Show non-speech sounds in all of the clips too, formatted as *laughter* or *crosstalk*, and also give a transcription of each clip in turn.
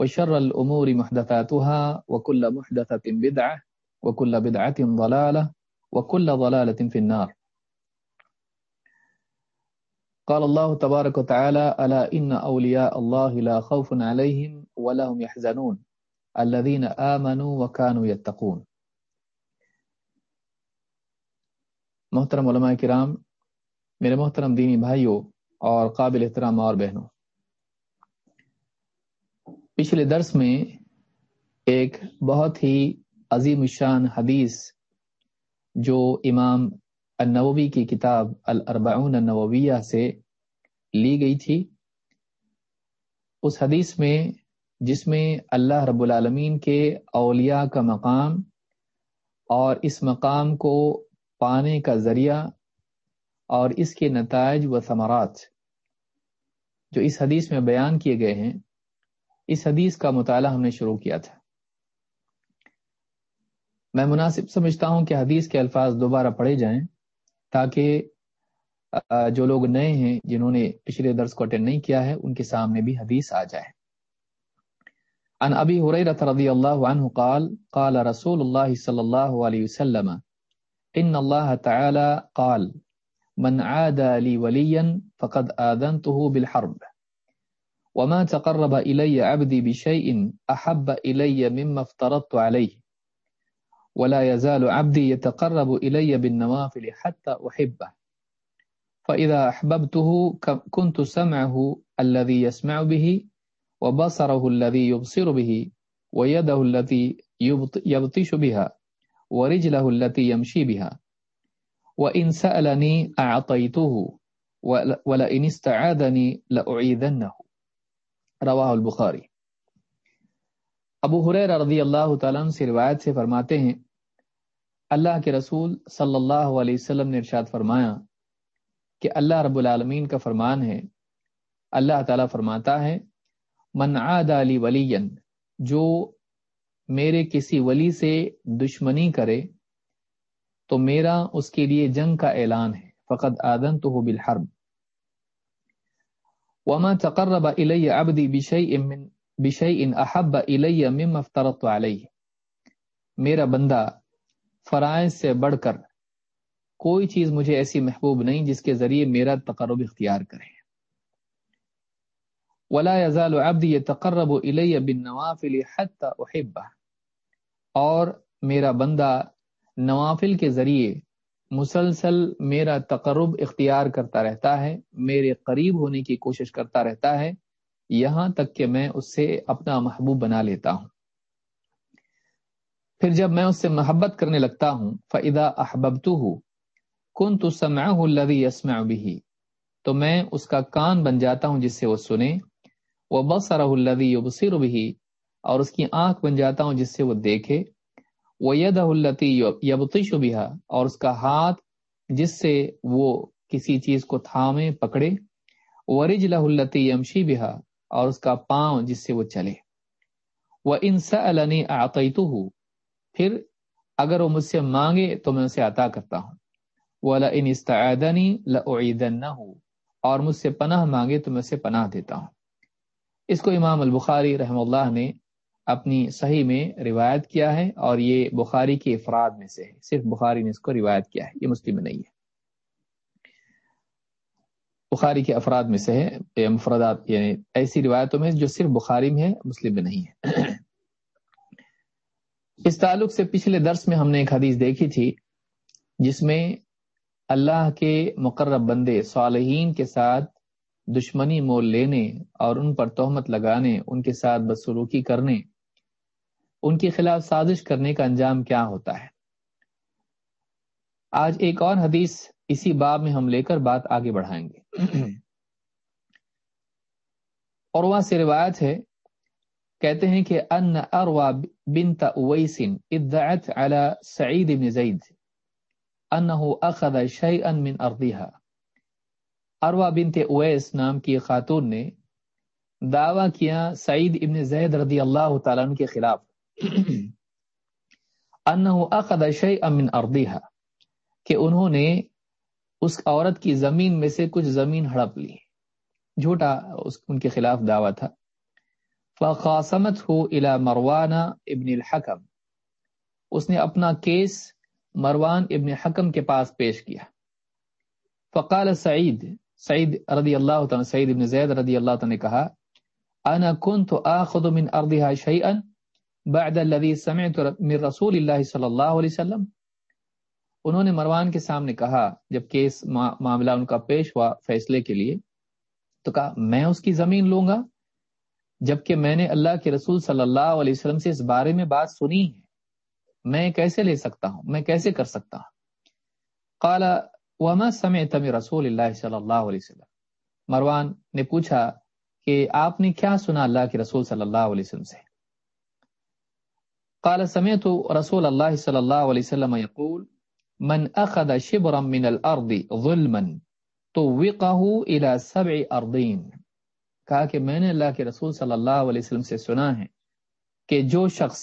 وشر الأمور محدثاتها وكل محدثة بدعة وكل بدعة ضلالة وكل ضلالة في النار. قال الله تبارك وتعالى ألا إن أولياء الله لا خوف عليهم ولا هم يحزنون. الذين آمنوا وكانوا يتقون. محترم علماء کرام، میرے محترم دینی بھائیوں اور قابل احترام اور بہنوں پچھلے درس میں ایک بہت ہی عظیم الشان حدیث جو امام النووی کی کتاب الاربعون النوویہ سے لی گئی تھی، اس حدیث میں جس میں اللہ رب العالمین کے اولیاء کا مقام اور اس مقام کو پانے کا ذریعہ اور اس کے نتائج و ثمرات جو اس حدیث میں بیان کیے گئے ہیں۔ اس حدیث کا مطالعہ ہم نے شروع کیا تھا۔ میں مناسب سمجھتا ہوں کہ حدیث کے الفاظ دوبارہ پڑھے جائیں تاکہ جو لوگ نئے ہیں جنہوں نے پچھلے درس کو اٹینڈ نہیں کیا ہے، ان کے سامنے بھی حدیث آ جائے۔ ان ابی حریرہ رضی اللہ عنہ قال قال رسول اللہ صلی اللہ علیہ وسلم، ان اللہ تعالی قال، من عاد لي وليا فقد آذنته بالحرب وما تقرب إلي عبدي بشيء أحب إلي مما افترضت عليه. ولا يزال عبدي يتقرب إلي بالنوافل حتى أحبه. فإذا أحببته كنت سمعه الذي يسمع به وبصره الذي يبصر به ويده التي يبطش بها ورجله التي يمشي بها. وإن سألني أعطيته ولئن استعاذني لأعيذنه. رواہ البخاری۔ ابو حریر رضی اللہ تعالیٰ سے روایت سے فرماتے ہیں، اللہ کے رسول صلی اللہ علیہ وسلم نے ارشاد فرمایا کہ اللہ رب العالمین کا فرمان ہے۔ اللہ تعالیٰ فرماتا ہے، من عاد علی ولی جو میرے کسی ولی سے دشمنی کرے، تو میرا اس کے لیے جنگ کا اعلان ہے۔ فقط آدن تو ہو بالحرب۔ وما تقرب الی عبدی بشیء من بشیء احب الی مما افترضت علیہ میرا بندہ، فرائض سے بڑھ کر کوئی چیز مجھے ایسی محبوب نہیں جس کے ذریعے میرا تقرب اختیار کرے۔ ولا يزال عبدی يتقرب الی بالنوافل حتى احبه اور میرا بندہ نوافل کے ذریعے مسلسل میرا تقرب اختیار کرتا رہتا ہے، میرے قریب ہونے کی کوشش کرتا رہتا ہے، یہاں تک کہ میں اس سے اپنا محبوب بنا لیتا ہوں۔ پھر جب میں اس سے محبت کرنے لگتا ہوں فعدا احببت ہوں کن تو سمع الدی بھی تو میں اس کا کان بن جاتا ہوں جس سے وہ سنے وہ بس الدی یبصر بھی اور اس کی آنکھ بن جاتا ہوں جس سے وہ دیکھے۔ وہ ید التی یبتش بہا اور اس کا ہاتھ جس سے وہ کسی چیز کو تھامے، پکڑے ورج لہ التی یمشی بہا اور اس کا پاؤں جس سے وہ چلے۔ وہ ان سلنی آتی پھر اگر وہ مجھ سے مانگے تو میں اسے عطا کرتا ہوں۔ وہ ان استعدنی لعیدن اور مجھ سے پناہ مانگے تو میں اسے پناہ دیتا ہوں۔ اس کو امام البخاری رحم اللہ نے اپنی صحیح میں روایت کیا ہے اور یہ بخاری کے افراد میں سے ہے۔ صرف بخاری نے اس کو روایت کیا ہے، یہ مسلم میں نہیں ہے۔ بخاری کے افراد میں سے ہے مفردات یعنی ایسی روایتوں میں جو صرف بخاری میں ہے، مسلم میں نہیں ہے۔ اس تعلق سے پچھلے درس میں ہم نے ایک حدیث دیکھی تھی، جس میں اللہ کے مقرب بندے، صالحین کے ساتھ دشمنی مول لینے اور ان پر تہمت لگانے، ان کے ساتھ بدسلوکی کرنے ان کے خلاف سازش کرنے کا انجام کیا ہوتا ہے؟ آج ایک اور حدیث اسی باب میں ہم لے کر بات آگے بڑھائیں گے۔ اور وہاں سے روایت ہے، کہتے ہیں کہ ان اروا بنت اویس ادعت على سعید بن زید انه اخذ شيئا من ارضها اروا بنت اویس نام کی خاتون نے دعویٰ کیا سعید ابن زید رضی اللہ تعالیٰ عنہ کے خلاف۔ *clears throat* انه اخذ شيئا من ارضها کہ انہوں نے اس عورت کی زمین میں سے کچھ زمین ہڑپ لی۔ جھوٹا ان کے خلاف دعویٰ تھا۔ فقاسمت ہو الا مروان ابن الحکم اس نے اپنا کیس مروان ابن حکم کے پاس پیش کیا۔ فقال سعید سعید رضی اللہ تعالی سعید ابن زید رضی اللہ تعالی نے کہا انا كنت اخذ من ارضها شيئا؟ بعد الذي سمعت من رسول الله صلی اللہ علیہ وسلم۔ انہوں نے مروان کے سامنے کہا، جب کیس معاملہ ان کا پیش ہوا فیصلے کے لیے، تو کہا، میں اس کی زمین لوں گا؟ جبکہ میں نے اللہ کے رسول صلی اللہ علیہ وسلم سے اس بارے میں بات سنی ہے۔ میں کیسے لے سکتا ہوں؟ میں کیسے کر سکتا ہوں؟ قال، وما سمعت من رسول اللہ صلی اللہ علیہ وسلم۔ مروان نے پوچھا کہ آپ نے کیا سنا اللہ کے رسول صلی اللہ علیہ وسلم سے؟ قال سمعت رسول اللہ صلی اللہ علیہ وسلم يقول، من اخذ شبرا من الارض ظلما توقه الى سبع ارضین کہا کہ میں نے اللہ کے رسول صلی اللہ علیہ وسلم سے سنا ہے کہ جو شخص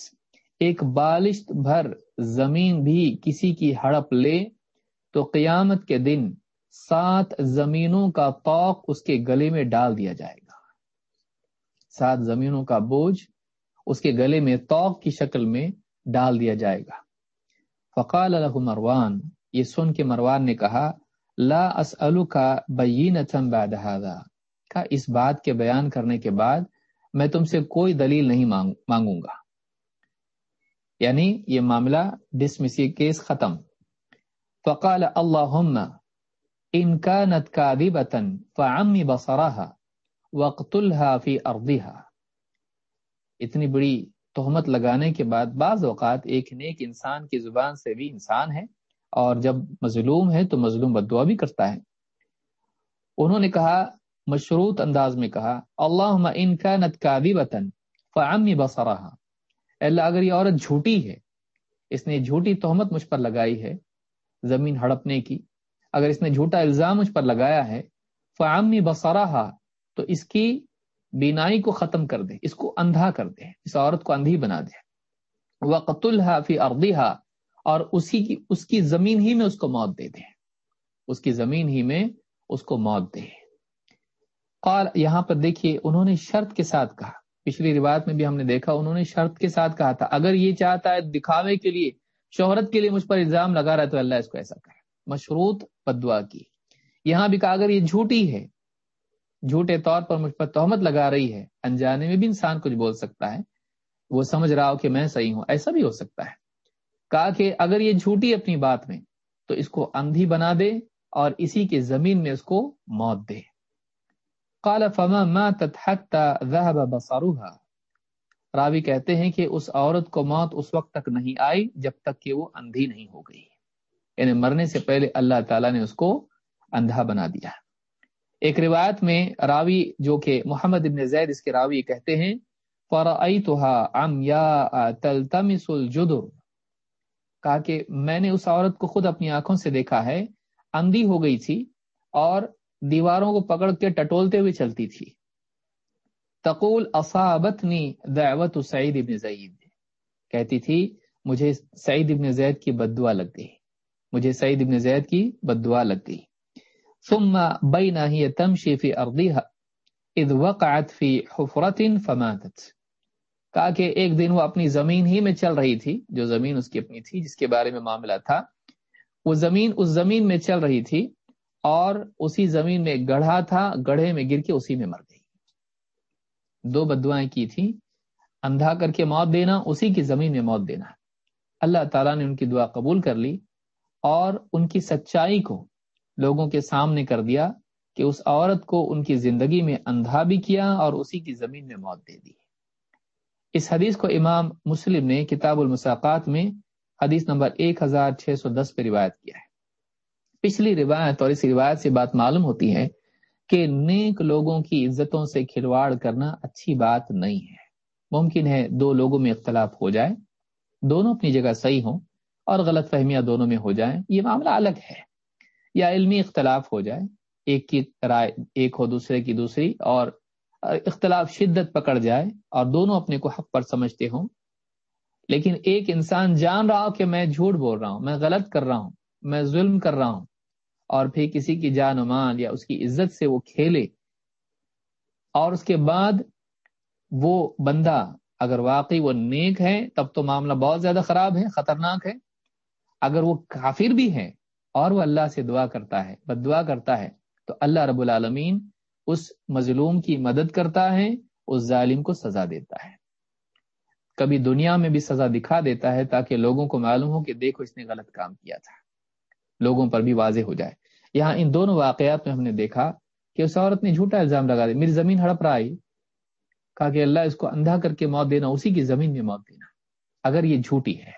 ایک بالشت بھر زمین بھی کسی کی ہڑپ لے، تو قیامت کے دن سات زمینوں کا توق اس کے گلے میں ڈال دیا جائے گا۔ سات زمینوں کا بوجھ اس کے گلے میں توق کی شکل میں ڈال دیا جائے گا۔ فقال له مروان، یہ سن کے مروان نے کہا، لا بعد هذا۔ کا اس بات کے بیان کرنے کے بعد میں تم سے کوئی دلیل نہیں مانگوں گا۔ یعنی یہ معاملہ ڈسمسی کیس ختم۔ فقال اللہم، ان كانت كاذبة فعمی بصرها وقتلها في ارضها اتنی بڑی تہمت لگانے کے بعد بعض اوقات ایک نیک انسان کی زبان سے بھی انسان ہے اور جب مظلوم ہے تو مظلوم بدعا بھی کرتا ہے۔ انہوں نے کہا، مشروط انداز میں کہا اللہ ان کا نت کا وطن فعمی بسرا اللہ، اگر یہ عورت جھوٹی ہے، اس نے جھوٹی تہمت مجھ پر لگائی ہے زمین ہڑپنے کی، اگر اس نے جھوٹا الزام مجھ پر لگایا ہے فعمی بسرا تو اس کی بینائی کو ختم کر دے اس کو اندھا کر دے اس عورت کو اندھی بنا دے وقت الحافی اردیہ اور اسی کی، اس کی زمین ہی میں اس کو موت دے دے اس کی زمین ہی میں اس کو موت دے۔ قال، یہاں پر دیکھیے، انہوں نے شرط کے ساتھ کہا۔ پچھلی روایت میں بھی ہم نے دیکھا، انہوں نے شرط کے ساتھ کہا تھا، اگر یہ چاہتا ہے دکھاوے کے لیے، شہرت کے لیے مجھ پر الزام لگا رہا ہے، تو اللہ اس کو ایسا کرے۔ مشروط بدعا کی۔ یہاں بھی کہا، اگر یہ جھوٹی ہے جھوٹے طور پر مجھ پر تہمت لگا رہی ہے، انجانے میں بھی انسان کچھ بول سکتا ہے۔ وہ سمجھ رہا ہو کہ میں صحیح ہوں، ایسا بھی ہو سکتا ہے۔ کہا کہ اگر یہ جھوٹی اپنی بات میں، تو اس کو اندھی بنا دے اور اسی کے زمین میں اس کو موت دے۔ قال، فما ماتت حتى ذهب بصرها۔ راوی کہتے ہیں کہ اس عورت کو موت اس وقت تک نہیں آئی جب تک کہ وہ اندھی نہیں ہو گئی۔ یعنی مرنے سے پہلے اللہ تعالیٰ نے اس کو اندھا بنا دیا۔ ایک روایت میں راوی جو کہ محمد ابن زید اس کے راوی کہتے ہیں فرأيتها عمياء تلتمس الجدر کہا کہ میں نے اس عورت کو خود اپنی آنکھوں سے دیکھا ہے، اندھی ہو گئی تھی اور دیواروں کو پکڑ کے ٹٹولتے ہوئے چلتی تھی۔ تقول اصابتنی دعوت سعید ابن زید۔ کہتی تھی، مجھے سعید ابن زید کی بد دعا لگ گئی۔ مجھے سعید ابن زید کی بد دعا لگ گئی۔ ثم بین ہی تمشی فی ارضیها اذ وقعت فی حفرت فماتت. کہا کہ ایک دن وہ اپنی زمین ہی میں چل رہی تھی، جو زمین اس کی اپنی تھی، جس کے بارے میں معاملہ تھا، وہ زمین اس زمین میں چل رہی تھی اور اسی زمین میں گڑھا تھا، گڑھے میں گر کے اسی میں مر گئی۔ دو بدوائیں کی تھی اندھا کر کے موت دینا، اسی کی زمین میں موت دینا۔ اللہ تعالیٰ نے ان کی دعا قبول کر لی اور ان کی سچائی کو لوگوں کے سامنے کر دیا کہ اس عورت کو ان کی زندگی میں اندھا بھی کیا اور اسی کی زمین میں موت دے دی۔ اس حدیث کو امام مسلم نے کتاب المساقات میں حدیث نمبر ایک ہزار چھ سو دس پہ روایت کیا ہے۔ پچھلی روایت اور اس روایت سے بات معلوم ہوتی ہے کہ نیک لوگوں کی عزتوں سے کھلواڑ کرنا اچھی بات نہیں ہے۔ ممکن ہے دو لوگوں میں اختلاف ہو جائے، دونوں اپنی جگہ صحیح ہوں اور غلط فہمیاں دونوں میں ہو جائیں، یہ معاملہ الگ ہے۔ یا علمی اختلاف ہو جائے، ایک کی رائے ایک ہو دوسرے کی دوسری، اور اختلاف شدت پکڑ جائے، اور دونوں اپنے کو حق پر سمجھتے ہوں۔ لیکن ایک انسان جان رہا ہو کہ میں جھوٹ بول رہا ہوں، میں غلط کر رہا ہوں، میں ظلم کر رہا ہوں، اور پھر کسی کی جان و مال یا اس کی عزت سے وہ کھیلے، اور اس کے بعد وہ بندہ اگر واقعی وہ نیک ہے، تب تو معاملہ بہت زیادہ خراب ہے، خطرناک ہے۔ اگر وہ کافر بھی ہے اور وہ اللہ سے دعا کرتا ہے، بد دعا کرتا ہے۔ تو اللہ رب العالمین اس مظلوم کی مدد کرتا ہے، اس ظالم کو سزا دیتا ہے۔ کبھی دنیا میں بھی سزا دکھا دیتا ہے تاکہ لوگوں کو معلوم ہو کہ دیکھو اس نے غلط کام کیا تھا۔ لوگوں پر بھی واضح ہو جائے۔ یہاں ان دونوں واقعات میں ہم نے دیکھا کہ اس عورت نے جھوٹا الزام لگا دیا۔ میری زمین ہڑپ رہا آئی کہا کہ اللہ اس کو اندھا کر کے موت دینا، اسی کی زمین میں موت دینا۔ اگر یہ جھوٹی ہے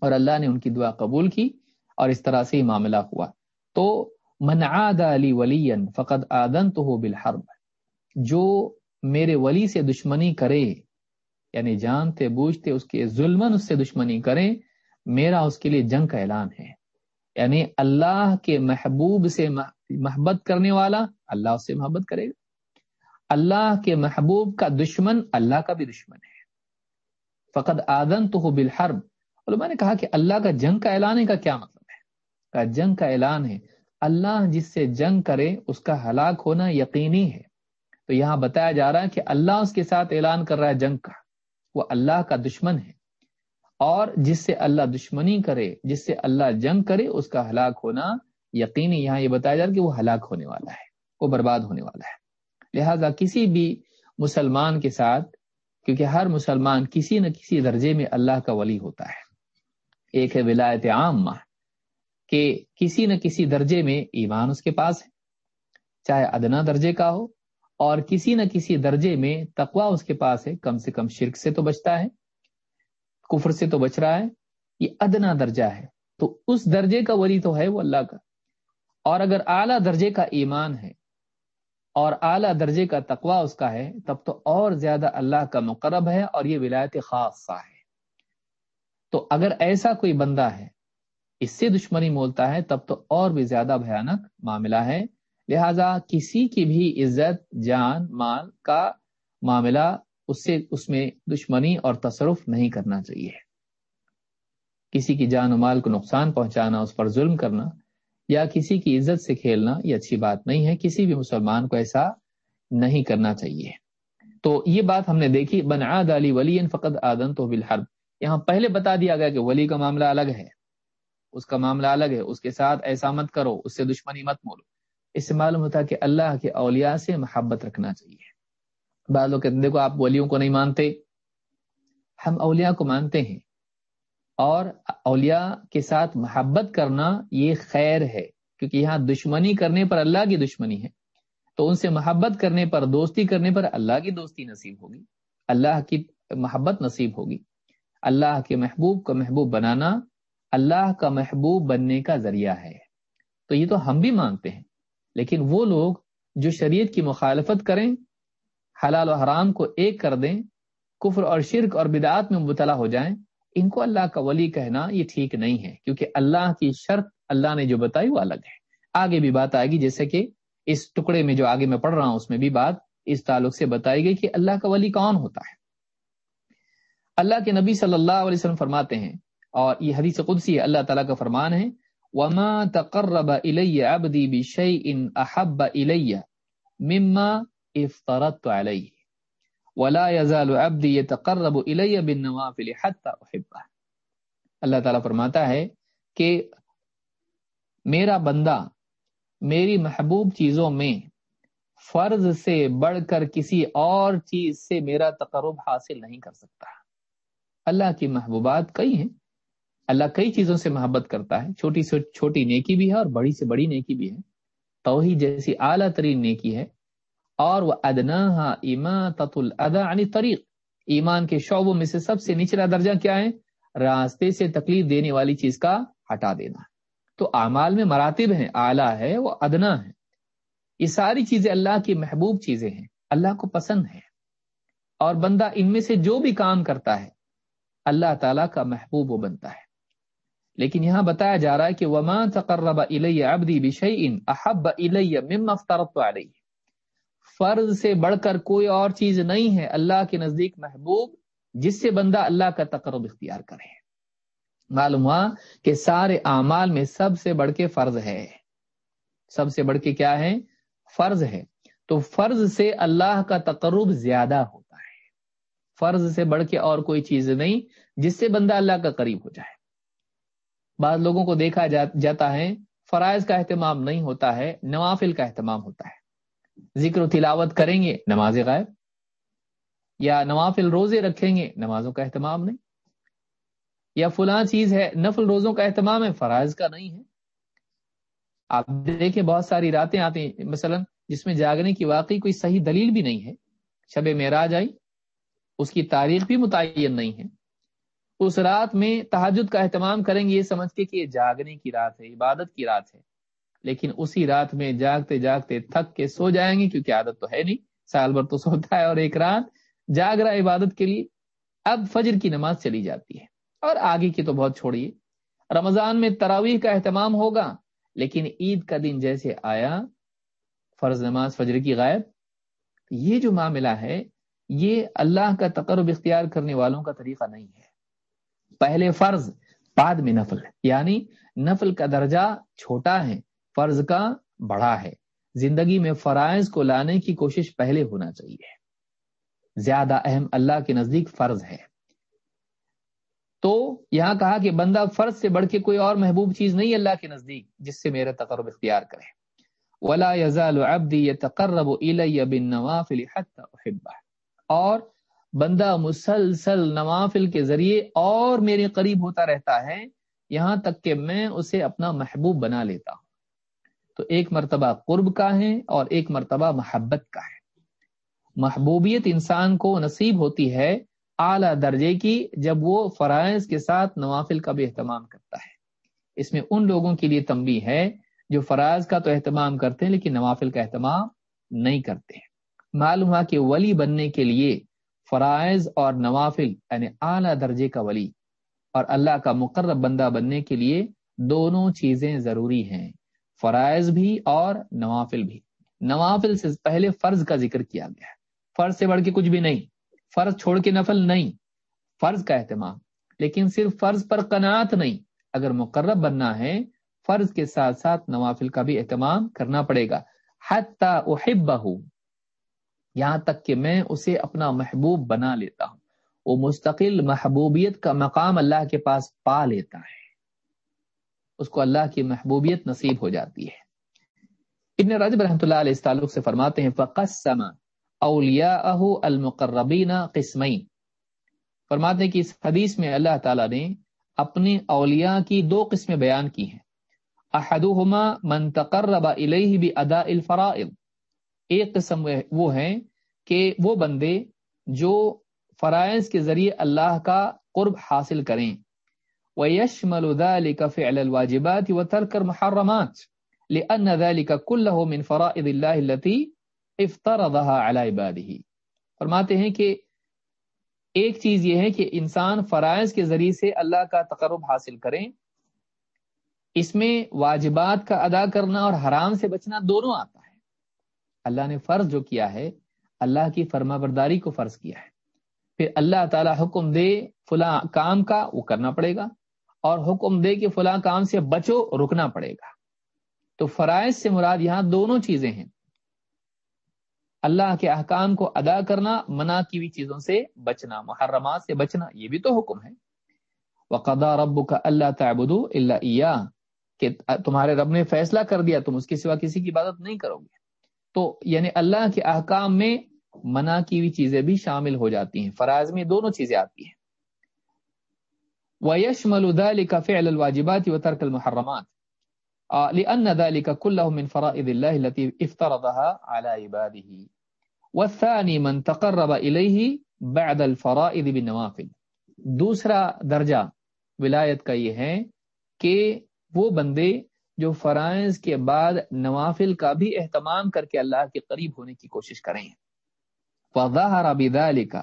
اور اللہ نے ان کی دعا قبول کی اور اس طرح سے ہی معاملہ ہوا۔ تو من عاد علی ولی فقد آدن تو ہو بالحرب۔ جو میرے ولی سے دشمنی کرے یعنی جانتے، بوجھتے، اس کے ظلمن اس سے دشمنی کریں میرا اس کے لیے جنگ کا اعلان ہے۔ یعنی اللہ کے محبوب سے محبت کرنے والا اللہ اس سے محبت کرے گا۔ اللہ کے محبوب کا دشمن اللہ کا بھی دشمن ہے۔ فقط آدن تو بالحرب۔ علماء نے کہا کہ اللہ کا جنگ کا اعلان کا کیا مطلب؟ کا جنگ کا اعلان ہے۔ اللہ جس سے جنگ کرے، اس کا ہلاک ہونا یقینی ہے۔ تو یہاں بتایا جا رہا ہے کہ اللہ اس کے ساتھ اعلان کر رہا ہے جنگ کا۔ وہ اللہ کا دشمن ہے۔ اور جس سے اللہ دشمنی کرے، جس سے اللہ جنگ کرے، اس کا ہلاک ہونا یقینی۔ یہاں یہ بتایا جا رہا کہ وہ ہلاک ہونے والا ہے۔ وہ برباد ہونے والا ہے۔ لہذا کسی بھی مسلمان کے ساتھ، کیونکہ ہر مسلمان کسی نہ کسی درجے میں اللہ کا ولی ہوتا ہے۔ ایک ہے ولایت عام کہ کسی نہ کسی درجے میں ایمان اس کے پاس ہے۔ چاہے ادنا درجے کا ہو اور کسی نہ کسی درجے میں تقوا اس کے پاس ہے۔ کم سے کم شرک سے تو بچتا ہے، کفر سے تو بچ رہا ہے، یہ ادنا درجہ ہے۔ تو اس درجے کا ولی تو ہے وہ اللہ کا۔ اور اگر اعلیٰ درجے کا ایمان ہے اور اعلیٰ درجے کا تقوا اس کا ہے، تب تو اور زیادہ اللہ کا مقرب ہے اور یہ ولایت خاصہ ہے۔ تو اگر ایسا کوئی بندہ ہے اس سے دشمنی مولتا ہے، تب تو اور بھی زیادہ بھیانک معاملہ ہے۔ لہذا کسی کی بھی عزت، جان، مال کا معاملہ اس سے، اس میں دشمنی اور تصرف نہیں کرنا چاہیے۔ کسی کی جان و مال کو نقصان پہنچانا، اس پر ظلم کرنا یا کسی کی عزت سے کھیلنا یہ اچھی بات نہیں ہے۔ کسی بھی مسلمان کو ایسا نہیں کرنا چاہیے۔ تو یہ بات ہم نے دیکھی بنعاد علی ولی فقط آدن تو بالحرب۔ یہاں پہلے بتا دیا گیا کہ ولی کا معاملہ الگ ہے۔ اس کا معاملہ الگ ہے، اس کے ساتھ ایسا مت کرو، اس سے دشمنی مت مولو۔ اس سے معلوم ہوتا ہے کہ اللہ کے اولیاء سے محبت رکھنا چاہیے۔ بعض لوگ کہتے ہیں، دیکھو، آپ ولیوں کو نہیں مانتے۔ ہم اولیاء کو مانتے ہیں۔ اور اولیاء کے ساتھ محبت کرنا یہ خیر ہے، کیونکہ یہاں دشمنی کرنے پر اللہ کی دشمنی ہے۔ تو ان سے محبت کرنے پر، دوستی کرنے پر اللہ کی دوستی نصیب ہوگی۔ اللہ کی محبت نصیب ہوگی۔ اللہ کے محبوب کو محبوب بنانا اللہ کا محبوب بننے کا ذریعہ ہے۔ تو یہ تو ہم بھی مانتے ہیں، لیکن وہ لوگ جو شریعت کی مخالفت کریں، حلال و حرام کو ایک کر دیں، کفر اور شرک اور بدعات میں مبتلا ہو جائیں، ان کو اللہ کا ولی کہنا یہ ٹھیک نہیں ہے، کیونکہ اللہ کی شرط اللہ نے جو بتائی وہ الگ ہے۔ آگے بھی بات آئے گی، جیسے کہ اس ٹکڑے میں جو آگے میں پڑھ رہا ہوں، اس میں بھی بات اس تعلق سے بتائی گئی کہ اللہ کا ولی کون ہوتا ہے۔ اللہ کے نبی صلی اللہ علیہ وسلم فرماتے ہیں اور یہ حدیث قدسی ہے، اللہ تعالیٰ کا فرمان ہے، وما تقرب الی عبدی بشیء احب الی مما افترضت علیہ ولا يزال عبدی يتقرب الی بالنوافل حتى احبه اللہ تعالیٰ فرماتا ہے کہ میرا بندہ میری محبوب چیزوں میں فرض سے بڑھ کر کسی اور چیز سے میرا تقرب حاصل نہیں کر سکتا۔ اللہ کی محبوبات کئی ہیں اللہ کئی چیزوں سے محبت کرتا ہے، چھوٹی سے چھوٹی نیکی بھی ہے اور بڑی سے بڑی نیکی بھی ہے۔ توحید جیسی اعلیٰ ترین نیکی ہے۔ اور وہ ادنا ایما تت الدا طریق ایمان کے شعبوں میں سے سب سے نچلا درجہ کیا ہے؟ راستے سے تکلیف دینے والی چیز کا ہٹا دینا۔ تو اعمال میں مراتب ہیں، اعلیٰ ہے، وہ ادنا ہے۔ یہ ساری چیزیں اللہ کی محبوب چیزیں ہیں، اللہ کو پسند ہے اور بندہ ان میں سے جو بھی کام کرتا ہے، اللہ تعالیٰ کا محبوب وہ بنتا ہے۔ لیکن یہاں بتایا جا رہا ہے کہ وما تقرب الیہ عبدی بشیء احب الیہ مما افترضت علیہ فرض سے بڑھ کر کوئی اور چیز نہیں ہے اللہ کے نزدیک محبوب جس سے بندہ اللہ کا تقرب اختیار کرے۔ معلوم ہوا کہ سارے اعمال میں سب سے بڑھ کے فرض ہے۔ سب سے بڑھ کے کیا ہے؟ فرض ہے۔ تو فرض سے اللہ کا تقرب زیادہ ہوتا ہے۔ فرض سے بڑھ کے اور کوئی چیز نہیں جس سے بندہ اللہ کا قریب ہو جائے۔ بعض لوگوں کو دیکھا جاتا ہے، فرائض کا اہتمام نہیں ہوتا ہے، نوافل کا اہتمام ہوتا ہے۔ ذکر و تلاوت کریں گے، نماز غائب۔ یا نوافل روزے رکھیں گے، نمازوں کا اہتمام نہیں۔ یا فلاں چیز ہے، نفل روزوں کا اہتمام ہے، فرائض کا نہیں ہے۔ آپ دیکھیں، بہت ساری راتیں آتی ہیں۔ مثلا جس میں جاگنے کی واقعی کوئی صحیح دلیل بھی نہیں ہے۔ شب معراج آئی، اس کی تاریخ بھی متعین نہیں ہے۔ اس رات میں تحجد کا اہتمام کریں گے یہ سمجھ کے کہ یہ جاگنے کی رات ہے، عبادت کی رات ہے۔ لیکن اسی رات میں جاگتے جاگتے تھک کے سو جائیں گے کیونکہ عادت تو ہے نہیں۔ سال بھر تو سوتا ہے اور ایک رات جاگ رہا عبادت کے لیے۔ اب فجر کی نماز چلی جاتی ہے۔ اور آگے کی تو بہت چھوڑیے۔ رمضان میں تراویح کا اہتمام ہوگا، لیکن عید کا دن جیسے آیا، فرض نماز فجر کی غائب۔ یہ جو معاملہ ہے، یہ اللہ کا تقرب اختیار کرنے والوں کا طریقہ نہیں ہے۔ پہلے فرض، بعد میں نفل یعنی نفل کا درجہ چھوٹا ہے، فرض کا بڑا ہے۔ زندگی میں فرائض کو لانے کی کوشش پہلے ہونا چاہیے۔ زیادہ اہم اللہ کے نزدیک فرض ہے۔ تو یہاں کہا کہ بندہ فرض سے بڑھ کے کوئی اور محبوب چیز نہیں اللہ کے نزدیک، جس سے میرا تقرب اختیار کرے۔ ولا يزال عبدي يتقرب الي بالنوافل حتى احبه اور بندہ مسلسل نوافل کے ذریعے اور میرے قریب ہوتا رہتا ہے، یہاں تک کہ میں اسے اپنا محبوب بنا لیتا ہوں۔ تو ایک مرتبہ قرب کا ہے اور ایک مرتبہ محبت کا ہے۔ محبوبیت انسان کو نصیب ہوتی ہے اعلی درجے کی جب وہ فرائض کے ساتھ نوافل کا بھی اہتمام کرتا ہے۔ اس میں ان لوگوں کے لیے تمبی ہے جو فرائض کا تو اہتمام کرتے ہیں لیکن نوافل کا اہتمام نہیں کرتے۔ معلوم ہوا کہ ولی بننے کے لیے فرائض اور نوافل یعنی اعلیٰ درجے کا ولی۔ اور اللہ کا مقرب بندہ بننے کے لیے دونوں چیزیں ضروری ہیں، فرائض بھی اور نوافل بھی۔ نوافل سے پہلے فرض کا ذکر کیا گیا۔ ہے فرض سے بڑھ کے کچھ بھی نہیں، فرض چھوڑ کے نفل نہیں، فرض کا اہتمام۔ لیکن صرف فرض پر قناعت نہیں، اگر مقرب بننا ہے، فرض کے ساتھ ساتھ نوافل کا بھی اہتمام کرنا پڑے گا۔ احبہ یہاں تک کہ میں اسے اپنا محبوب بنا لیتا ہوں۔ وہ مستقل محبوبیت کا مقام اللہ کے پاس پا لیتا ہے۔ اس کو اللہ کی محبوبیت نصیب ہو جاتی ہے۔ ابن رجب رحمۃ اللہ علیہ اس تعلق سے فرماتے ہیں، فقسم اولیاء المقربین قسمین فرماتے ہیں کہ اس حدیث میں اللہ تعالیٰ نے اپنے اولیاء کی دو قسمیں بیان کی ہیں۔ احدہما من تقرب الیہ بادا الفرائض۔ ایک قسم وہ ہے کہ وہ بندے جو فرائض کے ذریعے اللہ کا قرب حاصل کریں۔ وَيَشْمَلُ ذَلِكَ فِعْلَ الْوَاجِبَاتِ وَتَرْكَ الْمُحَرَّمَاتِ لِأَنَّ ذَلِكَ كُلَّهُ مِنْ فَرَائِضِ اللَّهِ الَّتِي اِفْتَرَضَهَا عَلَى عِبَادِهِ۔ فرماتے ہیں کہ ایک چیز یہ ہے کہ انسان فرائض کے ذریعے سے اللہ کا تقرب حاصل کریں اس میں واجبات کا ادا کرنا اور حرام سے بچنا دونوں آتا ہے۔ اللہ نے فرض جو کیا ہے، اللہ کی فرما برداری کو فرض کیا ہے۔ پھر اللہ تعالی حکم دے فلاں کام کا، وہ کرنا پڑے گا۔ اور حکم دے کہ فلاں کام سے بچو، رکنا پڑے گا۔ تو فرائض سے مراد یہاں دونوں چیزیں ہیں۔ اللہ کے احکام کو ادا کرنا، منع کی ہوئی چیزوں سے بچنا، محرمات سے بچنا، یہ بھی تو حکم ہے۔ وقدا رب کا اللہ تعبد اللہ کہ تمہارے رب نے فیصلہ کر دیا، تم اس کے سوا کسی کی عبادت نہیں کرو گے۔ تو یعنی اللہ کے احکام میں منع کی ہوئی چیزیں بھی شامل ہو جاتی ہیں۔ فرائض میں دونوں چیزیں آتی ہیں۔ وَيَشْمَلُ ذَلِكَ فِعْلَ الْوَاجِبَاتِ وَتَرْكَ الْمُحَرَّمَاتِ۔ لأن ذلك كله من فرائض الله التي افترضها على عباده۔ والثاني من تقرب إليه بعد الفرائض بالنوافل۔ دوسرا درجہ ولایت کا یہ ہے کہ وہ بندے جو فرائض کے بعد نوافل کا بھی اہتمام کر کے اللہ کے قریب ہونے کی کوشش کریں۔ فظاہر بذلك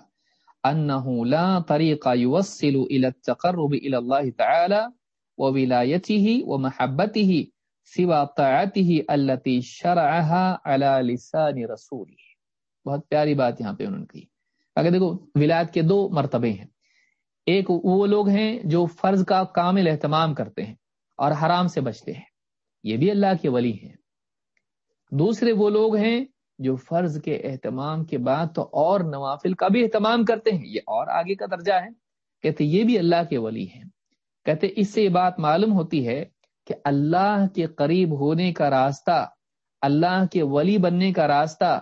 انه لا طريق يوصل الى التقرب الى الله تعالى وولايته ومحبته سوى طاعته التي شرعها على لسان رسوله بہت پیاری بات یہاں پہ انہوں نے کہی۔ اگر دیکھو، ولایت کے دو مرتبے ہیں۔ ایک وہ لوگ ہیں جو فرض کا کامل اہتمام کرتے ہیں اور حرام سے بچتے ہیں۔ یہ بھی اللہ کے ولی ہیں۔ دوسرے وہ لوگ ہیں جو فرض کے اہتمام کے بعد تو اور نوافل کا بھی اہتمام کرتے ہیں۔ یہ اور آگے کا درجہ ہے۔ کہتے یہ بھی اللہ کے ولی ہیں۔ کہتے اس سے یہ بات معلوم ہوتی ہے کہ اللہ کے قریب ہونے کا راستہ، اللہ کے ولی بننے کا راستہ،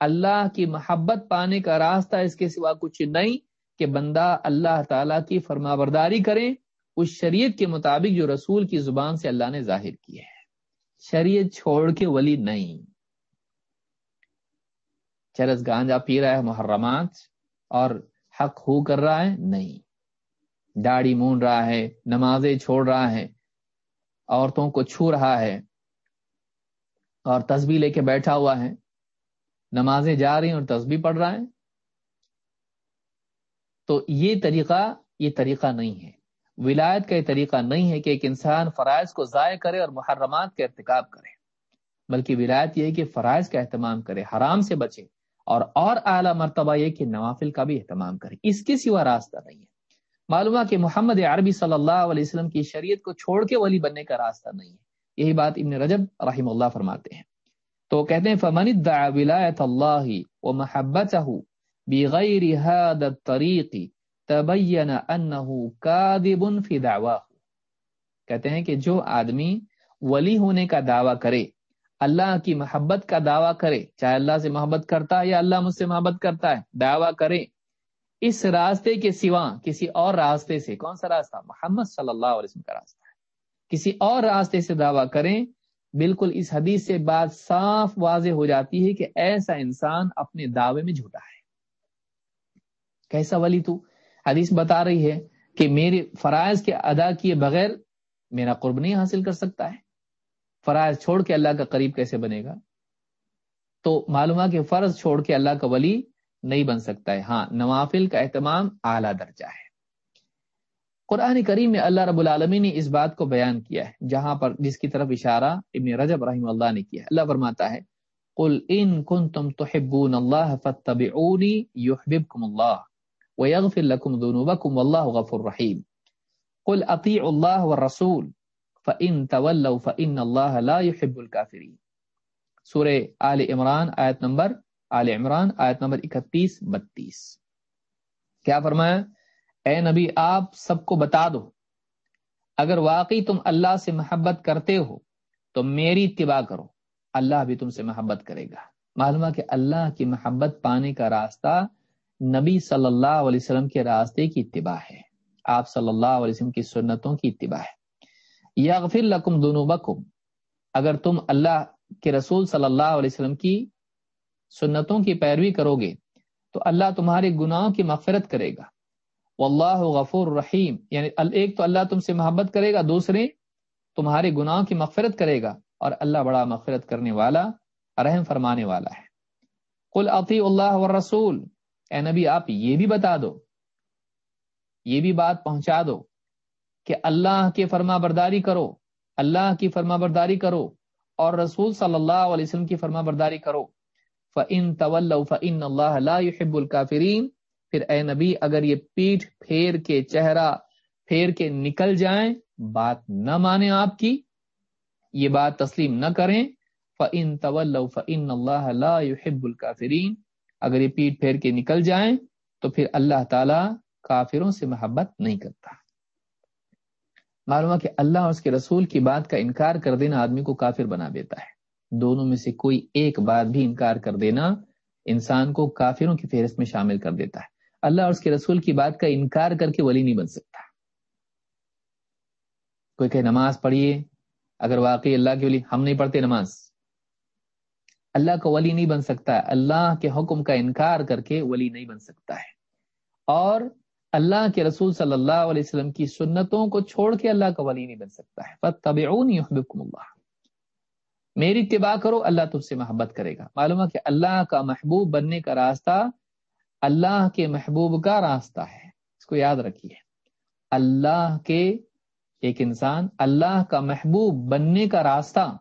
اللہ کی محبت پانے کا راستہ اس کے سوا کچھ نہیں کہ بندہ اللہ تعالی کی فرما برداری کرے، اس شریعت کے مطابق جو رسول کی زبان سے اللہ نے ظاہر کی ہے۔ شریعت چھوڑ کے ولی نہیں۔ چرس گانجا پی رہا ہے محرمات اور حق ہو کر رہا ہے نہیں۔ داڑھی مون رہا ہے، نمازیں چھوڑ رہا ہے، عورتوں کو چھو رہا ہے اور تسبیح لے کے بیٹھا ہوا ہے۔ نمازیں جا رہی ہیں اور تسبیح پڑھ رہا ہے۔ تو یہ طریقہ یہ طریقہ نہیں ہے۔ ولایت کا یہ طریقہ نہیں ہے کہ ایک انسان فرائض کو ضائع کرے اور محرمات کا ارتکاب کرے، بلکہ ولایت یہ ہے کہ فرائض کا اہتمام کرے، حرام سے بچے اور اور اعلیٰ مرتبہ یہ کہ نوافل کا بھی اہتمام کرے۔ اس کے سوا راستہ نہیں ہے۔ معلومہ کہ محمد عربی صلی اللہ علیہ وسلم کی شریعت کو چھوڑ کے ولی بننے کا راستہ نہیں ہے۔ یہی بات ابن رجب رحم اللہ فرماتے ہیں۔ تو کہتے ہیں، فمن ولایت اللہ ومحبته بغیر هذا الطریق تبین انه كاذب في دعواه کہتے ہیں کہ جو آدمی ولی ہونے کا دعویٰ کرے، اللہ کی محبت کا دعویٰ کرے، چاہے اللہ سے محبت کرتا ہے یا اللہ مجھ سے محبت کرتا ہے، دعویٰ کرے۔ اس راستے کے سوا کسی اور راستے سے، کون سا راستہ؟ محمد صلی اللہ علیہ وسلم کا راستہ ہے۔ کسی اور راستے سے دعویٰ کریں، بالکل اس حدیث سے بات صاف واضح ہو جاتی ہے کہ ایسا انسان اپنے دعوے میں جھوٹا ہے۔ کیسا ولی تو؟ حدیث بتا رہی ہے کہ میرے فرائض کے ادا کیے بغیر میرا قرب نہیں حاصل کر سکتا ہے۔ فرائض چھوڑ کے اللہ کا قریب کیسے بنے گا؟ تو معلوم کہ فرض چھوڑ کے اللہ کا ولی نہیں بن سکتا ہے۔ ہاں نوافل کا اہتمام اعلیٰ درجہ ہے۔ قرآن کریم میں اللہ رب العالمین نے اس بات کو بیان کیا ہے، جہاں پر جس کی طرف اشارہ ابن رجب رحم اللہ نے کیا ہے۔ اللہ فرماتا ہے، قل ان کنتم تحبون اللہ فاتبعونی یحببکم اللہ ویغفر لکم ذنوبکم واللہ غفر رحیم قل اطیع اللہ والرسول. فَإِن تَوَلَّوْ فَإِنَّ اللَّهَ لَا يُحِبُّ الْكَافِرِينَ. سورہ آل عمران، آیت نمبر، آل عمران، آیت نمبر 31 32 کیا فرمایا؟ اے نبی، آپ سب کو بتا دو. اگر واقعی تم اللہ سے محبت کرتے ہو، تو میری اتباع کرو. اللہ بھی تم سے محبت کرے گا. معلوم کہ اللہ کی محبت پانے کا راستہ نبی صلی اللہ علیہ وسلم کے راستے کی اتباع ہے۔ آپ صلی اللہ علیہ وسلم کی سنتوں کی اتباع ہے۔ یغفر لکم ذنوبکم۔ اگر تم اللہ کے رسول صلی اللہ علیہ وسلم کی سنتوں کی پیروی کرو گے تو اللہ تمہارے گناہوں کی مغفرت کرے گا۔ واللہ غفور رحیم۔ یعنی ایک تو اللہ تم سے محبت کرے گا، دوسرے تمہارے گناہوں کی مغفرت کرے گا۔ اور اللہ بڑا مغفرت کرنے والا، رحم فرمانے والا ہے۔ قل اطیع اللہ والرسول۔ اے نبی، آپ یہ بھی بتا دو، یہ بھی بات پہنچا دو کہ اللہ کی فرما برداری کرو، اللہ کی فرما برداری کرو اور رسول صلی اللہ علیہ وسلم کی فرما برداری کرو۔ فَإِن تَوَلَّوْ فَإِنَّ اللَّهَ لَا يُحِبُّ الْكَافِرِينَ۔ پھر اے نبی، اگر یہ پیٹھ پھیر کے چہرہ پھیر کے نکل جائیں، بات نہ مانیں آپ کی، یہ بات تسلیم نہ کریں۔ فَإِن تَوَلَّوْ فَإِنَّ اللَّهَ لَا يُحِبُّ الْكَافِرِينَ۔ اگر یہ پیٹ پھیر کے نکل جائیں تو پھر اللہ تعالی کافروں سے محبت نہیں کرتا۔ معلوم کہ اللہ اور اس کے رسول کی بات کا انکار کر دینا آدمی کو کافر بنا دیتا ہے۔ دونوں میں سے کوئی ایک بات بھی انکار کر دینا انسان کو کافروں کی فہرست میں شامل کر دیتا ہے۔ اللہ اور اس کے رسول کی بات کا انکار کر کے ولی نہیں بن سکتا۔ کوئی کہ نماز پڑھیے، اگر واقعی اللہ کے ولی ہم نہیں پڑھتے نماز اللہ کا ولی نہیں بن سکتا اللہ کے حکم کا انکار کر کے ولی نہیں بن سکتا ہے۔ اور اللہ کے رسول صلی اللہ علیہ وسلم کی سنتوں کو چھوڑ کے اللہ کا ولی نہیں بن سکتا ہے۔ اللہ میری اتباع کرو، اللہ تم سے محبت کرے گا۔ معلوم ہے کہ اللہ کا محبوب بننے کا راستہ اللہ کے محبوب کا راستہ ہے۔ اس کو یاد رکھیے۔ اللہ کے ایک انسان، اللہ کا محبوب بننے کا راستہ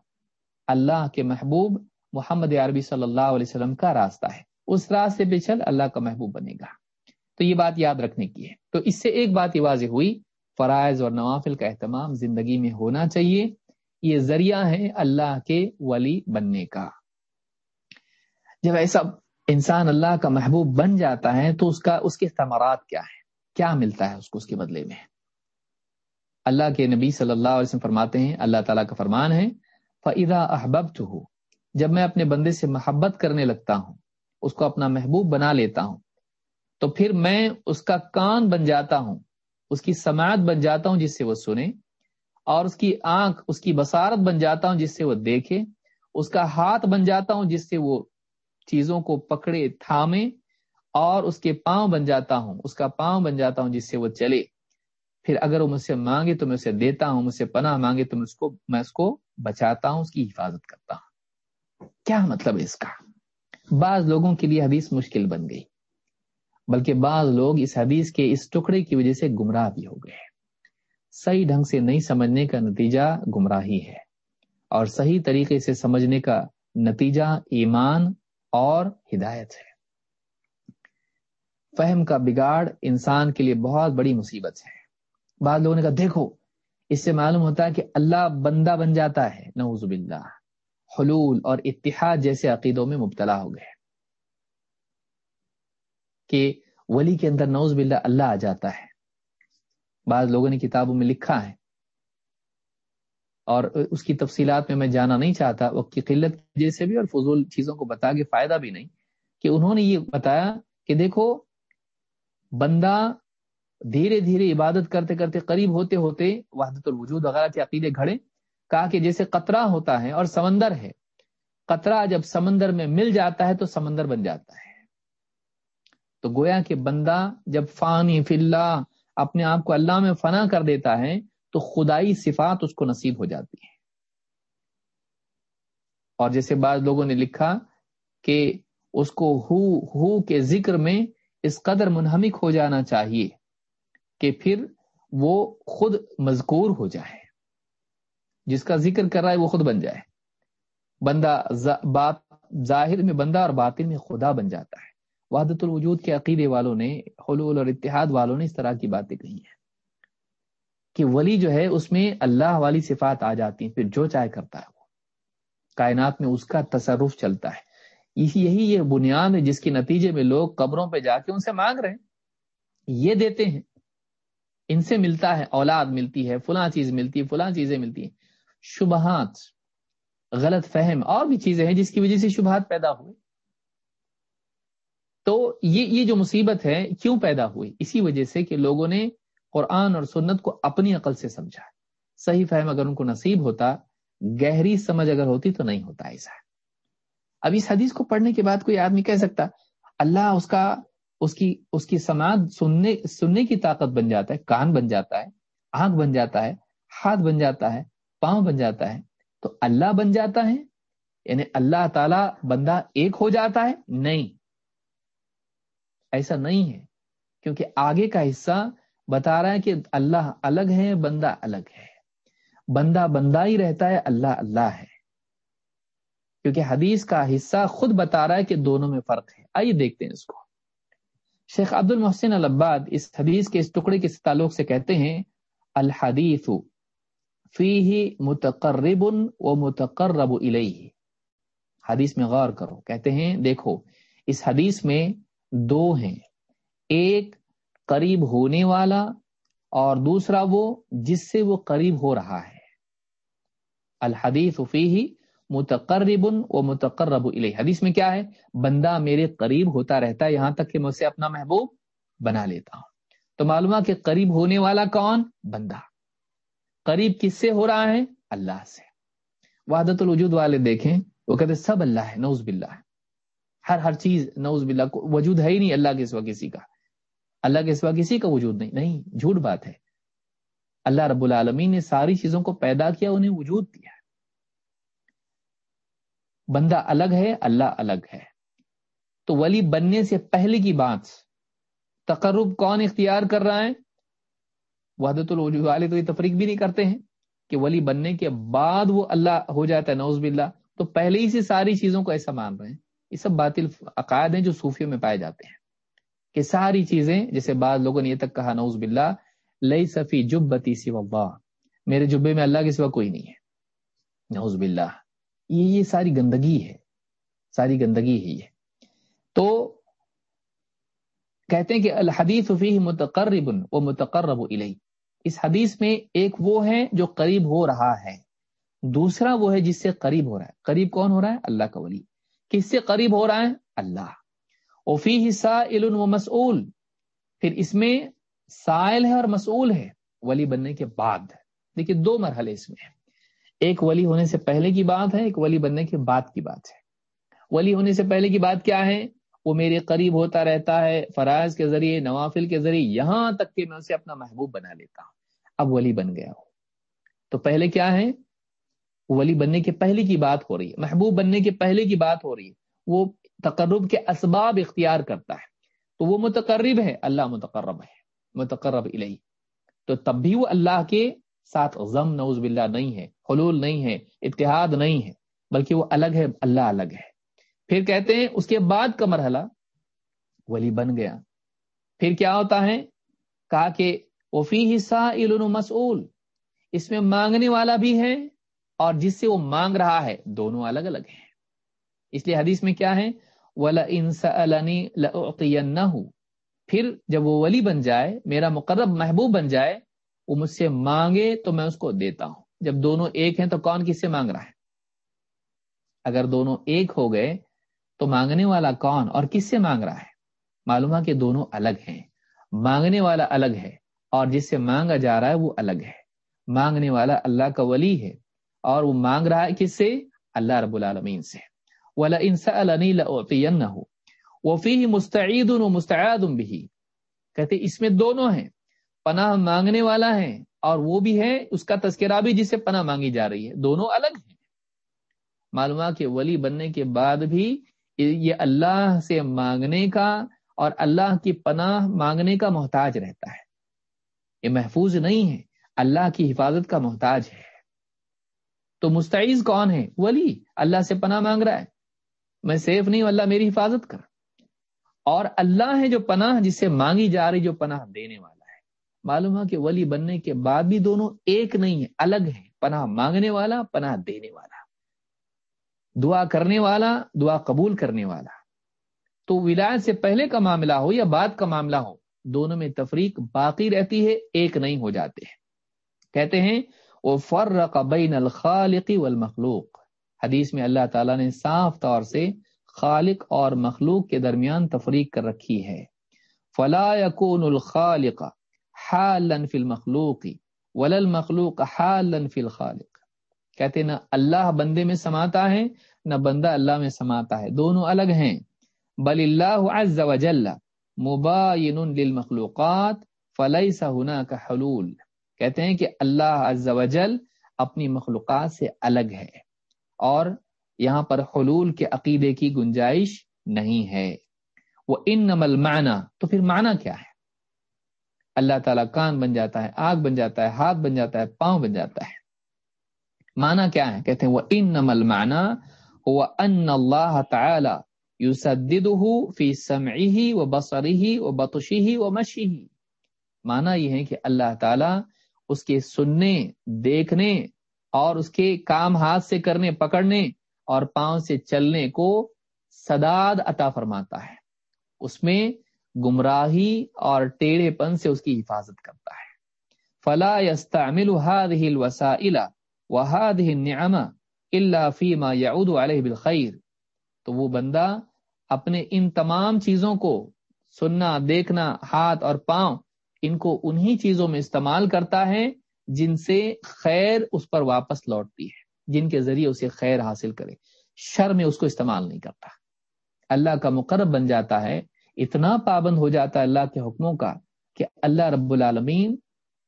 اللہ کے محبوب محمد عربی صلی اللہ علیہ وسلم کا راستہ ہے۔ اس راستے پہ چل اللہ کا محبوب بنے گا۔ تو یہ بات یاد رکھنے کی ہے۔ تو اس سے ایک بات یہ واضح ہوئی، فرائض اور نوافل کا اہتمام زندگی میں ہونا چاہیے۔ یہ ذریعہ ہے اللہ کے ولی بننے کا۔ جب ایسا انسان اللہ کا محبوب بن جاتا ہے تو اس کا، اس کے ثمرات کیا ہے کیا ملتا ہے اس کو اس کے بدلے میں؟ اللہ کے نبی صلی اللہ علیہ وسلم فرماتے ہیں، اللہ تعالیٰ کا فرمان ہے فعدا احبب ہو جب میں اپنے بندے سے محبت کرنے لگتا ہوں، اس کو اپنا محبوب بنا لیتا ہوں، تو پھر میں اس کا کان بن جاتا ہوں، اس کی سماعت بن جاتا ہوں جس سے وہ سنے، اور اس کی آنکھ، اس کی بصارت بن جاتا ہوں جس سے وہ دیکھے، اس کا ہاتھ بن جاتا ہوں جس سے وہ چیزوں کو پکڑے، تھامے، اور اس کے پاؤں بن جاتا ہوں، اس کا پاؤں بن جاتا ہوں جس سے وہ چلے۔ پھر اگر وہ مجھ سے مانگے تو میں اسے دیتا ہوں، مجھ سے پناہ مانگے تو میں اس کو، میں اس کو بچاتا ہوں، اس کی حفاظت کرتا ہوں۔ کیا مطلب ہے اس کا؟ بعض لوگوں کے لیے حدیث مشکل بن گئی، بلکہ بعض لوگ اس حدیث کے اس ٹکڑے کی وجہ سے گمراہ بھی ہو گئے۔ صحیح ڈھنگ سے نہیں سمجھنے کا نتیجہ گمراہی ہے، اور صحیح طریقے سے سمجھنے کا نتیجہ ایمان اور ہدایت ہے۔ فہم کا بگاڑ انسان کے لیے بہت بڑی مصیبت ہے۔ بعض لوگوں نے کہا، دیکھو، اس سے معلوم ہوتا ہے کہ اللہ بندہ بن جاتا ہے، نعوذ باللہ۔ حلول اور اتحاد جیسے عقیدوں میں مبتلا ہو گئے۔ کہ ولی کے اندر نوز باللہ اللہ آ جاتا ہے۔ بعض لوگوں نے کتابوں میں لکھا ہے۔ اور اس کی تفصیلات میں میں جانا نہیں چاہتا، وقت کی قلت کی وجہ سے بھی اور فضول چیزوں کو بتا کے فائدہ بھی نہیں۔ کہ انہوں نے یہ بتایا کہ دیکھو، بندہ دھیرے دھیرے عبادت کرتے کرتے قریب ہوتے ہوتے وحدت الوجود وغیرہ کے عقیدے گھڑے۔ کہا کہ جیسے قطرہ ہوتا ہے اور سمندر ہے، قطرہ جب سمندر میں مل جاتا ہے تو سمندر بن جاتا ہے۔ تو گویا کہ بندہ جب فانی فی اللہ اپنے آپ کو اللہ میں فنا کر دیتا ہے، تو خدائی صفات اس کو نصیب ہو جاتی ہے اور جیسے بعض لوگوں نے لکھا کہ اس کو ہو ہو کے ذکر میں اس قدر منہمک ہو جانا چاہیے کہ پھر وہ خود مذکور ہو جائے۔ جس کا ذکر کر رہا ہے وہ خود بن جائے۔ بندہ بات ظاہر میں بندہ اور باطن میں خدا بن جاتا ہے۔ وحدت الوجود کے عقیدے والوں نے، حلول اور اتحاد والوں نے اس طرح کی باتیں کہی ہیں۔ کہ ولی جو ہے، اس میں اللہ والی صفات آ جاتی ہیں، پھر جو چاہے کرتا ہے وہ۔ کائنات میں اس کا تصرف چلتا ہے۔ یہی یہ بنیاد ہے جس کے نتیجے میں لوگ قبروں پہ جا کے ان سے مانگ رہے ہیں۔ یہ دیتے ہیں۔ ان سے ملتا ہے، اولاد ملتی ہے، فلاں چیز ملتی ہے، فلاں چیزیں ملتی ہیں۔ شبہات، غلط فہم، اور بھی چیزیں ہیں جس کی وجہ سے شبہات پیدا ہوئے۔ تو یہ یہ جو مصیبت ہے کیوں پیدا ہوئی؟ اسی وجہ سے کہ لوگوں نے قرآن اور سنت کو اپنی عقل سے سمجھا۔ صحیح فہم اگر ان کو نصیب ہوتا، گہری سمجھ اگر ہوتی تو نہیں ہوتا ایسا۔ اب اس حدیث کو پڑھنے کے بعد کوئی آدمی کہہ سکتا، اللہ اس کا، اس کی اس کی سماعت سننے سننے کی طاقت بن جاتا ہے، کان بن جاتا ہے، آنکھ بن جاتا ہے، ہاتھ بن جاتا ہے پاؤں بن جاتا ہے تو اللہ بن جاتا ہے؟ یعنی اللہ تعالی بندہ ایک ہو جاتا ہے؟ نہیں۔ ایسا نہیں ہے۔ کیونکہ آگے کا حصہ بتا رہا ہے کہ اللہ الگ ہے، بندہ الگ ہے۔ بندہ بندہ ہی رہتا ہے، اللہ اللہ ہے۔ کیونکہ حدیث کا حصہ خود بتا رہا ہے کہ دونوں میں فرق ہے۔ آئیے دیکھتے ہیں اس کو۔ شیخ عبد المحسن العباد اس حدیث کے اس ٹکڑے کے تعلق سے کہتے ہیں، الحدیث فی متقرب و متقرب الیہ۔ حدیث میں غور کرو، کہتے ہیں، دیکھو، اس حدیث میں دو ہیں۔ ایک قریب ہونے والا اور دوسرا وہ جس سے وہ قریب ہو رہا ہے۔ الحدیث فیہ متقرب و متقرب الیہ۔ حدیث میں کیا ہے؟ بندہ میرے قریب ہوتا رہتا ہے، یہاں تک کہ میں اسے اپنا محبوب بنا لیتا ہوں۔ تو معلوم کہ قریب ہونے والا کون؟ بندہ۔ قریب کس سے ہو رہا ہے؟ اللہ سے۔ وحدت الوجود والے دیکھیں، وہ کہتے سب اللہ ہے نوز باللہ ہے۔ ہر ہر چیز نوز باللہ وجود ہے ہی نہیں اللہ کے سوا کسی کا۔ اللہ کے سوا کسی کا وجود نہیں۔ نہیں، جھوٹ بات ہے۔ اللہ رب العالمین نے ساری چیزوں کو پیدا کیا، انہیں وجود دیا بندہ الگ ہے، اللہ الگ ہے۔ تو ولی بننے سے پہلے کی بات، تقرب کون اختیار کر رہا ہے؟ وحدت الوجود والے تو یہ تفریق بھی نہیں کرتے ہیں کہ ولی بننے کے بعد وہ اللہ ہو جاتا ہے نوز باللہ۔ تو پہلے ہی سے ساری چیزوں کو ایسا مان رہے ہیں۔ یہ سب باطل عقائد ہیں جو صوفیوں میں پائے جاتے ہیں۔ کہ ساری چیزیں، جیسے بعض لوگوں نے یہ تک کہا نوز باللہ لئی صفی جبتی سی وبا میرے جبے میں اللہ کے سوا کوئی نہیں ہے۔ نوز باللہ۔ یہ یہ ساری گندگی ہے۔ ساری گندگی ہی ہے تو کہتے ہیں کہ الحدیث فیہ متقرب و متقرب الیہ۔ اس حدیث میں ایک وہ ہے جو قریب ہو رہا ہے، دوسرا وہ ہے جس سے قریب ہو رہا ہے۔ قریب کون ہو رہا ہے؟ اللہ کا ولی۔ کس سے قریب ہو رہا ہے؟ اللہ۔ وفی حصہ علم و مسعول۔ پھر اس میں سائل ہے اور مسعول ہے۔ ولی بننے کے بعد۔ دیکھیے دو مرحلے اس میں ایک ولی ہونے سے پہلے کی بات ہے، ایک ولی بننے کے بعد کی بات ہے۔ ولی ہونے سے پہلے کی بات کیا ہے؟ وہ میرے قریب ہوتا رہتا ہے فرائض کے ذریعے، نوافل کے ذریعے، یہاں تک کہ میں اسے اپنا محبوب بنا لیتا ہوں۔ اب ولی بن گیا ہو تو پہلے کیا ہے؟ ولی بننے کے پہلے کی بات ہو رہی ہے۔ محبوب بننے کے پہلے کی بات ہو رہی ہے۔ وہ تقرب کے اسباب اختیار کرتا ہے۔ تو وہ متقرب ہے۔ اللہ متقرب ہے۔ متقرب الہی تو تب بھی وہ اللہ کے ساتھ غم نوز باللہ، نہیں ہے۔ حلول نہیں ہے۔ اتحاد نہیں ہے۔ بلکہ وہ الگ ہے، اللہ الگ ہے۔ پھر کہتے ہیں اس کے بعد کا مرحلہ ولی بن گیا۔ پھر کیا ہوتا ہے؟ کہا کہ وفی حصہ مسعول، اس میں مانگنے والا بھی ہے اور جس سے وہ مانگ رہا ہے، دونوں الگ الگ ہیں۔ اس لیے حدیث میں کیا ہے؟ ولا نہ پھر جب وہ ولی بن جائے، میرا مقرب محبوب بن جائے، وہ مجھ سے مانگے تو میں اس کو دیتا ہوں۔ جب دونوں ایک ہیں تو کون کس سے مانگ رہا ہے؟ اگر دونوں ایک ہو گئے تو مانگنے والا کون اور کس سے مانگ رہا ہے؟ معلوم ہے کہ دونوں الگ ہیں۔ مانگنے والا الگ ہے اور جس سے مانگا جا رہا ہے وہ الگ ہے۔ مانگنے والا اللہ کا ولی ہے اور وہ مانگ رہا ہے کس سے؟ اللہ رب العالمین سے۔ ولا نہ ہو وہ مستعد بھی کہتے اس میں دونوں ہیں، پناہ مانگنے والا ہے اور وہ بھی ہے، اس کا تذکرہ بھی جس سے پناہ مانگی جا رہی ہے، دونوں الگ ہیں۔ معلوم کہ ولی بننے کے بعد بھی یہ اللہ سے مانگنے کا اور اللہ کی پناہ مانگنے کا محتاج رہتا ہے۔ یہ محفوظ نہیں ہے۔ اللہ کی حفاظت کا محتاج ہے۔ تو مستعز کون ہے؟ ولی، اللہ سے پناہ مانگ رہا ہے۔ میں سیف نہیں ہوں، اللہ میری حفاظت کر۔ اور اللہ ہے جو پناہ، جس سے مانگی جا رہی، جو پناہ دینے والا ہے۔ معلوم ہے کہ ولی بننے کے بعد بھی دونوں ایک نہیں ہے الگ ہے پناہ مانگنے والا، پناہ دینے والا۔ دعا کرنے والا، دعا قبول کرنے والا۔ تو ولایت سے پہلے کا معاملہ ہو یا بعد کا معاملہ ہو، دونوں میں تفریق باقی رہتی ہے، ایک نہیں ہو جاتے ہیں۔ کہتے ہیں وہ فرق بین الخالق والمخلوق۔ حدیث میں اللہ تعالیٰ نے صاف طور سے خالق اور مخلوق کے درمیان تفریق کر رکھی ہے۔ فلا يكون الخالق حالا فی المخلوق، ولا المخلوق حالا فی الخالق۔ کہتے نہ اللہ بندے میں سماتا ہے، نہ بندہ اللہ میں سماتا ہے۔ دونوں الگ ہیں۔ بل اللہ عز وجل مباین للمخلوقات فلیس ہونا کا حلول۔ کہتے ہیں کہ اللہ عز وجل اپنی مخلوقات سے الگ ہے اور یہاں پر حلول کے عقیدے کی گنجائش نہیں ہے۔ وہ ان نمل تو پھر معنی کیا ہے؟ اللہ تعالیٰ کان بن جاتا ہے، آگ بن جاتا ہے، ہاتھ بن جاتا ہے، پاؤں بن جاتا ہے۔ معنی کیا ہے؟ کہتے ہیں وہ ان نمل معنی وہ ان اللہ تعالی فی سمعه و بصره و بطشه و مشیه معنی یہ ہے کہ اللہ تعالی اس کے سننے، دیکھنے اور اس کے کام ہاتھ سے کرنے، پکڑنے اور پاؤں سے چلنے کو سداد عطا فرماتا ہے۔ اس میں گمراہی اور ٹیڑھے پن سے اس کی حفاظت کرتا ہے۔ فلا يستعمل هذه الوسائل وهذه النعمه الا فيما يعود عليه بالخير تو وہ بندہ اپنے ان تمام چیزوں کو سننا، دیکھنا، ہاتھ اور پاؤں، ان کو انہی چیزوں میں استعمال کرتا ہے جن سے خیر اس پر واپس لوٹتی ہے، جن کے ذریعے اسے خیر حاصل کرے۔ شر میں اس کو استعمال نہیں کرتا۔ اللہ کا مقرب بن جاتا ہے، اتنا پابند ہو جاتا ہے اللہ کے حکموں کا کہ اللہ رب العالمین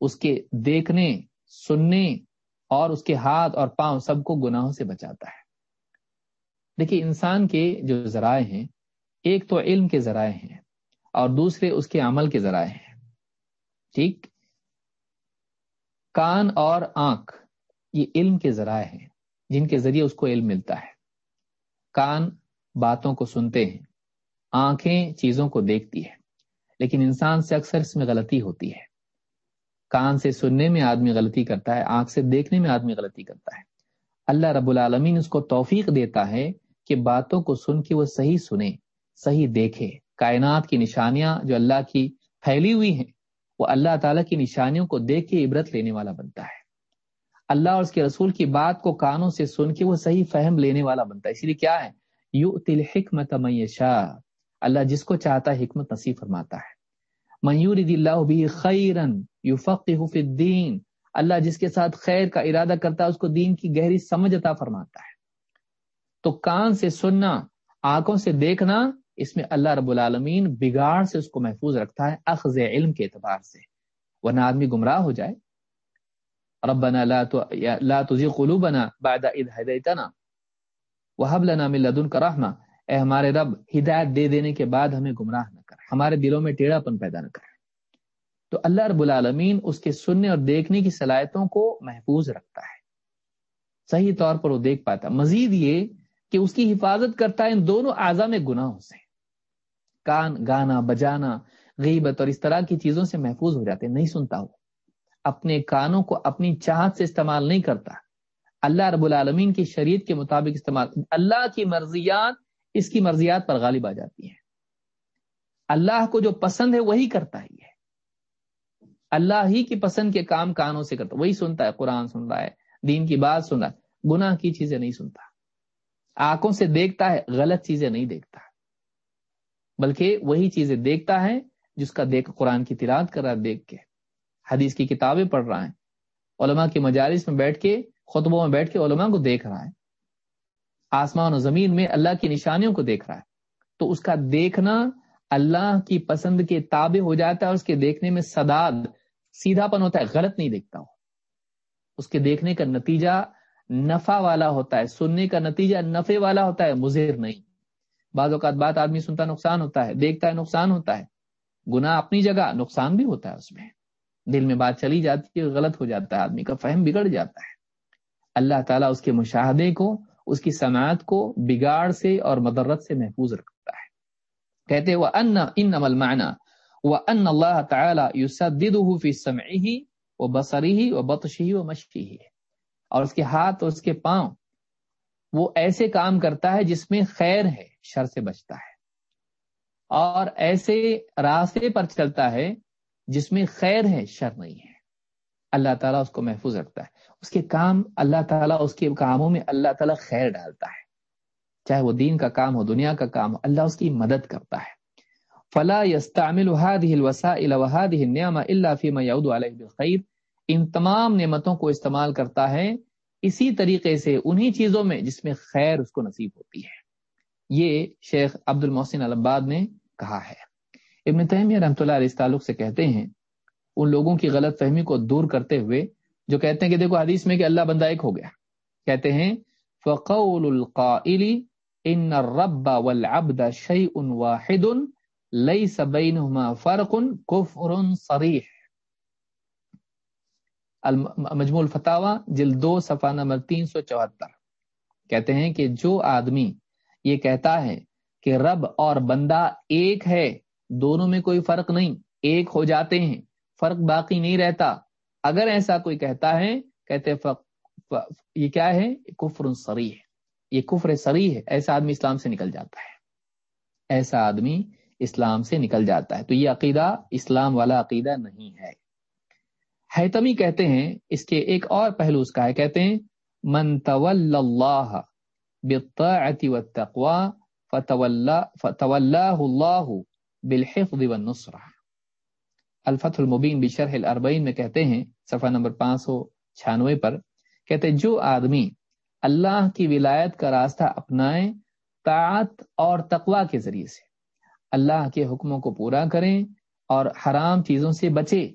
اس کے دیکھنے، سننے اور اس کے ہاتھ اور پاؤں سب کو گناہوں سے بچاتا ہے۔ دیکھیے، انسان کے جو ذرائع ہیں، ایک تو علم کے ذرائع ہیں اور دوسرے اس کے عمل کے ذرائع ہیں۔ ٹھیک؟ کان اور آنکھ، یہ علم کے ذرائع ہیں، جن کے ذریعے اس کو علم ملتا ہے۔ کان باتوں کو سنتے ہیں، آنکھیں چیزوں کو دیکھتی ہے، لیکن انسان سے اکثر اس میں غلطی ہوتی ہے۔ کان سے سننے میں آدمی غلطی کرتا ہے، آنکھ سے دیکھنے میں آدمی غلطی کرتا ہے۔ اللہ رب العالمین اس کو توفیق دیتا ہے کہ باتوں کو سن کے وہ صحیح سنے صحیح دیکھے۔ کائنات کی نشانیاں جو اللہ کی پھیلی ہوئی ہیں، وہ اللہ تعالیٰ کی نشانیوں کو دیکھ کے عبرت لینے والا بنتا ہے۔ اللہ اور اس کے رسول کی بات کو کانوں سے سن کے وہ صحیح فہم لینے والا بنتا ہے۔ اس لیے کیا ہے؟ یو تل حکمت میشا اللہ جس کو چاہتا ہے حکمت نصیب فرماتا ہے۔ میور اللہ بھی خیرن یو الدین، اللہ جس کے ساتھ خیر کا ارادہ کرتا ہے، اس کو دین کی گہری سمجھ عطا فرماتا ہے۔ تو کان سے سننا، آنکھوں سے دیکھنا، اس میں اللہ رب العالمین بگاڑ سے اس کو محفوظ رکھتا ہے اخذ علم کے اعتبار سے۔ ورنہ آدمی گمراہ ہو جائے۔ ربنا لا لا تزغ قلوبنا بعد اذ هديتنا وهب لنا من لدنك رحمه اے ہمارے رب، ہدایت دے دینے کے بعد ہمیں گمراہ نہ کر ہمارے دلوں میں ٹیڑھا پن پیدا نہ کر تو اللہ رب العالمین اس کے سننے اور دیکھنے کی صلاحیتوں کو محفوظ رکھتا ہے۔ صحیح طور پر وہ دیکھ پاتا مزید یہ کہ اس کی حفاظت کرتا ہے ان دونوں اعضا میں گناہوں سے۔ کان، گانا، بجانا، غیبت اور اس طرح کی چیزوں سے محفوظ ہو جاتے نہیں سنتا ہو اپنے کانوں کو اپنی چاہت سے استعمال نہیں کرتا۔ اللہ رب العالمین کی شریعت کے مطابق استعمال۔ اللہ کی مرضیات اس کی مرضیات پر غالب آ جاتی ہیں۔ اللہ کو جو پسند ہے وہی کرتا ہی ہے۔ اللہ ہی کی پسند کے کام کانوں سے کرتا، وہی سنتا ہے، قرآن سن رہا ہے، دین کی بات سن رہا ہے۔ گناہ کی چیزیں نہیں سنتا۔ آنکھوں سے دیکھتا ہے، غلط چیزیں نہیں دیکھتا۔ بلکہ وہی چیزیں دیکھتا ہے جس کا دیکھ قرآن کی تلاوت کر رہا ہے، دیکھ کے۔ حدیث کی کتابیں پڑھ رہا ہے۔ علماء کی مجالس میں بیٹھ کے، خطبوں میں بیٹھ کے علماء کو دیکھ رہا ہے۔ آسمان و زمین میں اللہ کی نشانیوں کو دیکھ رہا ہے۔ تو اس کا دیکھنا اللہ کی پسند کے تابع ہو جاتا ہے اس کے دیکھنے میں سداد سیدھا پن ہوتا ہے، غلط نہیں دیکھتا ہو اس کے دیکھنے کا نتیجہ نفع والا ہوتا ہے، سننے کا نتیجہ نفع والا ہوتا ہے، مضر نہیں۔ بعض اوقات بات آدمی سنتا نقصان ہوتا ہے، دیکھتا ہے، نقصان ہوتا ہے۔ گناہ اپنی جگہ، نقصان بھی ہوتا ہے اس میں۔ دل میں بات چلی جاتی ہے، غلط ہو جاتا ہے، آدمی کا فہم بگڑ جاتا ہے۔ اللہ تعالیٰ اس کے مشاہدے کو، اس کی صنعت کو بگاڑ سے اور مدرت سے محفوظ رکھتا کہتے وہ ان ان عمل معنی وہ ان اللہ تعالیٰ فی سمعه و بصری ہی مشقی ہی اور اس کے ہاتھ اور اس کے پاؤں، وہ ایسے کام کرتا ہے جس میں خیر ہے، شر سے بچتا ہے۔ اور ایسے راستے پر چلتا ہے جس میں خیر ہے، شر نہیں ہے۔ اللہ تعالیٰ اس کو محفوظ رکھتا ہے۔ اس کے کام، اللہ تعالیٰ اس کے کاموں میں اللہ تعالیٰ خیر ڈالتا ہے۔ چاہے وہ دین کا کام ہو، دنیا کا کام ہو، اللہ اس کی مدد کرتا ہے۔ فلا يستعمل هذه الوسائل وهذه النعم الا فيما يعود عليه بالخير۔ ان تمام نعمتوں کو استعمال کرتا ہے، اسی طریقے سے انہی چیزوں میں جس میں خیر اس کو نصیب ہوتی ہے۔ یہ شیخ عبد المحسن الباد نے کہا ہے۔ ابن تیمیہ رحمۃ اللہ علیہ اس تعلق سے کہتے ہیں، ان لوگوں کی غلط فہمی کو دور کرتے ہوئے جو کہتے ہیں کہ دیکھو حدیث میں کہ اللہ بندہ ایک ہو گیا۔ کہتے ہیں، فقول القائل ان الرب والعبد شيء واحد ليس بينهما فرق كفر صريح۔ مجموع الفتاوا جلد دو، صفحہ نمبر تین سو چوہتر۔ کہتے ہیں کہ جو آدمی یہ کہتا ہے کہ رب اور بندہ ایک ہے، دونوں میں کوئی فرق نہیں، ایک ہو جاتے ہیں، فرق باقی نہیں رہتا۔ اگر ایسا کوئی کہتا ہے، کہتے یہ کیا ہے؟ کفر سری ہے یہ کفر سری ہے، ایسا آدمی اسلام سے نکل جاتا ہے۔ ایسا آدمی اسلام سے نکل جاتا ہے۔ تو یہ عقیدہ اسلام والا عقیدہ نہیں ہے۔ حیتمی کہتے ہیں، اس کے ایک اور پہلو اس کا ہے، کہتے ہیں، من طول اللہ والتقوى فتولاه الله بالحفظ والنصرہ۔ الفت المبین بشرح الاربعین میں کہتے ہیں، صفحہ نمبر پانچ سو چھیانوے پر، کہتے جو آدمی اللہ کی ولایت کا راستہ اپنائے طاعت اور تقوا کے ذریعے سے۔ اللہ کے حکموں کو پورا کریں اور حرام چیزوں سے بچے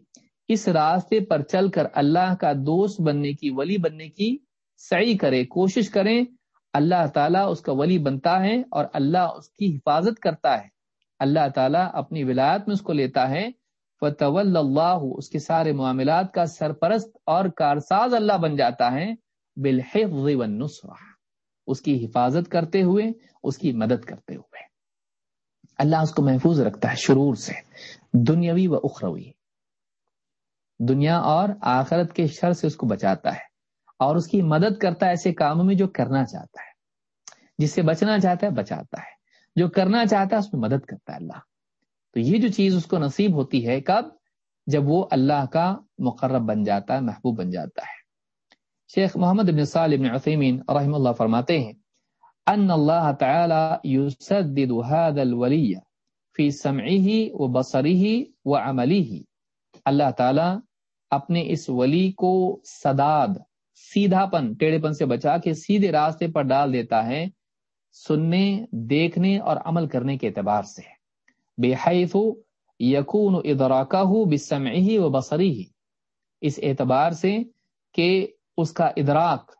اس راستے پر چل کر اللہ کا دوست بننے کی، ولی بننے کی سعی کرے کوشش کریں۔ اللہ تعالیٰ اس کا ولی بنتا ہے اور اللہ اس کی حفاظت کرتا ہے۔ اللہ تعالیٰ اپنی ولایت میں اس کو لیتا ہے۔ فتول اللہ، اس کے سارے معاملات کا سرپرست اور کارساز اللہ بن جاتا ہے۔ بالحفظ والنصرہ اس کی حفاظت کرتے ہوئے، اس کی مدد کرتے ہوئے۔ اللہ اس کو محفوظ رکھتا ہے شرور سے، دنیاوی و اخروی۔ دنیا اور آخرت کے شر سے اس کو بچاتا ہے اور اس کی مدد کرتا ہے ایسے کاموں میں جو کرنا چاہتا ہے۔ جس سے بچنا چاہتا ہے، بچاتا ہے۔ جو کرنا چاہتا ہے، اس میں مدد کرتا ہے اللہ۔ تو یہ جو چیز اس کو نصیب ہوتی ہے کب؟ جب وہ اللہ کا مقرب بن جاتا ہے، محبوب بن جاتا ہے۔ شیخ محمد بن ابن ابن عثیمین رحم اللہ فرماتے ہیں، ان اللہ تعالی يسدد هذا الولی فی سمعه و بصره و عمله اللہ تعالی اپنے اس ولی کو سداد سیدھا پن ٹیڑے پن سے بچا کے سیدھے راستے پر ڈال دیتا ہے سننے، دیکھنے اور عمل کرنے کے اعتبار سے۔ بے حیث یقون ادراکہ بسمعه و بصره اس اعتبار سے کہ اس کا ادراک،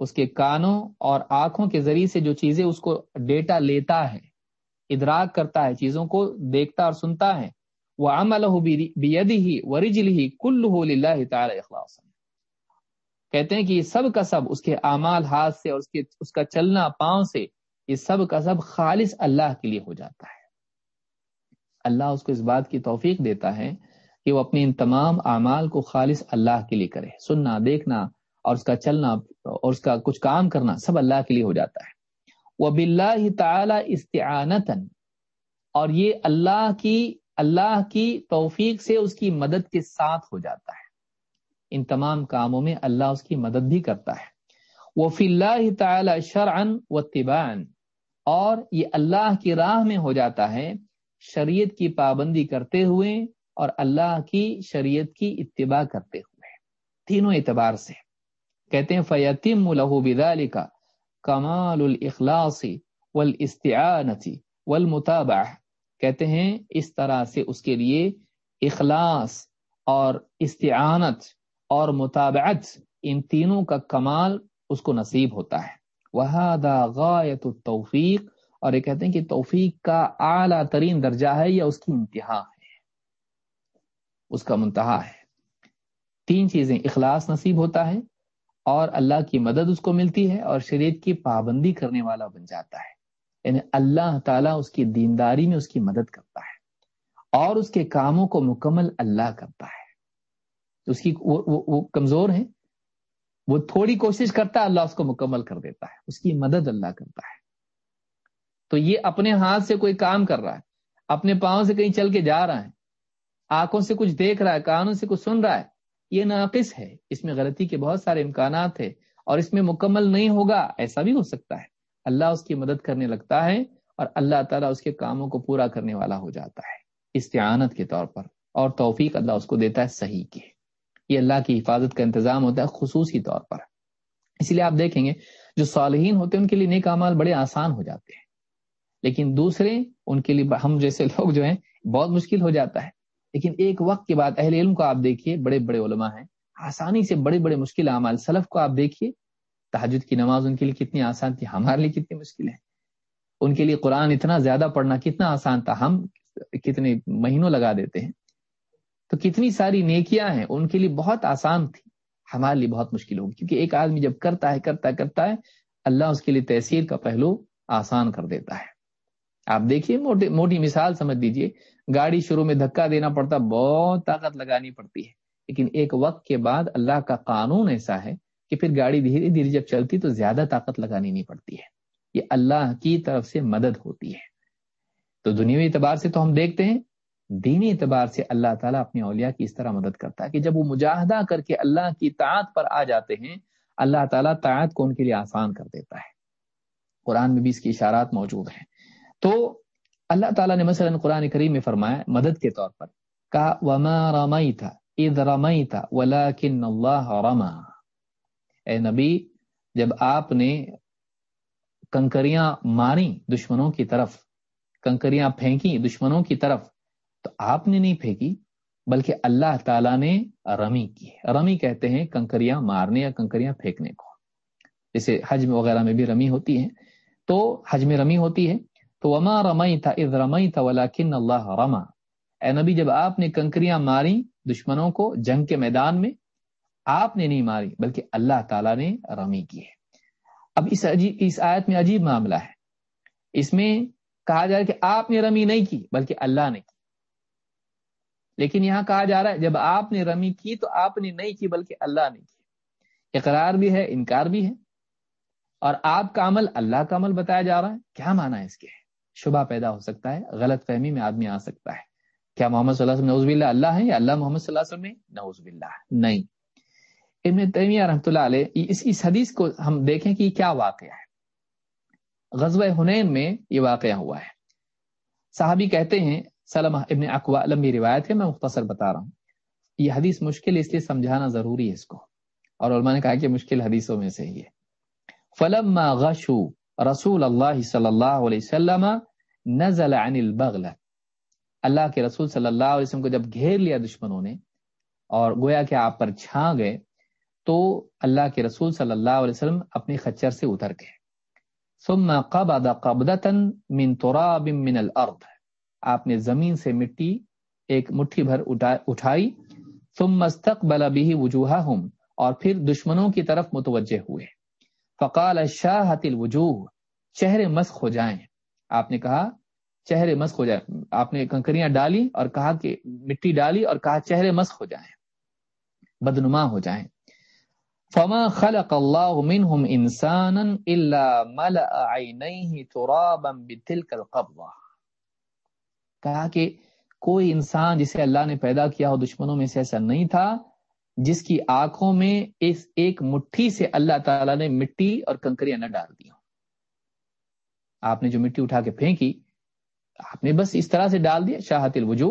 اس کے کانوں اور آنکھوں کے ذریعے سے جو چیزیں اس کو ڈیٹا لیتا ہے، ادراک کرتا ہے، چیزوں کو دیکھتا اور سنتا ہے۔ وہ عمل ہی ورجل ہی کل تعالی اخلاص کہتے ہیں کہ یہ سب کا سب، اس کے اعمال ہاتھ سے اور اس کے اس کا چلنا پاؤں سے، یہ سب کا سب خالص اللہ کے لیے ہو جاتا ہے۔ اللہ اس کو اس بات کی توفیق دیتا ہے کہ وہ اپنے ان تمام اعمال کو خالص اللہ کے لیے کرے۔ سننا، دیکھنا اور اس کا چلنا اور اس کا کچھ کام کرنا سب اللہ کے لیے ہو جاتا ہے۔ وہ بلّہ تعالی استعانتن اور یہ اللہ کی اللہ کی توفیق سے اس کی مدد کے ساتھ ہو جاتا ہے۔ ان تمام کاموں میں اللہ اس کی مدد بھی کرتا ہے۔ وہ فی اللہ تعالی شرعن و طبان اور یہ اللہ کی راہ میں ہو جاتا ہے شریعت کی پابندی کرتے ہوئے اور اللہ کی شریعت کی اتباع کرتے ہوئے۔ تینوں اعتبار سے۔ کہتے ہیں فیتم لہو بدال کا کمال الاخلاص والاستعانتی والمتابع کہتے ہیں، اس طرح سے اس کے لیے اخلاص اور استعانت اور متابعت، ان تینوں کا کمال اس کو نصیب ہوتا ہے۔ وہ غایت التوفیق اور یہ کہتے ہیں کہ توفیق کا اعلیٰ ترین درجہ ہے، یا اس کی انتہا ہے۔ اس کا منتہا ہے۔ تین چیزیں اخلاص نصیب ہوتا ہے اور اللہ کی مدد اس کو ملتی ہے اور شریعت کی پابندی کرنے والا بن جاتا ہے۔ یعنی اللہ تعالیٰ اس کی دینداری میں اس کی مدد کرتا ہے اور اس کے کاموں کو مکمل اللہ کرتا ہے۔ اس کی وہ, وہ, وہ کمزور ہے وہ تھوڑی کوشش کرتا ہے اللہ اس کو مکمل کر دیتا ہے۔ اس کی مدد اللہ کرتا ہے۔ تو یہ اپنے ہاتھ سے کوئی کام کر رہا ہے اپنے پاؤں سے کہیں چل کے جا رہا ہے آنکھوں سے کچھ دیکھ رہا ہے کانوں سے کچھ سن رہا ہے یہ ناقص ہے۔ اس میں غلطی کے بہت سارے امکانات ہیں اور اس میں مکمل نہیں ہوگا، ایسا بھی ہو سکتا ہے۔ اللہ اس کی مدد کرنے لگتا ہے اور اللہ تعالیٰ اس کے کاموں کو پورا کرنے والا ہو جاتا ہے۔ استعانت کے طور پر اور توفیق اللہ اس کو دیتا ہے صحیح کے یہ اللہ کی حفاظت کا انتظام ہوتا ہے خصوصی طور پر۔ اسی لیے آپ دیکھیں گے، جو صالحین ہوتے ہیں ان کے لیے نیک اعمال بڑے آسان ہو جاتے ہیں۔ لیکن دوسرے، ان کے لیے ہم جیسے لوگ جو ہیں، بہت مشکل ہو جاتا ہے۔ لیکن ایک وقت کے بعد اہل علم کو آپ دیکھیے، بڑے بڑے علماء ہیں۔ آسانی سے بڑے بڑے مشکل اعمال سلف کو آپ دیکھیے تحجد کی نماز ان کے لیے کتنی آسان تھی، ہمارے لیے کتنی مشکل ہے۔ ان کے لیے قرآن اتنا زیادہ پڑھنا کتنا آسان تھا، ہم کتنے مہینوں لگا دیتے ہیں۔ تو کتنی ساری نیکیاں ہیں، ان کے لیے بہت آسان تھی۔ ہمارے لیے بہت مشکل ہوگی، کیونکہ ایک آدمی جب کرتا ہے کرتا ہے کرتا ہے، اللہ اس کے لیے تحصیل کا پہلو آسان کر دیتا ہے۔ آپ دیکھیے، موٹی موٹی مثال سمجھ دیجیے گاڑی شروع میں دھکا دینا پڑتا، بہت طاقت لگانی پڑتی ہے۔ لیکن ایک وقت کے بعد اللہ کا قانون ایسا ہے کہ پھر گاڑی دھیرے دھیرے جب چلتی تو زیادہ طاقت لگانی نہیں پڑتی ہے۔ یہ اللہ کی طرف سے مدد ہوتی ہے۔ تو دنیاوی اعتبار سے تو ہم دیکھتے ہیں، دینی اعتبار سے اللہ تعالیٰ اپنی اولیاء کی اس طرح مدد کرتا ہے کہ جب وہ مجاہدہ کر کے اللہ کی طاعت پر آ جاتے ہیں، اللہ تعالیٰ طاعت کو ان کے لیے آسان کر دیتا ہے۔ قرآن میں بھی اس کی اشارات موجود ہیں۔ تو اللہ تعالیٰ نے مثلا قرآن کریم میں فرمایا، مدد کے طور پر، کہا، وما رمیتا اذ رمیتا ولیکن اللہ رما اے نبی، جب آپ نے کنکریاں ماری دشمنوں کی طرف، کنکریاں پھینکی دشمنوں کی طرف، تو آپ نے نہیں پھینکی، بلکہ اللہ تعالیٰ نے رمی کی رمی کہتے ہیں کنکریاں مارنے یا کنکریاں پھینکنے کو۔ جیسے حج وغیرہ میں بھی رمی ہوتی ہے، تو حج میں رمی ہوتی ہے تو وما رمئی تھا اذ رمئی تھا اللہ رما اے نبی، جب آپ نے کنکریاں ماری دشمنوں کو جنگ کے میدان میں، آپ نے نہیں ماری، بلکہ اللہ تعالیٰ نے رمی کی ہے۔ اب اس عجیب، اس آیت میں عجیب معاملہ ہے۔ اس میں کہا جائے کہ آپ نے رمی نہیں کی، بلکہ اللہ نے کی۔ لیکن یہاں کہا جا رہا ہے، جب آپ نے رمی کی تو آپ نے نہیں کی، بلکہ اللہ نے کی۔ اقرار بھی ہے، انکار بھی ہے۔ اور آپ کا عمل، اللہ کا عمل بتایا جا رہا ہے۔ کیا مانا ہے اس کے؟ شبہ پیدا ہو سکتا ہے، غلط فہمی میں آدمی آ سکتا ہے۔ کیا محمد صلی اللہ علیہ وسلم نوز باللہ اللہ ہے یا اللہ محمد صلی اللہ علیہ وسلم نوز باللہ، نہیں۔ ابن تیمیہ رحمۃ اللہ علیہ اس اس حدیث کو ہم دیکھیں کہ کیا واقعہ ہے۔ غزوہ حنین میں یہ واقعہ ہوا ہے۔ صحابی کہتے ہیں سلم ابن اقوا لمبی روایت ہے، میں مختصر بتا رہا ہوں۔ یہ حدیث مشکل اس لیے سمجھانا ضروری ہے اس کو۔ اور علماء نے کہا کہ مشکل حدیثوں میں سے ہی ہے۔ فلم غشو رسول اللہ صلی اللہ علیہ وسلم نزل عن البغل اللہ کے رسول صلی اللہ علیہ وسلم کو جب گھیر لیا دشمنوں نے اور گویا کہ آپ پر چھا گئے، تو اللہ کے رسول صلی اللہ علیہ وسلم اپنی خچر سے اتر گئے۔ ثم قبض قبضتا من تراب من الارض۔ آپ نے زمین سے مٹی، ایک مٹھی بھر اٹھائی۔ ثم استقبل به وجوههم اور پھر دشمنوں کی طرف متوجہ ہوئے۔ فقال شاہت الوجوہ، چہرے مسخ ہو جائیں۔ آپ نے کہا، چہرے مسخ ہو جائیں۔ آپ نے کنکریاں ڈالی اور کہا کہ مٹی ڈالی اور کہا چہرے مسخ ہو جائیں، بدنما ہو جائیں۔ فما خلق اللہ منہم انسانا الا ملأ عینیہ ترابا بتلک القبضہ۔ کہا کہ کوئی انسان جسے اللہ نے پیدا کیا ہو، دشمنوں میں سے ایسا نہیں تھا جس کی آنکھوں میں اس ایک مٹھی سے اللہ تعالی نے مٹی اور کنکریاں نہ ڈال دی آپ نے جو مٹی اٹھا کے پھینکی، آپ نے بس اس طرح سے ڈال دیا شاہت الوجو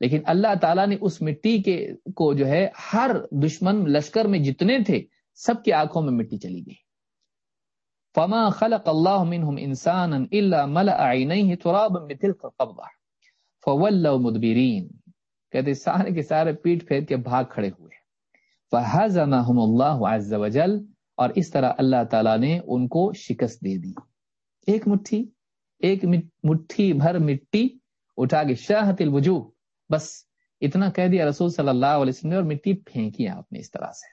لیکن اللہ تعالیٰ نے اس مٹی کے کو جو ہے، ہر دشمن لشکر میں جتنے تھے، سب کی آنکھوں میں مٹی چلی گئی۔ فما خلق اللہ منہم انسانا الا ملأ عینیہ ترابا بتلک القبضہ فولوا مدبرین کہتے سارے کے سارے پیٹ پھیر کے بھاگ کھڑے ہوئے فہزمہم اللہ عز وجل، اور اس طرح اللہ تعالیٰ نے ان کو شکست دے دی۔ ایک مٹھی ایک مٹھی بھر مٹی اٹھا کے شاہت الوجوہ۔ بس اتنا کہہ دیا رسول صلی اللہ علیہ وسلم نے، اور مٹی پھینکی آپ نے اس طرح سے۔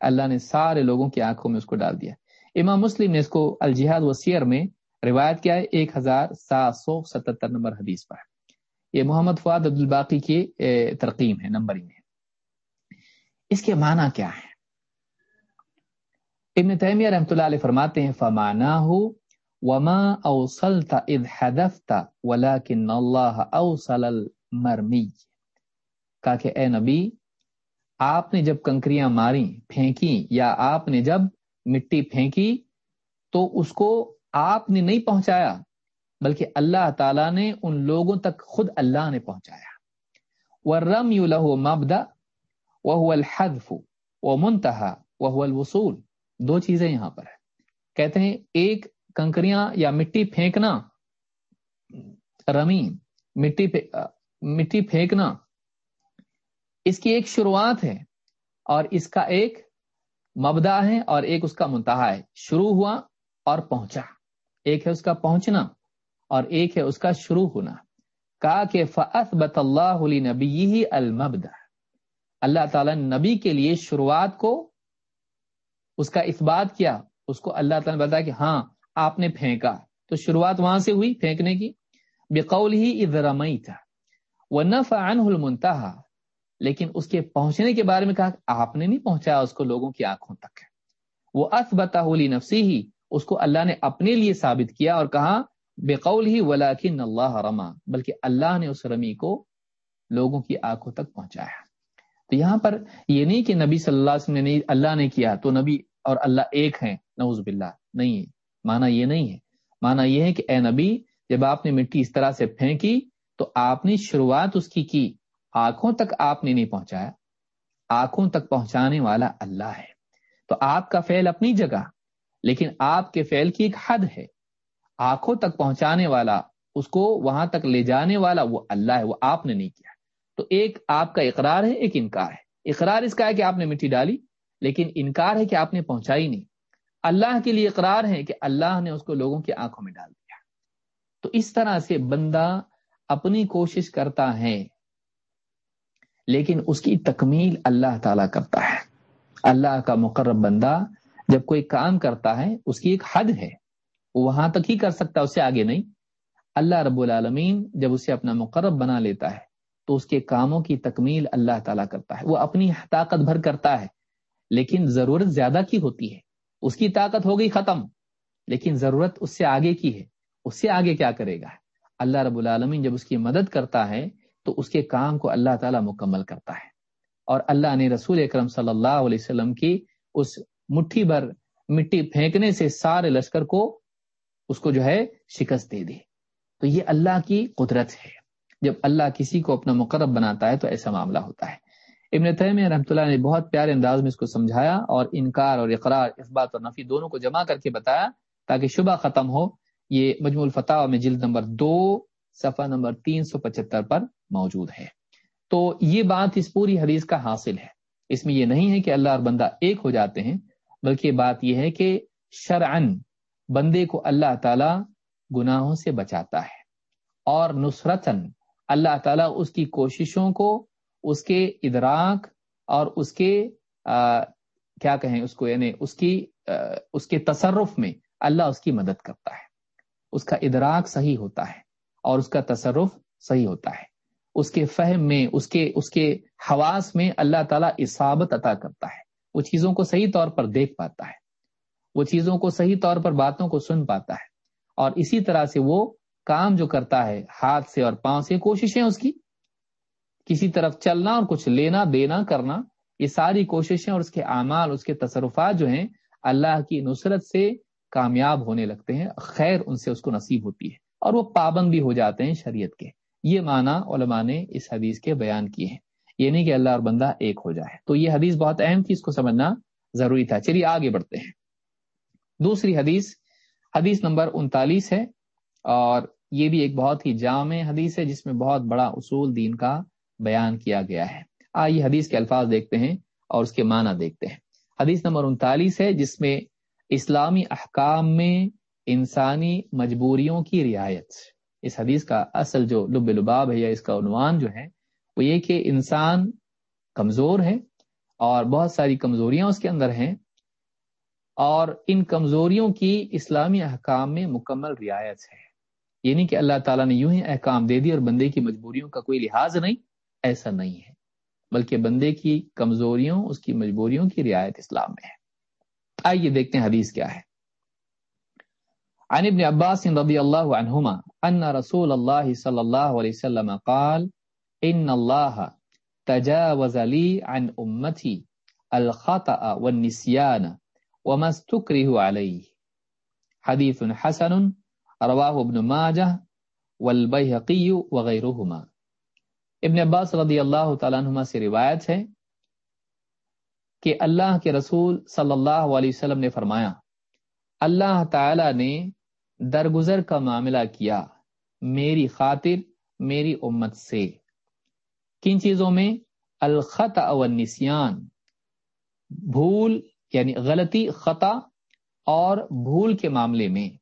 اللہ نے سارے لوگوں کی آنکھوں میں اس کو ڈال دیا۔ امام مسلم نے اس کو الجہاد وسیر میں روایت کیا ہے، ایک ہزار سات سو ستہتر نمبر حدیث پر۔ یہ محمد فواد عبد الباقی کی ترقیم ہے نمبرنگ ہے۔ اس کے معنی کیا ہے ابن تیمیہ رحمۃ اللہ علیہ فرماتے ہیں فمانا ہو وما اوصلت اذ حذفت ولكن الله اوصل المرمی کہا کہ، اے نبی، آپ نے جب کنکریاں ماری پھینکی یا آپ نے جب مٹی پھینکی، تو اس کو آپ نے نہیں پہنچایا۔ بلکہ اللہ تعالی نے ان لوگوں تک خود اللہ نے پہنچایا۔ ورم یو لہو مبدا وہ الحدف و منتہا وہ الوصول۔ دو چیزیں یہاں پر ہے کہتے ہیں ایک کنکریاں یا مٹی پھینکنا رمی مٹی مٹی پھینکنا۔ اس کی ایک شروعات ہے اور اس کا ایک مبدا ہے اور ایک اس کا منتہا ہے۔ شروع ہوا اور پہنچا۔ ایک ہے اس کا پہنچنا۔ اور ایک ہے اس کا شروع ہونا۔ کہا کہ فعت بط اللہ علی نبی المبد۔ اللہ تعالی نبی کے لیے شروعات کو اس کا اثبات کیا۔ اس کو اللہ تعالیٰ نے بتایا کہ ہاں آپ نے پھینکا۔ تو شروعات وہاں سے ہوئی پھینکنے کی۔ بقول ہی ادرمئی تھا وہ نف المنتہا لیکن اس کے پہنچنے کے بارے میں کہا آپ نے نہیں پہنچایا اس کو لوگوں کی آنکھوں تک۔ وہ اص بتا نفسی ہی اس کو اللہ نے اپنے لیے ثابت کیا اور کہا بقول ہی ولاکن اللہ رما بلکہ اللہ نے اس رمی کو لوگوں کی آنکھوں تک پہنچایا تو یہاں پر یہ نہیں کہ نبی صلی اللہ علیہ وسلم نے اللہ نے کیا تو نبی اور اللہ ایک ہیں نوز باللہ، نہیں مانا یہ نہیں ہے۔ مانا یہ ہے کہ اے نبی، جب آپ نے مٹی اس طرح سے پھینکی تو آپ نے شروعات اس کی کی، آنکھوں تک آپ نے نہیں پہنچایا۔ آنکھوں تک پہنچانے والا اللہ ہے۔ تو آپ کا فعل اپنی جگہ، لیکن آپ کے فعل کی ایک حد ہے۔ آنکھوں تک پہنچانے والا، اس کو وہاں تک لے جانے والا وہ اللہ ہے، وہ آپ نے نہیں کیا۔ تو ایک آپ کا اقرار ہے، ایک انکار ہے۔ اقرار اس کا ہے کہ آپ نے مٹی ڈالی، لیکن انکار ہے کہ آپ نے پہنچائی نہیں۔ اللہ کے لیے اقرار ہے کہ اللہ نے اس کو لوگوں کی آنکھوں میں ڈال دیا۔ تو اس طرح سے بندہ اپنی کوشش کرتا ہے، لیکن اس کی تکمیل اللہ تعالی کرتا ہے۔ اللہ کا مقرب بندہ جب کوئی کام کرتا ہے، اس کی ایک حد ہے۔ وہاں تک ہی کر سکتا ہے، اس سے آگے نہیں۔ اللہ رب العالمین جب اسے اپنا مقرب بنا لیتا ہے، تو اس کے کاموں کی تکمیل اللہ تعالیٰ کرتا ہے۔ وہ اپنی طاقت بھر کرتا ہے، لیکن ضرورت زیادہ کی ہوتی ہے۔ اس کی طاقت ہو گئی ختم، لیکن ضرورت اس سے آگے کی ہے۔ اس سے آگے کیا کرے گا؟ اللہ رب العالمین جب اس کی مدد کرتا ہے، تو اس کے کام کو اللہ تعالیٰ مکمل کرتا ہے۔ اور اللہ نے رسول اکرم صلی اللہ علیہ وسلم کی اس مٹھی بھر، مٹی پھینکنے سے سارے لشکر کو اس کو جو ہے شکست دے دی تو یہ اللہ کی قدرت ہے۔ جب اللہ کسی کو اپنا مقرب بناتا ہے تو ایسا معاملہ ہوتا ہے۔ ابن تیم رحمۃ اللہ نے بہت پیارے انداز میں اس کو سمجھایا اور انکار اور اقرار اس بات اور نفی دونوں کو جمع کر کے بتایا تاکہ شبہ ختم ہو۔ یہ مجموع الفتح میں جلد نمبر دو، صفحہ نمبر تین سو پچہتر پر موجود ہے۔ تو یہ بات اس پوری حدیث کا حاصل ہے۔ اس میں یہ نہیں ہے کہ اللہ اور بندہ ایک ہو جاتے ہیں، بلکہ بات یہ ہے کہ شرعن بندے کو اللہ تعالی گناہوں سے بچاتا ہے اور نصرتن اللہ تعالیٰ اس کی کوششوں کو اس کے ادراک اور اس کے آ, کیا کہیں اس کو یعنی اس کی آ, اس کے تصرف میں اللہ اس کی مدد کرتا ہے۔ اس کا ادراک صحیح ہوتا ہے اور اس کا تصرف صحیح ہوتا ہے۔ اس کے فہم میں اس کے اس کے حواس میں اللہ تعالیٰ اصابت عطا کرتا ہے۔ وہ چیزوں کو صحیح طور پر دیکھ پاتا ہے۔ وہ چیزوں کو صحیح طور پر باتوں کو سن پاتا ہے اور اسی طرح سے وہ کام جو کرتا ہے، ہاتھ سے اور پاؤں سے، کوششیں اس کی۔ کسی طرف چلنا اور کچھ لینا، دینا، کرنا، یہ ساری کوششیں اور اس کے اعمال، اس کے تصرفات جو ہیں، اللہ کی نصرت سے کامیاب ہونے لگتے ہیں۔ خیر ان سے اس کو نصیب ہوتی ہے اور وہ پابند بھی ہو جاتے ہیں شریعت کے۔ یہ معنی علماء نے اس حدیث کے بیان کیے ہیں۔ یہ نہیں کہ اللہ اور بندہ ایک ہو جائے۔ تو یہ حدیث بہت اہم تھی، اس کو سمجھنا ضروری تھا۔ چلیے آگے بڑھتے ہیں۔ دوسری حدیث حدیث نمبر انتالیس ہے، اور یہ بھی ایک بہت ہی جامع حدیث ہے، جس میں بہت بڑا اصول دین کا بیان کیا گیا ہے۔ آئیے حدیث کے الفاظ دیکھتے ہیں اور اس کے معنی دیکھتے ہیں۔ حدیث نمبر انتالیس ہے، جس میں اسلامی احکام میں انسانی مجبوریوں کی رعایت۔ اس حدیث کا اصل جو لب لباب ہے یا اس کا عنوان جو ہے، وہ یہ کہ انسان کمزور ہے اور بہت ساری کمزوریاں اس کے اندر ہیں اور ان کمزوریوں کی اسلامی احکام میں مکمل رعایت ہے۔ یعنی کہ اللہ تعالیٰ نے یوں ہی احکام دے دی اور بندے کی مجبوریوں کا کوئی لحاظ نہیں، ایسا نہیں ہے۔ بلکہ بندے کی کمزوریوں، اس کی مجبوریوں کی رعایت اسلام میں ہے۔ آئیے دیکھتے ہیں حدیث کیا ہے۔ عن ابن عباس رضی اللہ عنہما ان رسول اللہ صلی اللہ علیہ وسلم قال، ان اللہ تجاوز لی عن امتی الخطأ والنسیان وما استکره علیہ حدیث حسن رواہ ابن ماجہ والبیحقی وغیرہما ابن عباس رضی اللہ تعالیٰ عنہ سے روایت ہے کہ اللہ کے رسول صلی اللہ علیہ وسلم نے فرمایا، اللہ تعالی نے درگزر کا معاملہ کیا میری خاطر، میری امت سے۔ کن چیزوں میں؟ الخط والنسیان، بھول یعنی غلطی، خطا اور بھول کے معاملے میں۔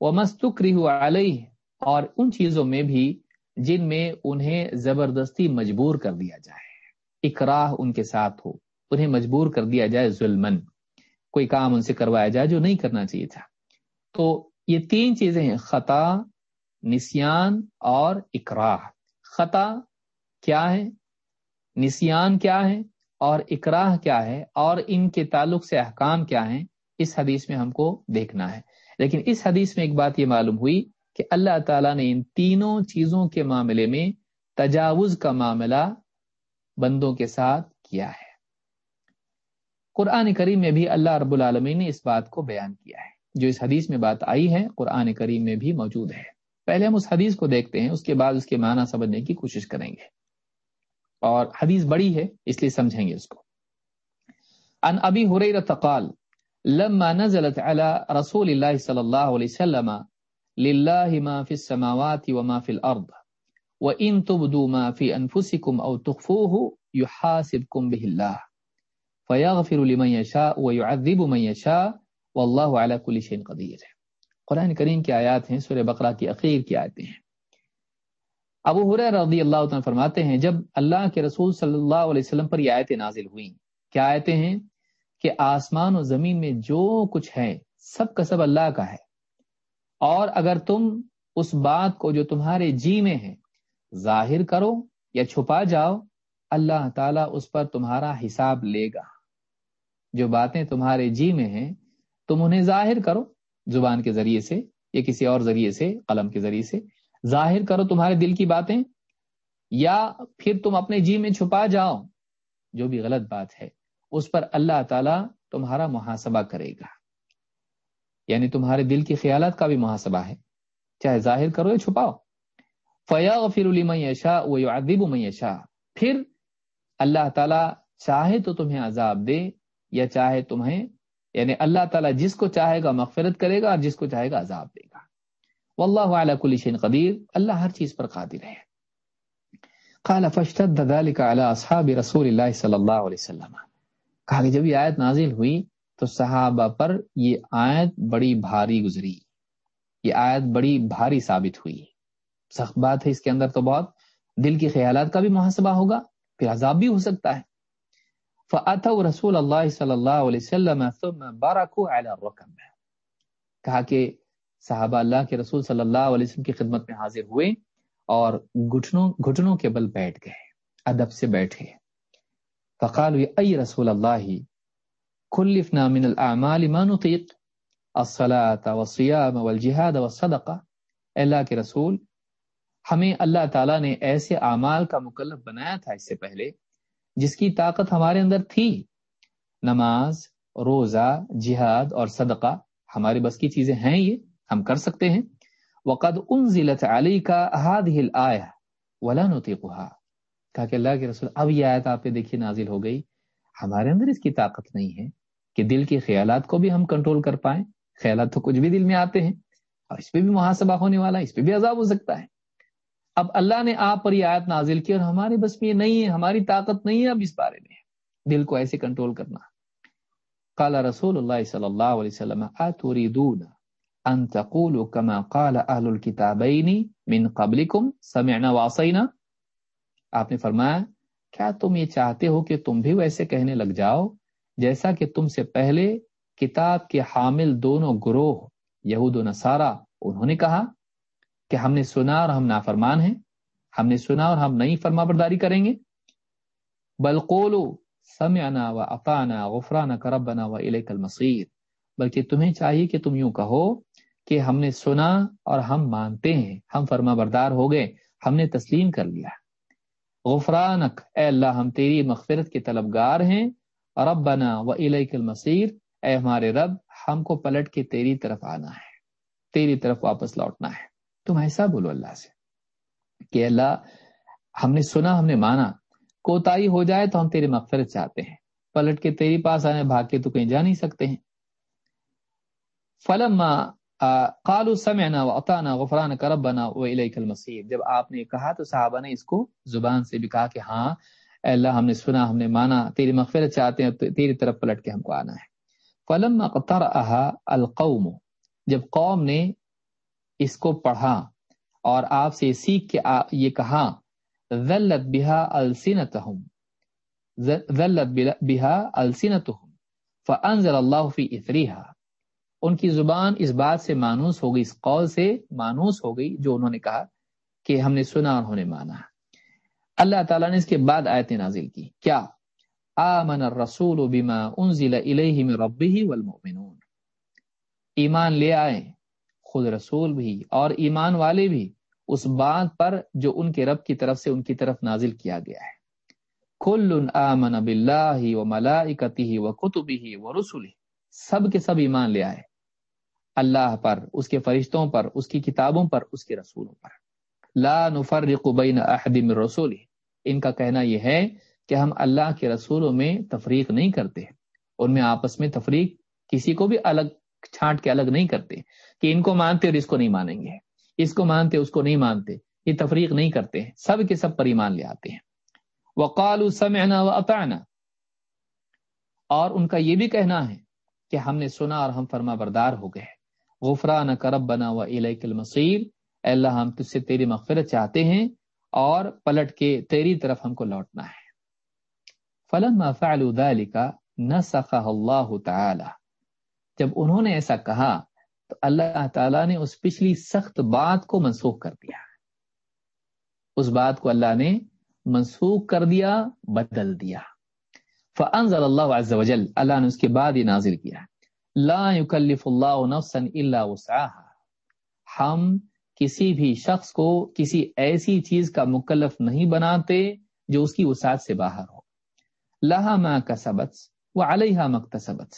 وہ مستقری علیہ اور ان چیزوں میں بھی جن میں انہیں زبردستی مجبور کر دیا جائے۔ اکراہ ان کے ساتھ ہو، انہیں مجبور کر دیا جائے ظلمن کوئی کام ان سے کروایا جائے جو نہیں کرنا چاہیے تھا۔ تو یہ تین چیزیں ہیں، خطا، نسیان اور اکراہ۔ خطا کیا ہے؟ نسیان کیا ہے؟ اور اکراہ کیا ہے اور ان کے تعلق سے احکام کیا ہیں، اس حدیث میں ہم کو دیکھنا ہے۔ لیکن اس حدیث میں ایک بات یہ معلوم ہوئی کہ اللہ تعالیٰ نے ان تینوں چیزوں کے معاملے میں تجاوز کا معاملہ بندوں کے ساتھ کیا ہے۔ قرآن کریم میں بھی اللہ رب العالمین نے اس بات کو بیان کیا ہے۔ جو اس حدیث میں بات آئی ہے، قرآن کریم میں بھی موجود ہے۔ پہلے ہم اس حدیث کو دیکھتے ہیں، اس کے بعد اس کے معنی سمجھنے کی کوشش کریں گے۔ اور حدیث بڑی ہے، اس لیے سمجھیں گے اس کو۔ ان ابی حریرہ تقال لما نزلت على رسول الله صلى الله عليه وسلم لله ما في السماوات وما في الأرض وإن تبدوا ما في أنفسكم أو تخفوه يحاسبكم به الله فيغفر لمن يشاء ويعذب من يشاء واللہ علی کل شین قدیر۔ ہے قرآن کریم کی آیات ہیں، سورہ بقرہ کی اخیر کی آیتیں ہیں۔ ابو حریر رضی اللہ عنہ فرماتے ہیں، جب اللہ کے رسول صلی اللہ علیہ وسلم پر یہ آیتیں نازل ہوئیں، کیا آیتیں ہیں؟ کہ آسمان و زمین میں جو کچھ ہے، سب کا سب اللہ کا ہے۔ اور اگر تم اس بات کو جو تمہارے جی میں ہے، ظاہر کرو یا چھپا جاؤ، اللہ تعالیٰ اس پر تمہارا حساب لے گا۔ جو باتیں تمہارے جی میں ہیں، تم انہیں ظاہر کرو، زبان کے ذریعے سے یا کسی اور ذریعے سے، قلم کے ذریعے سے۔ ظاہر کرو تمہارے دل کی باتیں یا پھر تم اپنے جی میں چھپا جاؤ، جو بھی غلط بات ہے، اس پر اللہ تعالی تمہارا محاسبہ کرے گا۔ یعنی تمہارے دل کی خیالات کا بھی محاسبہ ہے۔ چاہے ظاہر کرو یا چھپاؤ۔ فیا فر الشا وہ ادیب میشا پھر اللہ تعالی چاہے تو تمہیں عذاب دے یا چاہے تمہیں یعنی اللہ تعالیٰ جس کو چاہے گا مغفرت کرے گا اور جس کو چاہے گا عذاب دے گا۔ واللہ علی کل شین قدیر، اللہ ہر چیز پر قادر ہے۔ قال، فاشتد ذلك على اصحاب رسول اللہ صلی اللہ علیہ وسلم۔ کہا کہ جب یہ آیت نازل ہوئی، تو صحابہ پر یہ آیت بڑی بھاری گزری۔ یہ آیت بڑی بھاری ثابت ہوئی۔ سخت بات ہے اس کے اندر تو بہت۔ دل کی خیالات کا بھی محاسبہ ہوگا، پھر عذاب بھی ہو سکتا ہے۔ فاتوا رسول اللہ صلی اللہ علیہ وسلم ثم بارکوا علی الرکب کہا کہ صحابہ اللہ کے رسول صلی اللہ علیہ وسلم کی خدمت میں حاضر ہوئے اور گھٹنوں گھٹنوں کے بل بیٹھ گئے، ادب سے بیٹھے۔ فقالوا ای رسول اللہ، کلفنا من الاعمال ما نطيق الصلاة والصيام والجهاد والصدقہ۔ اللہ کے رسول، ہمیں اللہ تعالیٰ نے ایسے اعمال کا مکلف بنایا تھا اس سے پہلے، جس کی طاقت ہمارے اندر تھی۔ نماز، روزہ، جہاد اور صدقہ ہمارے بس کی چیزیں ہیں یہ۔ ہم کر سکتے ہیں۔ وقد انزلت علی کا ولا نطیقها کہا کہ اللہ کے رسول، اب یہ آیت آپ نے دیکھیے نازل ہو گئی۔ ہمارے اندر اس کی طاقت نہیں ہے کہ دل کے خیالات کو بھی ہم کنٹرول کر پائیں۔ خیالات تو کچھ بھی دل میں آتے ہیں اور اس پہ بھی محاسبہ ہونے والا ہے اس پہ بھی عذاب ہو سکتا ہے۔ اب اللہ نے آپ پر یہ آیت نازل کی اور ہمارے بس میں یہ نہیں ہے، ہماری طاقت نہیں ہے اب اس بارے میں۔ دل کو ایسے کنٹرول کرنا۔ قال رسول اللہ صلی اللہ علیہ وسلم اتريدون ان تقولوا كما قال اهل الكتابين من قبلكم، سمعنا وعصينا. آپ نے فرمایا، کیا تم یہ چاہتے ہو کہ تم بھی ویسے کہنے لگ جاؤ؟ جیسا کہ تم سے پہلے کتاب کے حامل دونوں گروہ، یہود و نصارہ، انہوں نے کہا کہ ہم نے سنا اور ہم نافرمان ہیں، ہم نے سنا اور ہم نئی فرما برداری کریں گے۔ بلقولو سمعنا و اطانا غفران کربنا و الیک المصیر بلکہ تمہیں چاہیے کہ تم یوں کہو کہ ہم نے سنا اور ہم مانتے ہیں، ہم فرما بردار ہو گئے، ہم نے تسلیم کر لیا۔ غفرانک، اے اللہ، ہم تیری مغفرت کے طلبگار ہیں۔ ربنا و المصیر، اے ہمارے رب، ہم کو پلٹ کے تیری طرف آنا ہے، تیری طرف واپس لوٹنا ہے۔ تم ایسا بولو اللہ سے کہ اللہ، ہم نے سنا، ہم نے مانا۔ کوتاہی ہو جائے تو ہم تیری مغفرت چاہتے ہیں۔ پلٹ کے تیری پاس آنے، بھاگ کے تو کہیں جا نہیں سکتے ہیں۔ فلم قالو سمعنا وعطانا غفران کربنا و الیک المصیر جب آپ نے کہا تو صحابہ نے اس کو زبان سے بھی کہا کہ ہاں اے اللہ ہم نے سنا، ہم نے مانا، تیری مغفرت چاہتے ہیں، تیری طرف پلٹ کے ہم کو آنا ہے۔ فلم قطرها القوم، جب قوم نے اس کو پڑھا اور آپ سے سیکھ کے یہ کہا، ذلت بہا السنتہم ذلت بہا السنتہم فانزل اللہ فی اثریہا ان کی زبان اس بات سے مانوس ہو گئی، اس قول سے مانوس ہو گئی، جو انہوں نے کہا کہ ہم نے سنا اور انہوں نے مانا۔ اللہ تعالیٰ نے اس کے بعد آیت نازل کی۔ کیا؟ آمن الرسول بما انزل الیہ من ربہ والمؤمنون۔ ایمان لے آئے خود رسول بھی اور ایمان والے بھی اس بات پر جو ان کے رب کی طرف سے ان کی طرف نازل کیا گیا ہے۔ کل آمن باللہ و ملائکتہ و کتبہ و رسولہ سب کے سب ایمان لے آئے۔ اللہ پر، اس کے فرشتوں پر، اس کی کتابوں پر، اس کے رسولوں پر۔ لا نفرق بین احد من ان کا کہنا یہ ہے کہ ہم اللہ کے رسولوں میں تفریق نہیں کرتے۔ ان میں آپس میں تفریق کسی کو بھی الگ چھانٹ کے الگ نہیں کرتے کہ ان کو مانتے اور اس کو نہیں مانیں گے۔ اس کو مانتے، اس کو نہیں مانتے، یہ تفریق نہیں کرتے۔ سب کے سب پر ایمان لے آتے ہیں۔ وقال سمعنا و اور ان کا یہ بھی کہنا ہے کہ ہم نے سنا اور ہم فرما بردار ہو گئے۔ غفران کرب بنا و علیہ المصیر۔ اللہ، ہم تجھ سے تیری مغفرت چاہتے ہیں اور پلٹ کے تیری طرف ہم کو لوٹنا ہے۔ فلم کا نہ سخا اللہ تعالی۔ جب انہوں نے ایسا کہا، تو اللہ تعالی نے اس پچھلی سخت بات کو منسوخ کر دیا۔ اس بات کو اللہ نے منسوخ کر دیا، بدل دیا۔ فانزل اللہ عز وجل. اللہ نے اس کے بعد یہ نازل کیا لا يكلف اللہ نفسا الا وسعها. ہم کسی بھی شخص کو کسی ایسی چیز کا مکلف نہیں بناتے جو اس کی وسعت سے باہر ہو. لہا ما کسبت وعلیہا مکتسبت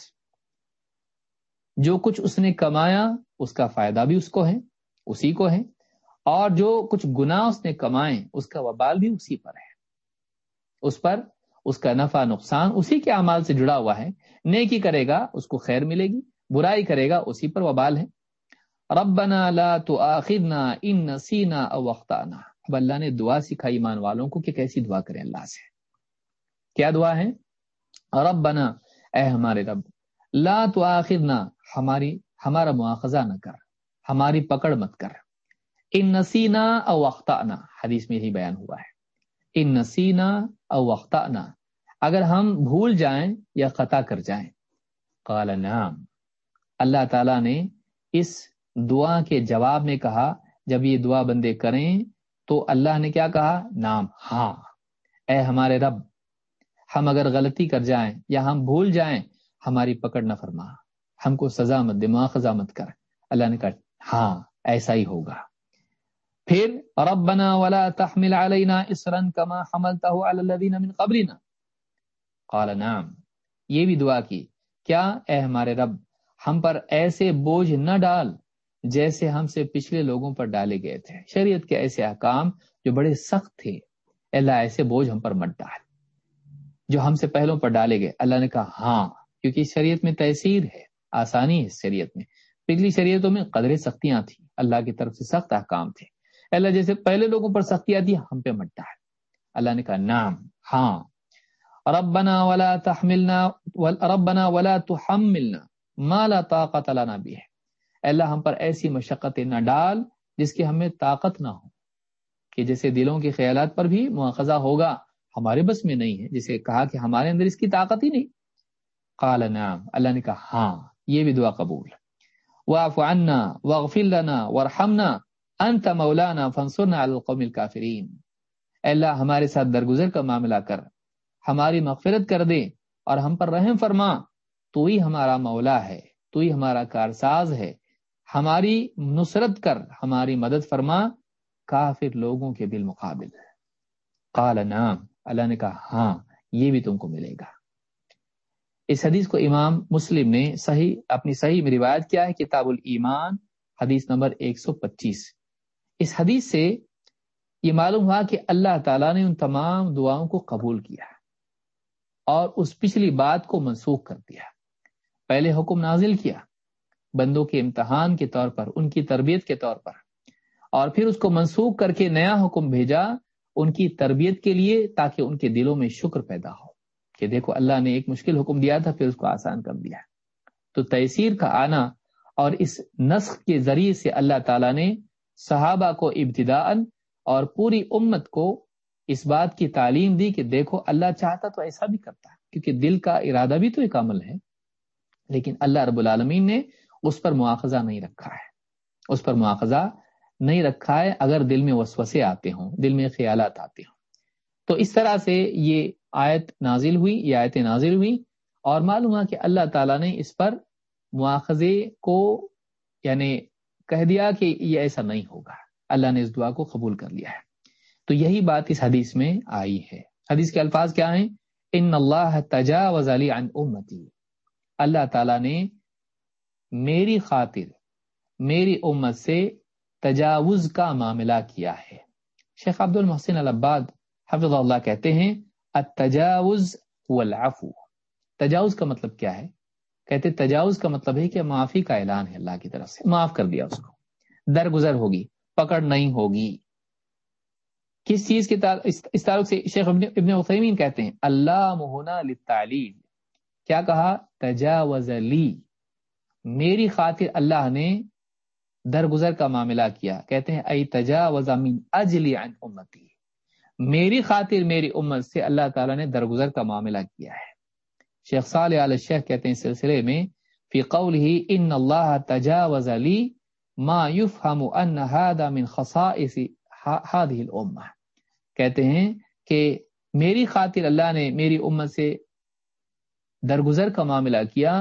جو کچھ اس نے کمایا اس کا فائدہ بھی اس کو ہے، اسی کو ہے، اور جو کچھ گناہ اس نے کمائے اس کا وبال بھی اسی پر ہے. اس پر اس کا نفع نقصان اسی کے اعمال سے جڑا ہوا ہے۔ نیکی کرے گا، اس کو خیر ملے گی، برائی کرے گا، اسی پر وبال ہے۔ ربنا لا تؤاخذنا ان نسینا او وقتانا اب اللہ نے دعا سکھائی ایمان والوں کو کہ کیسی دعا کریں اللہ سے۔ کیا دعا ہے؟ ربنا، اے ہمارے رب، لا تؤاخذنا، ہماری، ہمارا مواخذہ نہ کر، ہماری پکڑ مت کر۔ ان نسینا او وقتانا حدیث میں یہی بیان ہوا ہے۔ ان نسینا او وقتانا اگر ہم بھول جائیں یا خطا کر جائیں۔ قال نعم۔ اللہ تعالی نے اس دعا کے جواب میں کہا، جب یہ دعا بندے کریں تو اللہ نے کیا کہا؟ نام ہاں۔ اے ہمارے رب، ہم اگر غلطی کر جائیں یا ہم بھول جائیں، ہماری پکڑ نہ فرما۔ ہم کو سزا مت دماغ مت کر۔ اللہ نے کہا ہاں ایسا ہی ہوگا۔ پھر ربنا ولا تحمل علينا اسرا كما حملته على الذين من قبلنا۔ قال نعم، یہ بھی دعا کی، کیا اے ہمارے رب، ہم پر ایسے بوجھ نہ ڈال جیسے ہم سے پچھلے لوگوں پر ڈالے گئے تھے۔ شریعت کے ایسے احکام جو بڑے سخت تھے، اللہ ایسے بوجھ ہم پر مت ڈال جو ہم سے پہلوں پر ڈالے گئے۔ اللہ نے کہا ہاں کیونکہ شریعت میں تحصیر ہے، آسانی ہے شریعت میں۔ پچھلی شریعتوں میں قدرے سختیاں تھیں، اللہ کی طرف سے سخت احکام تھے۔ اللہ جیسے پہلے لوگوں پر سختیاں تھی ہم پہ مٹ ڈال اللہ نے کہا نام ہاں۔ ربنا ولا تحملنا ربنا ولا تحملنا ما لا طاقت لنا به۔ اللہ، ہم پر ایسی مشقتیں نہ ڈال جس کی ہمیں طاقت نہ ہو۔ کہ جیسے دلوں کے خیالات پر بھی مواخذہ ہوگا، ہمارے بس میں نہیں ہے۔ جسے کہا کہ ہمارے اندر اس کی طاقت ہی نہیں۔ قال، نعم۔ اللہ نے کہا ہاں یہ بھی دعا قبول۔ واف عنا، واغفر لنا، وارحمنا۔ انت مولانا، فانصرنا على القوم الكافرين اللہ، ہمارے ساتھ درگزر کا معاملہ کر۔ ہماری مغفرت کر دے اور ہم پر رحم فرما۔ تو ہی ہمارا مولا ہے، تو ہی ہمارا کارساز ہے۔ ہماری نصرت کر، ہماری مدد فرما۔ کافر لوگوں کے بالمقابل قال نام اللہ نے کہا ہاں یہ بھی تم کو ملے گا۔ اس حدیث کو امام مسلم نے صحیح، اپنی صحیح میں روایت کیا ہے، کتاب الایمان، حدیث نمبر 125 اس حدیث سے یہ معلوم ہوا کہ اللہ تعالیٰ نے ان تمام دعاؤں کو قبول کیا اور اس پچھلی بات کو منسوخ کر دیا۔ پہلے حکم نازل کیا، بندوں کے امتحان کے طور پر، ان کی تربیت کے طور پر، اور پھر اس کو منسوخ کر کے نیا حکم بھیجا ان کی تربیت کے لیے تاکہ ان کے دلوں میں شکر پیدا ہو کہ دیکھو اللہ نے ایک مشکل حکم دیا تھا، پھر اس کو آسان کر دیا۔ تو تحصیر کا آنا اور اس نسخ کے ذریعے سے اللہ تعالیٰ نے صحابہ کو ابتدا اور پوری امت کو اس بات کی تعلیم دی کہ دیکھو اللہ چاہتا تو ایسا بھی کرتا کیونکہ دل کا ارادہ بھی تو ایک عمل ہے، لیکن اللہ رب العالمین نے اس پر مواخذہ نہیں رکھا ہے۔ اس پر مواخذہ نہیں رکھا ہے اگر دل میں وسوسے آتے ہوں، دل میں خیالات آتے ہوں۔ تو اس طرح سے یہ آیت نازل ہوئی، یہ آیت نازل ہوئی اور معلوم ہوا کہ اللہ تعالیٰ نے اس پر مواخذے کو یعنی کہہ دیا کہ یہ ایسا نہیں ہوگا۔ اللہ نے اس دعا کو قبول کر لیا ہے۔ تو یہی بات اس حدیث میں آئی ہے۔ حدیث کے الفاظ کیا ہیں؟ ان اللہ تجاوز علی عن امتی۔ اللہ تعالیٰ نے میری خاطر، میری امت سے تجاوز کا معاملہ کیا ہے۔ شیخ عبد المحسن العباد حفظ اللہ کہتے ہیں، التجاوز والعفو۔ تجاوز کا مطلب کیا ہے؟ کہتے تجاوز کا مطلب ہے کہ معافی کا اعلان ہے اللہ کی طرف سے، معاف کر دیا اس کو۔ درگزر ہوگی، پکڑ نہیں ہوگی۔ کس چیز کے اس تعلق سے شیخ ابن عثیمین کہتے ہیں، اللہ مہنا للتعلیل کیا کہا؟ تجاوز لی۔ میری خاطر اللہ نے درگزر کا معاملہ کیا۔ کہتے ہیں ائی تجاوز من اجلی عن امتی۔ میری خاطر میری امت سے اللہ تعالیٰ نے درگزر کا معاملہ کیا ہے۔ شیخ صالح علیہ شیخ کہتے ہیں اس سلسلے میں، فی قوله ان اللہ تجاوز لی ما يفهم ان هذا من خصائص هذه الامه کہتے ہیں کہ میری خاطر اللہ نے میری امت سے درگزر کا معاملہ کیا،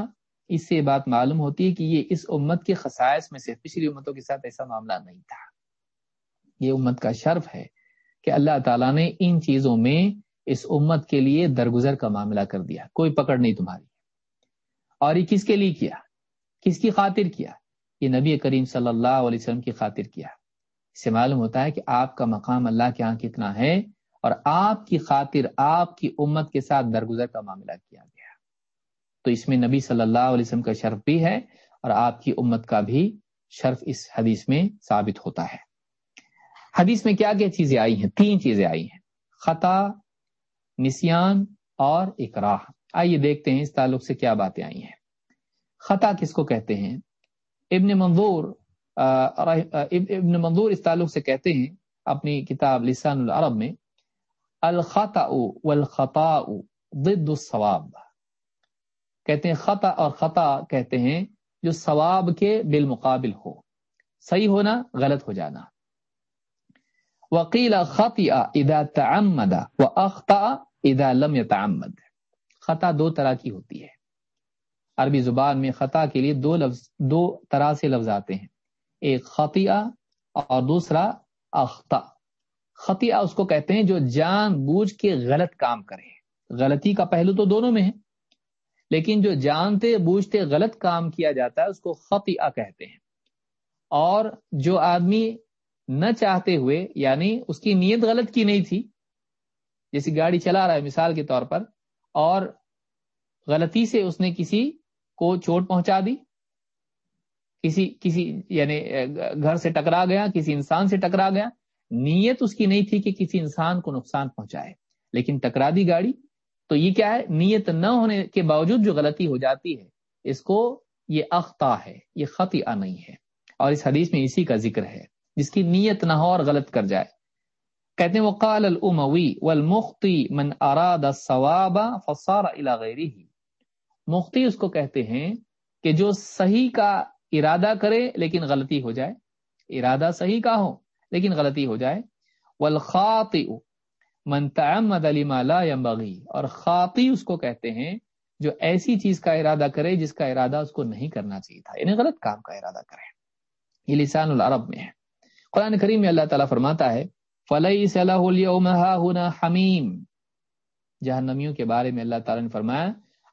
اس سے بات معلوم ہوتی ہے کہ یہ اس امت کے خصائص میں سے پچھلی امتوں کے ساتھ ایسا معاملہ نہیں تھا۔ یہ امت کا شرف ہے کہ اللہ تعالیٰ نے ان چیزوں میں اس امت کے لیے درگزر کا معاملہ کر دیا کوئی پکڑ نہیں تمہاری اور یہ کس کے لیے کیا کس کی خاطر کیا یہ نبی کریم صلی اللہ علیہ وسلم کی خاطر کیا اس سے معلوم ہوتا ہے کہ آپ کا مقام اللہ کے ہاں کتنا ہے اور آپ کی خاطر آپ کی امت کے ساتھ درگزر کا معاملہ کیا گیا تو اس میں نبی صلی اللہ علیہ وسلم کا شرف بھی ہے اور آپ کی امت کا بھی شرف اس حدیث میں ثابت ہوتا ہے حدیث میں کیا کیا چیزیں آئی ہیں؟ تین چیزیں آئی ہیں۔ خطا نسیان اور اکراہ۔ آئیے دیکھتے ہیں اس تعلق سے کیا باتیں آئی ہیں۔ خطا کس کو کہتے ہیں؟ ابن منظور ابن منظور اس تعلق سے کہتے ہیں اپنی کتاب لسان العرب میں، الخطا والخطاء ضد الصواب۔ کہتے ہیں خطا اور خطا کہتے ہیں جو ثواب کے بالمقابل ہو۔ صحیح ہونا، غلط ہو جانا۔ وکیلا خط ادا تعمد و اختا ادا لم تعمد خطا دو طرح کی ہوتی ہے۔ عربی زبان میں خطا کے لیے دو لفظ، دو طرح سے لفظ آتے ہیں۔ ایک خطیہ اور دوسرا اختا خطیہ اس کو کہتے ہیں جو جان بوجھ کے غلط کام کرے غلطی کا پہلو تو دونوں میں ہے، لیکن جو جانتے، بوجھتے غلط کام کیا جاتا ہے، اس کو خطیہ کہتے ہیں۔ اور جو آدمی نہ چاہتے ہوئے یعنی اس کی نیت غلط کی نہیں تھی جیسی گاڑی چلا رہا ہے مثال کے طور پر، اور غلطی سے اس نے کسی کو چوٹ پہنچا دی، کسی کسی یعنی گھر سے ٹکرا گیا، کسی انسان سے ٹکرا گیا، نیت اس کی نہیں تھی کہ کسی انسان کو نقصان پہنچائے۔ لیکن ٹکرا دی گاڑی، تو یہ کیا ہے؟ نیت نہ ہونے کے باوجود جو غلطی ہو جاتی ہے، اس کو یہ اختا ہے، یہ خطیہ نہیں ہے۔ اور اس حدیث میں اسی کا ذکر ہے، جس کی نیت نہ ہو اور غلط کر جائے۔ کہتے ہیں، وقال الاموی والمختی من اراد الصواب فصار الى غیره مختی اس کو کہتے ہیں کہ جو صحیح کا ارادہ کرے لیکن غلطی ہو جائے۔ ارادہ صحیح کا ہو لیکن غلطی ہو جائے۔ والخاطئ من تعمد لما لا ينبغي۔ اور خاطی اس کو کہتے ہیں جو ایسی چیز کا ارادہ کرے جس کا ارادہ اس کو نہیں کرنا چاہیے تھا یعنی غلط کام کا ارادہ کرے۔ یہ لسان العرب میں ہے۔ قرآن کریم میں اللہ تعالیٰ فرماتا ہے فلئی صلاح حمیم جہنمیوں کے بارے میں اللہ تعالیٰ نے فرمایا،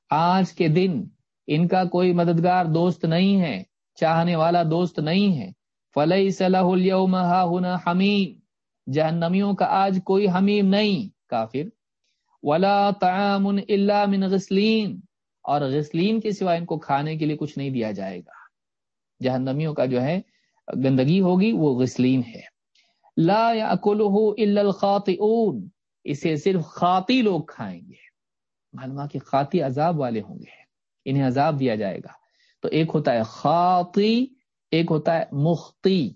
آج کے دن ان کا کوئی مددگار دوست نہیں ہے، چاہنے والا دوست نہیں ہے۔ فلئی صلاح حمیم جہنمیوں کا آج کوئی حمیم نہیں، کافر۔ ولا تعام الا من غسلین اور غسلین کے سوا ان کو کھانے کے لیے کچھ نہیں دیا جائے گا۔ جہنمیوں کا جو ہے، گندگی ہوگی، وہ غسلین ہے۔ لا الا الخاطئون۔ اسے صرف خاطی لوگ کھائیں گے۔ معلوم کہ خاطی عذاب والے ہوں گے۔ انہیں عذاب دیا جائے گا۔ تو ایک ہوتا ہے خاطی، ایک ہوتا ہے مختی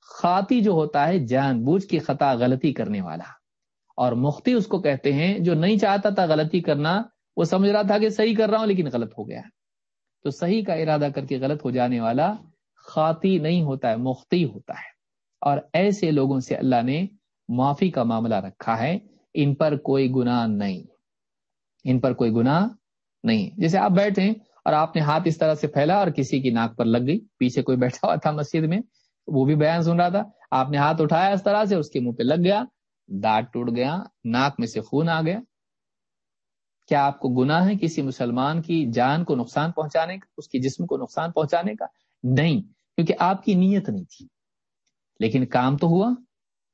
خاطی جو ہوتا ہے جان بوجھ کی خطا غلطی کرنے والا۔ اور مختی اس کو کہتے ہیں جو نہیں چاہتا تھا غلطی کرنا، وہ سمجھ رہا تھا کہ صحیح کر رہا ہوں لیکن غلط ہو گیا۔ تو صحیح کا ارادہ کر کے غلط ہو جانے والا خاطی نہیں ہوتا ہے مختی ہوتا ہے۔ اور ایسے لوگوں سے اللہ نے معافی کا معاملہ رکھا ہے، ان پر کوئی گناہ نہیں۔ ان پر کوئی گناہ نہیں۔ جیسے آپ بیٹھے اور آپ نے ہاتھ اس طرح سے پھیلا اور کسی کی ناک پر لگ گئی، پیچھے کوئی بیٹھا ہوا تھا مسجد میں، وہ بھی بیان سن رہا تھا۔ آپ نے ہاتھ اٹھایا اس طرح سے، اس کے منہ پہ لگ گیا، دانت ٹوٹ گیا، ناک میں سے خون آ گیا۔ کیا آپ کو گناہ ہے کسی مسلمان کی جان کو نقصان پہنچانے کا، اس کی جسم کو نقصان پہنچانے کا؟ نہیں، کیونکہ آپ کی نیت نہیں تھی۔ لیکن کام تو ہوا۔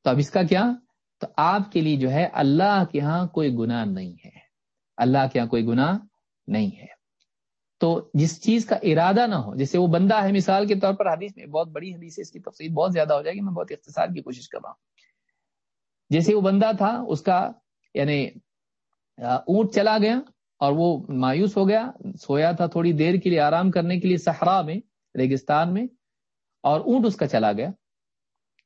تو اب اس کا کیا؟ تو آپ کے لیے جو ہے اللہ کے ہاں کوئی گناہ نہیں ہے۔ اللہ کے ہاں کوئی گناہ نہیں ہے۔ تو جس چیز کا ارادہ نہ ہو، جیسے وہ بندہ ہے، مثال کے طور پر حدیث میں بہت بڑی حدیث ہے، اس کی تفصیل بہت زیادہ ہو جائے گی، میں بہت اختصار کی کوشش کر رہا ہوں۔ جیسے وہ بندہ تھا، اس کا یعنی اونٹ چلا گیا اور وہ مایوس ہو گیا، سویا تھا تھوڑی دیر کے لیے آرام کرنے کے لیے صحرا میں، ریگستان میں، اور اونٹ اس کا چلا گیا۔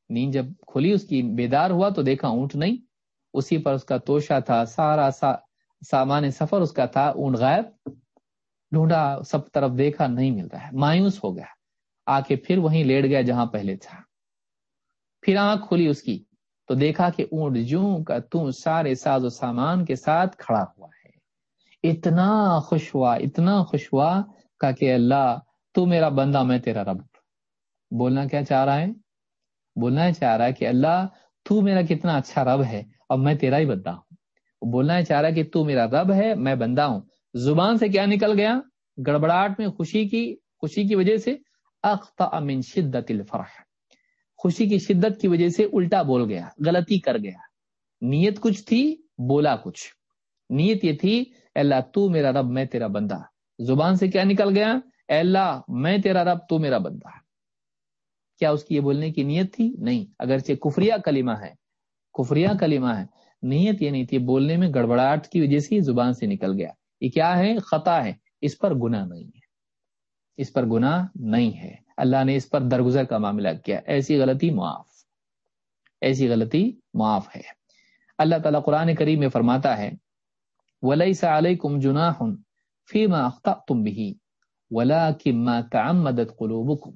نیند جب کھلی، اس کی بیدار ہوا تو دیکھا اونٹ نہیں، اسی پر اس کا توشا تھا، سارا سا، سامان سفر اس کا تھا، اونٹ غائب، ڈھونڈا، سب طرف دیکھا نہیں مل رہا ہے، مایوس ہو گیا۔ آ کے پھر وہیں لیٹ گیا جہاں پہلے تھا۔ پھر آنکھ کھلی اس کی، تو دیکھا کہ اونٹ جوں کا تم سارے ساز و سامان کے ساتھ کھڑا ہوا ہے۔ اتنا خوش ہوا، اتنا خوش ہوا کا کہ اللہ، تو میرا بندہ، میں تیرا رب۔ بولنا کیا چاہ رہا ہے؟ بولنا چاہ رہا ہے کہ اللہ، تو میرا کتنا اچھا رب ہے اور میں تیرا ہی بندہ ہوں۔ بولنا چاہ رہا ہے کہ تو میرا رب ہے، میں بندہ ہوں۔ زبان سے کیا نکل گیا؟ گڑبڑاہٹ میں، خوشی کی خوشی کی وجہ سے اخطا من شدت الفرح۔ خوشی کی شدت کی وجہ سے الٹا بول گیا، غلطی کر گیا۔ نیت کچھ تھی، بولا کچھ۔ نیت یہ تھی اللہ، تو میرا رب، میں تیرا بندہ۔ زبان سے کیا نکل گیا؟ اللہ، میں تیرا رب، تو میرا بندہ۔ کیا اس کی یہ بولنے کی نیت تھی؟ نہیں. اگرچہ کفریا کلمہ ہے. کفریا کلمہ ہے. نیت یہ نہیں تھی، بولنے میں گڑبڑاہٹ کی وجہ سے زبان سے نکل گیا. یہ کیا ہے؟ خطا ہے. اس پر گناہ نہیں ہے. اس پر گناہ نہیں ہے. اللہ نے اس پر درگزر کا معاملہ کیا. ایسی غلطی معاف. ایسی غلطی معاف ہے. اللہ تعالیٰ قرآن کریم میں فرماتا ہے ولی سعلیہ کم جنا فیما تم بھی ولا کما تعمدت قلوبکم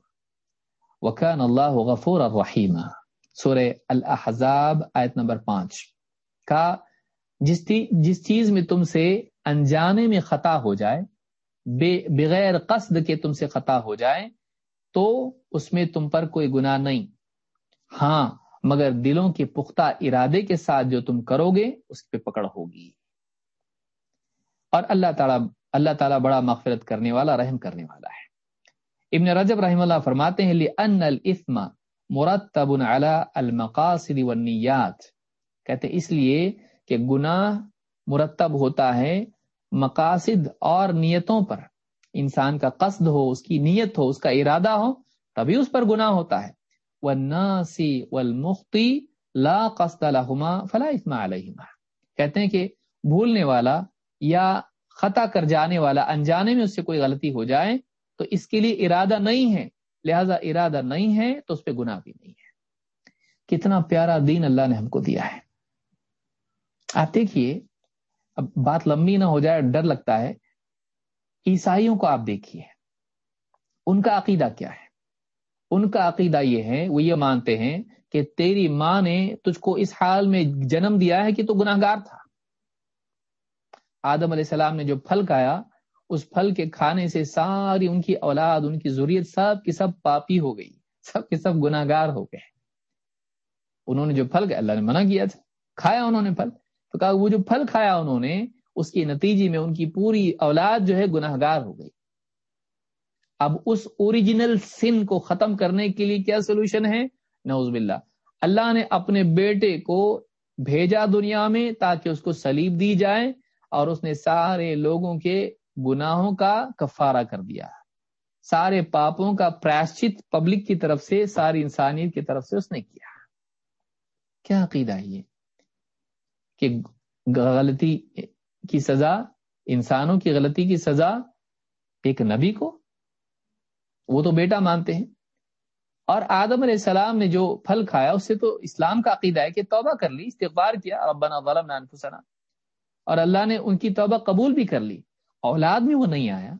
وکان اللہ غفور الرحیم سورہ الاحزاب آیت نمبر پانچ۔ کا جس جس چیز میں تم سے انجانے میں خطا ہو جائے، بے، بغیر قصد کے تم سے خطا ہو جائے، تو اس میں تم پر کوئی گناہ نہیں۔ ہاں مگر دلوں کے پختہ ارادے کے ساتھ جو تم کرو گے، اس پہ پکڑ ہوگی۔ اور اللہ تعالیٰ اللہ تعالیٰ بڑا مغفرت کرنے والا، رحم کرنے والا ہے۔ ابن رجب رحم اللہ فرماتے ہیں، لأن الاثم مرتب على المقاصد والنیات کہتے اس لیے کہ گناہ مرتب ہوتا ہے مقاصد اور نیتوں پر۔ انسان کا قصد ہو، اس کی نیت ہو، اس کا ارادہ ہو، تبھی اس پر گناہ ہوتا ہے۔ والناسی والمختی لا قصد لہما فلا اثم علیہما کہتے ہیں کہ بھولنے والا یا خطا کر جانے والا انجانے میں اس سے کوئی غلطی ہو جائے تو اس کے لیے ارادہ نہیں ہے۔ لہذا ارادہ نہیں ہے تو اس پہ گناہ بھی نہیں ہے۔ کتنا پیارا دین اللہ نے ہم کو دیا ہے۔ آپ دیکھیے، اب بات لمبی نہ ہو جائے، ڈر لگتا ہے۔ عیسائیوں کو آپ دیکھیے۔ ان کا عقیدہ کیا ہے؟ ان کا عقیدہ یہ ہے، وہ یہ مانتے ہیں کہ تیری ماں نے تجھ کو اس حال میں جنم دیا ہے کہ تو گناہ گار تھا۔ آدم علیہ السلام نے جو پھل کھایا اس پھل کے کھانے سے ساری ان کی اولاد، ان کی ضروریت سب کی سب پاپی ہو گئی، سب کے سب گناہ گار ہو گئے۔ انہوں نے جو پھل اللہ نے منع کیا تھا، کھایا انہوں نے پھل۔ تو کہا، وہ جو پھل کھایا انہوں نے، اس کی نتیجے میں ان کی پوری اولاد جو ہے گناہ گار ہو گئی۔ اب اس اوریجنل سن کو ختم کرنے کے لیے کیا سولوشن ہے؟ نوز باللہ۔ اللہ نے اپنے بیٹے کو بھیجا دنیا میں تاکہ اس کو سلیب دی جائے اور اس نے سارے لوگوں کے گناہوں کا کفارہ کر دیا۔ سارے پاپوں کا پراشچت پبلک کی طرف سے، ساری انسانیت کی طرف سے اس نے کیا۔ کیا عقیدہ یہ؟ کہ غلطی کی سزا، انسانوں کی غلطی کی سزا ایک نبی کو؟ وہ تو بیٹا مانتے ہیں۔ اور آدم علیہ السلام نے جو پھل کھایا، اس سے تو اسلام کا عقیدہ ہے کہ توبہ کر لی استغبار کیا، ربنا ظلمنا انفسنا۔ اور اللہ نے ان کی توبہ قبول بھی کر لی۔ اولاد میں وہ نہیں آیا،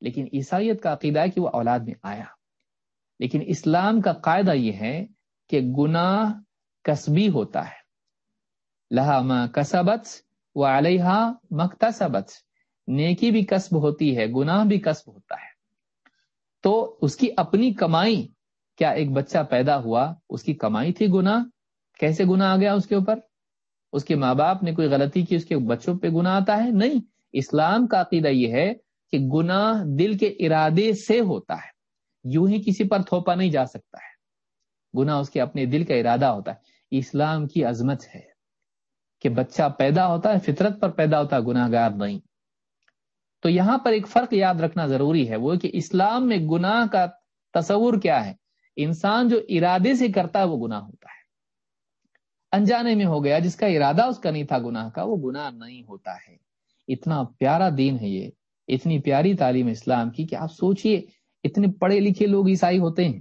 لیکن عیسائیت کا عقیدہ ہے کہ وہ اولاد میں آیا۔ لیکن اسلام کا قاعدہ یہ ہے کہ گناہ کسبی ہوتا ہے۔ لہا ما کسبت و علیہ مکتسبت نیکی بھی کسب ہوتی ہے، گناہ بھی کسب ہوتا ہے۔ تو اس کی اپنی کمائی، کیا ایک بچہ پیدا ہوا، اس کی کمائی تھی گناہ؟ کیسے گناہ آ گیا اس کے اوپر؟ اس کے ماں باپ نے کوئی غلطی کی، اس کے بچوں پہ گناہ آتا ہے؟ نہیں۔ اسلام کا عقیدہ یہ ہے کہ گناہ دل کے ارادے سے ہوتا ہے۔ یوں ہی کسی پر تھوپا نہیں جا سکتا ہے۔ گناہ اس کے اپنے دل کا ارادہ ہوتا ہے۔ اسلام کی عظمت ہے کہ بچہ پیدا ہوتا ہے، فطرت پر پیدا ہوتا ہے گناہ گار نہیں۔ تو یہاں پر ایک فرق یاد رکھنا ضروری ہے وہ کہ اسلام میں گناہ کا تصور کیا ہے۔ انسان جو ارادے سے کرتا ہے، وہ گناہ ہوتا ہے۔ انجانے میں ہو گیا، جس کا ارادہ اس کا نہیں تھا، گناہ کا، وہ گناہ نہیں ہوتا ہے۔ اتنا پیارا دین ہے یہ، اتنی پیاری تعلیم اسلام کی کہ آپ سوچئے، اتنے پڑھے لکھے لوگ عیسائی ہوتے ہیں۔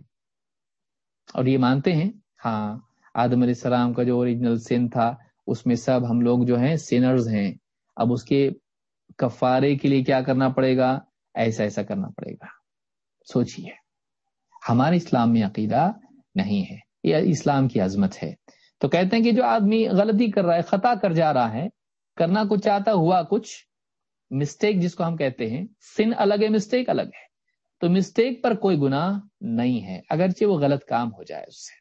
اور یہ مانتے ہیں ہاں آدم علیہ السلام کا جو اوریجنل سین تھا، اس میں سب ہم لوگ جو ہیں سینرز ہیں۔ اب اس کے کفارے کے لیے کیا کرنا پڑے گا؟ ایسا ایسا کرنا پڑے گا۔ سوچئے، ہمارے اسلام میں عقیدہ نہیں ہے، یہ اسلام کی عظمت ہے۔ تو کہتے ہیں کہ جو آدمی غلطی کر رہا ہے، خطا کر جا رہا ہے کرنا کچھ چاہتا ہوا کچھ مسٹیک جس کو ہم کہتے ہیں سن الگ ہے مسٹیک الگ ہے۔ تو مسٹیک پر کوئی گناہ نہیں ہے، اگرچہ وہ غلط کام ہو جائے اس سے۔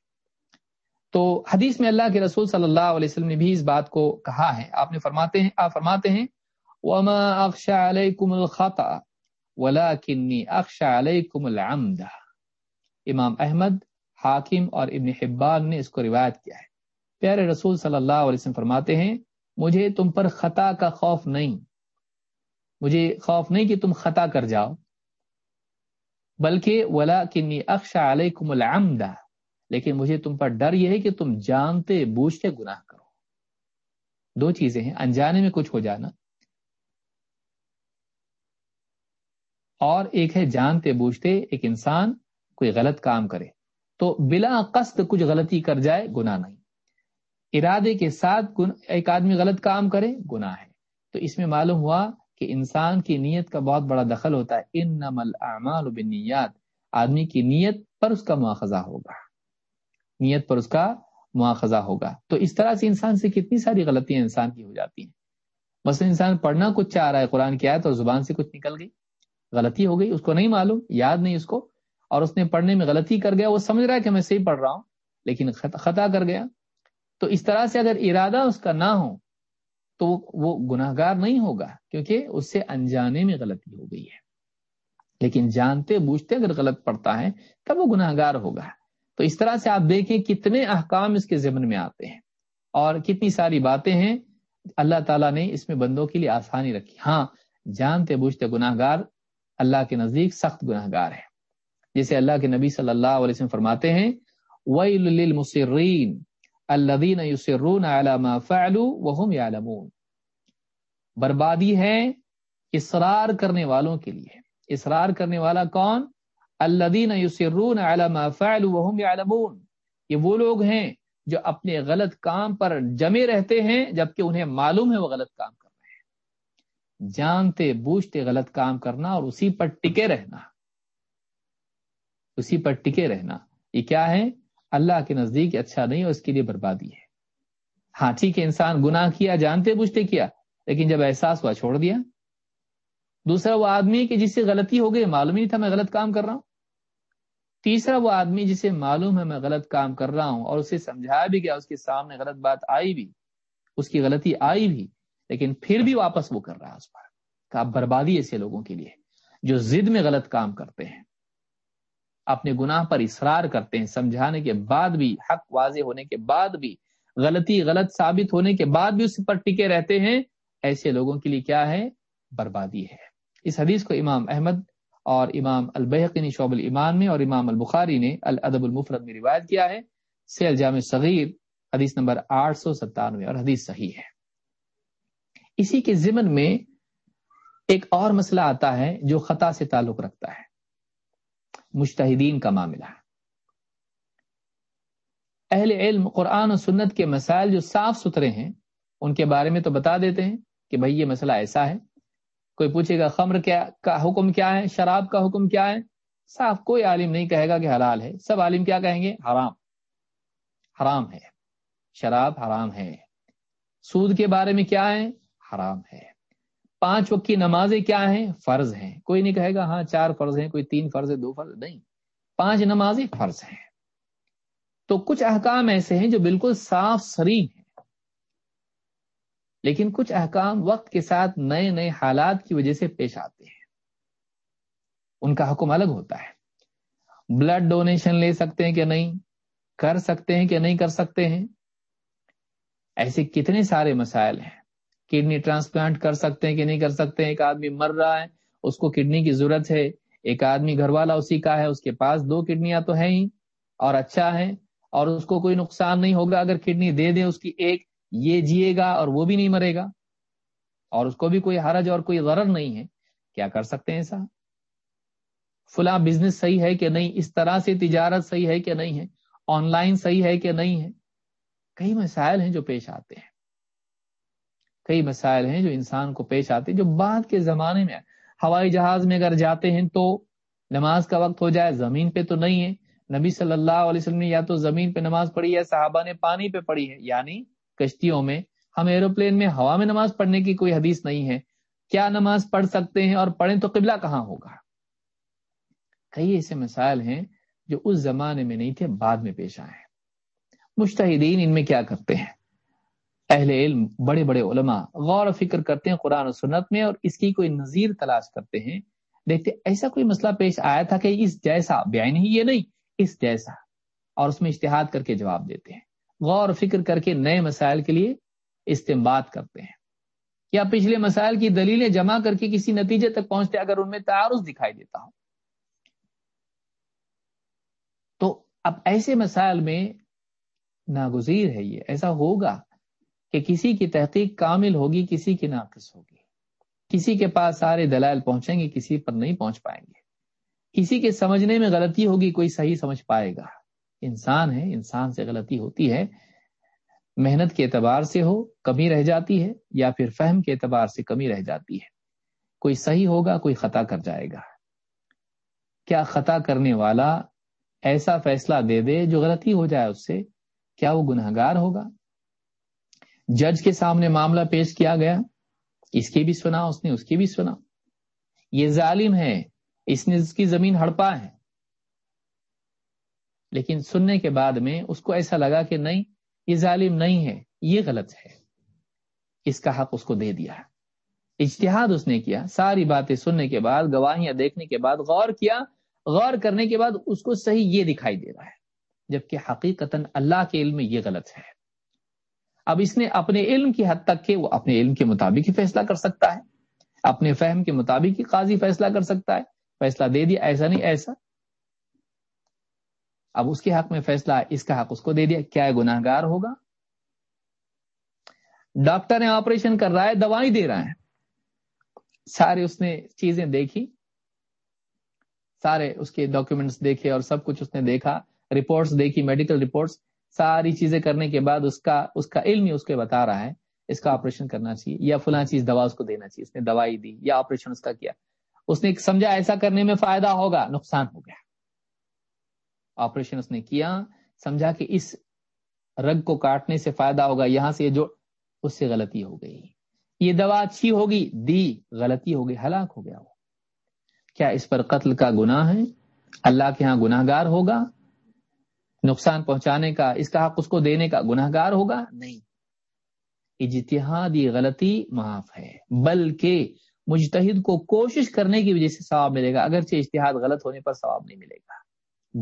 تو حدیث میں اللہ کے رسول صلی اللہ علیہ وسلم نے بھی اس بات کو کہا ہے۔ آپ نے فرماتے ہیں، آپ فرماتے ہیں، وما اخشى عليكم الخطا ولكني اخشى عليكم العمد۔ امام احمد، حاکم اور ابن حبان نے اس کو روایت کیا ہے۔ پیارے رسول صلی اللہ علیہ وسلم فرماتے ہیں مجھے تم پر خطا کا خوف نہیں۔ مجھے خوف نہیں کہ تم خطا کر جاؤ۔ بلکہ ولا کنی اکشا علیکم العمد۔ لیکن مجھے تم پر ڈر یہ ہے کہ تم جانتے بوجھتے گناہ کرو۔ دو چیزیں ہیں، انجانے میں کچھ ہو جانا۔ اور ایک ہے جانتے بوجھتے ایک انسان کوئی غلط کام کرے۔ تو بلا قصد کچھ غلطی کر جائے، گناہ نہیں۔ ارادے کے ساتھ ایک آدمی غلط کام کرے، گناہ ہے۔ تو اس میں معلوم ہوا کہ انسان کی نیت کا بہت بڑا دخل ہوتا ہے۔ ان نمل اعمال بالنیات۔ آدمی کی نیت پر اس کا مواخذہ ہوگا۔ نیت پر اس کا مواخذہ ہوگا۔ تو اس طرح سے انسان سے کتنی ساری غلطیاں انسان کی ہو جاتی ہیں۔ مثلا انسان پڑھنا کچھ چاہ رہا ہے، قرآن کی آیت اور زبان سے کچھ نکل گئی۔ غلطی ہو گئی، اس کو نہیں معلوم، یاد نہیں اس کو۔ اور اس نے پڑھنے میں غلطی کر گیا، وہ سمجھ رہا ہے کہ میں صحیح پڑھ رہا ہوں، لیکن خطا کر گیا۔ تو اس طرح سے اگر ارادہ اس کا نہ ہو تو وہ گناہ گار نہیں ہوگا، کیونکہ اس سے انجانے میں غلطی ہو گئی ہے۔ لیکن جانتے بوجھتے اگر غلط پڑتا ہے، تب وہ گناہ گار ہوگا۔ تو اس طرح سے آپ دیکھیں کتنے احکام اس کے ذمن میں آتے ہیں۔ اور کتنی ساری باتیں ہیں۔ اللہ تعالیٰ نے اس میں بندوں کے لیے آسانی رکھی۔ ہاں جانتے بوجھتے گناہ گار اللہ کے نزدیک سخت گناہ گار ہے جسے اللہ کے نبی صلی اللہ علیہ وسلم فرماتے ہیں بربادی ہے اصرار کرنے والوں کے لیے۔ اصرار کرنے والا کون؟ الذين يصرون على ما فعلوا وهم يعلمون۔ یہ وہ لوگ ہیں جو اپنے غلط کام پر جمے رہتے ہیں، جبکہ انہیں معلوم ہے وہ غلط کام کر رہے ہیں۔ جانتے، بوجھتے غلط کام کرنا اور اسی پر ٹکے رہنا۔ اسی پر ٹکے رہنا۔ یہ کیا ہے؟ اللہ کے نزدیک اچھا نہیں اور اس کے لیے بربادی ہے۔ ہاں ٹھیک ہے، انسان گناہ کیا، جانتے بوجھتے کیا، لیکن جب احساس ہوا، چھوڑ دیا۔ دوسرا، وہ آدمی کہ جس سے غلطی ہو گئی، معلوم ہی نہیں تھا میں غلط کام کر رہا ہوں۔ تیسرا، وہ آدمی جسے معلوم ہے میں غلط کام کر رہا ہوں اور اسے سمجھایا بھی گیا، اس کے سامنے غلط بات آئی بھی، اس کی غلطی آئی بھی، لیکن پھر بھی واپس وہ کر رہا ہے اس پر۔ کہ آپ بربادی ایسے لوگوں کے لیے، جو ضد میں غلط کام کرتے ہیں۔ اپنے گناہ پر اصرار کرتے ہیں، سمجھانے کے بعد بھی، حق واضح ہونے کے بعد بھی، غلطی غلط ثابت ہونے کے بعد بھی اس پر ٹکے رہتے ہیں۔ ایسے لوگوں کے لیے کیا ہے؟ بربادی ہے۔ اس حدیث کو امام احمد اور امام البحقی نے شعب الایمان میں اور امام البخاری نے الادب المفرد میں روایت کیا ہے۔ سیل جامع صغیر، حدیث نمبر آٹھ سو ستانوے اور حدیث صحیح ہے۔ اسی کے ضمن میں ایک اور مسئلہ آتا ہے جو خطا سے تعلق رکھتا ہے۔ مشتحدین کا معاملہ ہے۔ اہل علم قرآن و سنت کے مسائل جو صاف ستھرے ہیں، ان کے بارے میں تو بتا دیتے ہیں کہ بھائی یہ مسئلہ ایسا ہے۔ کوئی پوچھے گا خمر کیا، کا حکم کیا ہے، شراب کا حکم کیا ہے؟ صاف کوئی عالم نہیں کہے گا کہ حلال ہے۔ سب عالم کیا کہیں گے؟ حرام۔ حرام ہے۔ شراب حرام ہے۔ سود کے بارے میں کیا ہے؟ حرام ہے۔ پانچ وقت کی نمازیں کیا ہیں؟ فرض ہیں۔ کوئی نہیں کہے گا ہاں چار فرض ہیں، کوئی تین فرض ہے دو فرض نہیں، پانچ نمازیں فرض ہیں۔ تو کچھ احکام ایسے ہیں جو بالکل صاف سری ہیں۔ لیکن کچھ احکام وقت کے ساتھ نئے نئے حالات کی وجہ سے پیش آتے ہیں۔ ان کا حکم الگ ہوتا ہے۔ بلڈ ڈونیشن لے سکتے ہیں کہ نہیں؟ کر سکتے ہیں کہ نہیں کر سکتے ہیں؟ ایسے کتنے سارے مسائل ہیں۔ کڈنی ٹرانسپلانٹ کر سکتے ہیں کہ نہیں کر سکتے ہیں؟ ایک آدمی مر رہا ہے، اس کو کڈنی کی ضرورت ہے۔ ایک آدمی گھر والا اسی کا ہے، اس کے پاس دو کڈنیاں تو ہیں ہی، اور اچھا ہے، اور اس کو کوئی نقصان نہیں ہوگا۔ اگر کڈنی دے دیں، اس کی ایک یہ جیے گا اور وہ بھی نہیں مرے گا۔ اور اس کو بھی کوئی حرج اور کوئی غرر نہیں ہے۔ کیا کر سکتے ہیں ایسا؟ فلاں بزنس صحیح ہے کہ نہیں؟ اس طرح سے تجارت صحیح ہے کہ نہیں ہے؟ آن لائن صحیح ہے کہ نہیں ہے؟ کئی مسائل ہیں جو پیش آتے ہیں۔ کئی مسائل ہیں جو انسان کو پیش آتے ہیں، جو بعد کے زمانے میں ہوائی جہاز میں اگر جاتے ہیں تو نماز کا وقت ہو جائے، زمین پہ تو نہیں ہے۔ نبی صلی اللہ علیہ وسلم نے یا تو زمین پہ نماز پڑھی ہے، صحابہ نے پانی پہ پڑھی ہے۔ یعنی کشتیوں میں ہم ایروپلین میں ہوا میں نماز پڑھنے کی کوئی حدیث نہیں ہے۔ کیا نماز پڑھ سکتے ہیں اور پڑھیں تو قبلہ کہاں ہوگا؟ کئی ایسے مسائل ہیں جو اس زمانے میں نہیں تھے، بعد میں پیش آئے ہیں۔ مشتحدین ان میں کیا کرتے ہیں؟ اہل علم، بڑے بڑے علماء غور و فکر کرتے ہیں قرآن و سنت میں اور اس کی کوئی نظیر تلاش کرتے ہیں۔ دیکھتے، ایسا کوئی مسئلہ پیش آیا تھا کہ اس جیسا، بیان ہی یہ نہیں، اس جیسا۔ اور اس میں اشتہاد کر کے جواب دیتے ہیں۔ غور و فکر کر کے نئے مسائل کے لیے استعمال کرتے ہیں۔ یا پچھلے مسائل کی دلیلیں جمع کر کے کسی نتیجے تک پہنچتے اگر ان میں تعارض دکھائی دیتا ہوں؟ تو اب ایسے مسائل میں ناگزیر ہے یہ، ایسا ہوگا۔ کہ کسی کی تحقیق کامل ہوگی، کسی کی ناقص ہوگی۔ کسی کے پاس سارے دلائل پہنچیں گے، کسی پر نہیں پہنچ پائیں گے۔ کسی کے سمجھنے میں غلطی ہوگی، کوئی صحیح سمجھ پائے گا۔ انسان ہے، انسان سے غلطی ہوتی ہے۔ محنت کے اعتبار سے ہو، کمی رہ جاتی ہے، یا پھر فہم کے اعتبار سے کمی رہ جاتی ہے۔ کوئی صحیح ہوگا، کوئی خطا کر جائے گا۔ کیا خطا کرنے والا ایسا فیصلہ دے دے جو غلطی ہو جائے اس سے؟ کیا وہ گناہ گار ہوگا؟ جج کے سامنے معاملہ پیش کیا گیا، اس کی بھی سنا، اس نے اس کی بھی سنا۔ یہ ظالم ہے، اس نے اس کی زمین ہڑپا ہے۔ لیکن سننے کے بعد میں اس کو ایسا لگا کہ نہیں، یہ ظالم نہیں ہے، یہ غلط ہے۔ اس کا حق اس کو دے دیا اجتہاد اس نے کیا، ساری باتیں سننے کے بعد، گواہیاں دیکھنے کے بعد، غور کیا۔ غور کرنے کے بعد اس کو صحیح یہ دکھائی دے رہا ہے، جبکہ حقیقت اللہ کے علم میں یہ غلط ہے۔ اب اس نے اپنے علم کی حد تک کہ وہ اپنے علم کے مطابق ہی فیصلہ کر سکتا ہے، اپنے فہم کے مطابق ہی قاضی فیصلہ کر سکتا ہے، فیصلہ دے دیا، ایسا نہیں ایسا۔ اب اس کے حق میں فیصلہ، اس کا حق اس کو دے دیا، کیا گناہ گار ہوگا؟ ڈاکٹر نے آپریشن کر رہا ہے، دوائی دے رہا ہے۔ سارے اس نے چیزیں دیکھی، سارے اس کے ڈاکومنٹس دیکھے اور سب کچھ اس نے دیکھا، رپورٹس دیکھی، میڈیکل رپورٹس۔ ساری چیزیں کرنے کے بعد اس کا اس کا علم ہی اس کے بتا رہا ہے، اس کا آپریشن کرنا چاہیے، یا فلاں چیز دوا اس کو دینا چاہیے، اس نے دوائی دی، یا آپریشن اس کا کیا۔ اس نے سمجھا ایسا کرنے میں فائدہ ہوگا، نقصان ہو گیا۔ آپریشن اس نے کیا، سمجھا کہ اس رگ کو کاٹنے سے فائدہ ہوگا، یہاں سے جو اس سے غلطی ہو گئی۔ یہ دوا اچھی ہوگی، دی، غلطی ہوگی، ہلاک ہو گیا وہ۔ کیا اس پر قتل کا گناہ ہے؟ اللہ کے ہاں گناہ گار ہوگا نقصان پہنچانے کا، اس کا حق اس کو دینے کا گناہ گار ہوگا؟ نہیں۔ اجتہادی غلطی معاف ہے، بلکہ مجتہد کو کوشش کرنے کی وجہ سے ثواب ملے گا، اگرچہ اشتہاد غلط ہونے پر ثواب نہیں ملے گا۔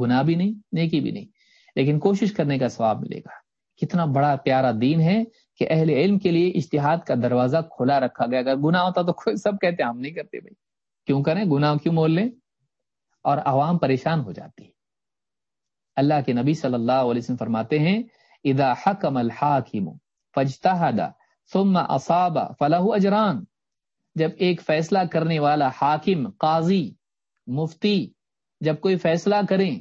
گناہ بھی نہیں، نیکی بھی نہیں، لیکن کوشش کرنے کا ثواب ملے گا۔ کتنا بڑا پیارا دین ہے کہ اہل علم کے لیے اشتہاد کا دروازہ کھلا رکھا گیا۔ اگر گناہ ہوتا تو سب کہتے ہم نہیں کرتے بھائی۔ کیوں کریں؟ گناہ کیوں مول لیں؟ اور عوام پریشان ہو جاتی ہے۔ اللہ کے نبی صلی اللہ علیہ وسلم فرماتے ہیں، اذا حکم الحاکم فاجتہد ثم اصاب فلہ اجران جب ایک فیصلہ کرنے والا حاکم، قاضی، مفتی جب کوئی فیصلہ کریں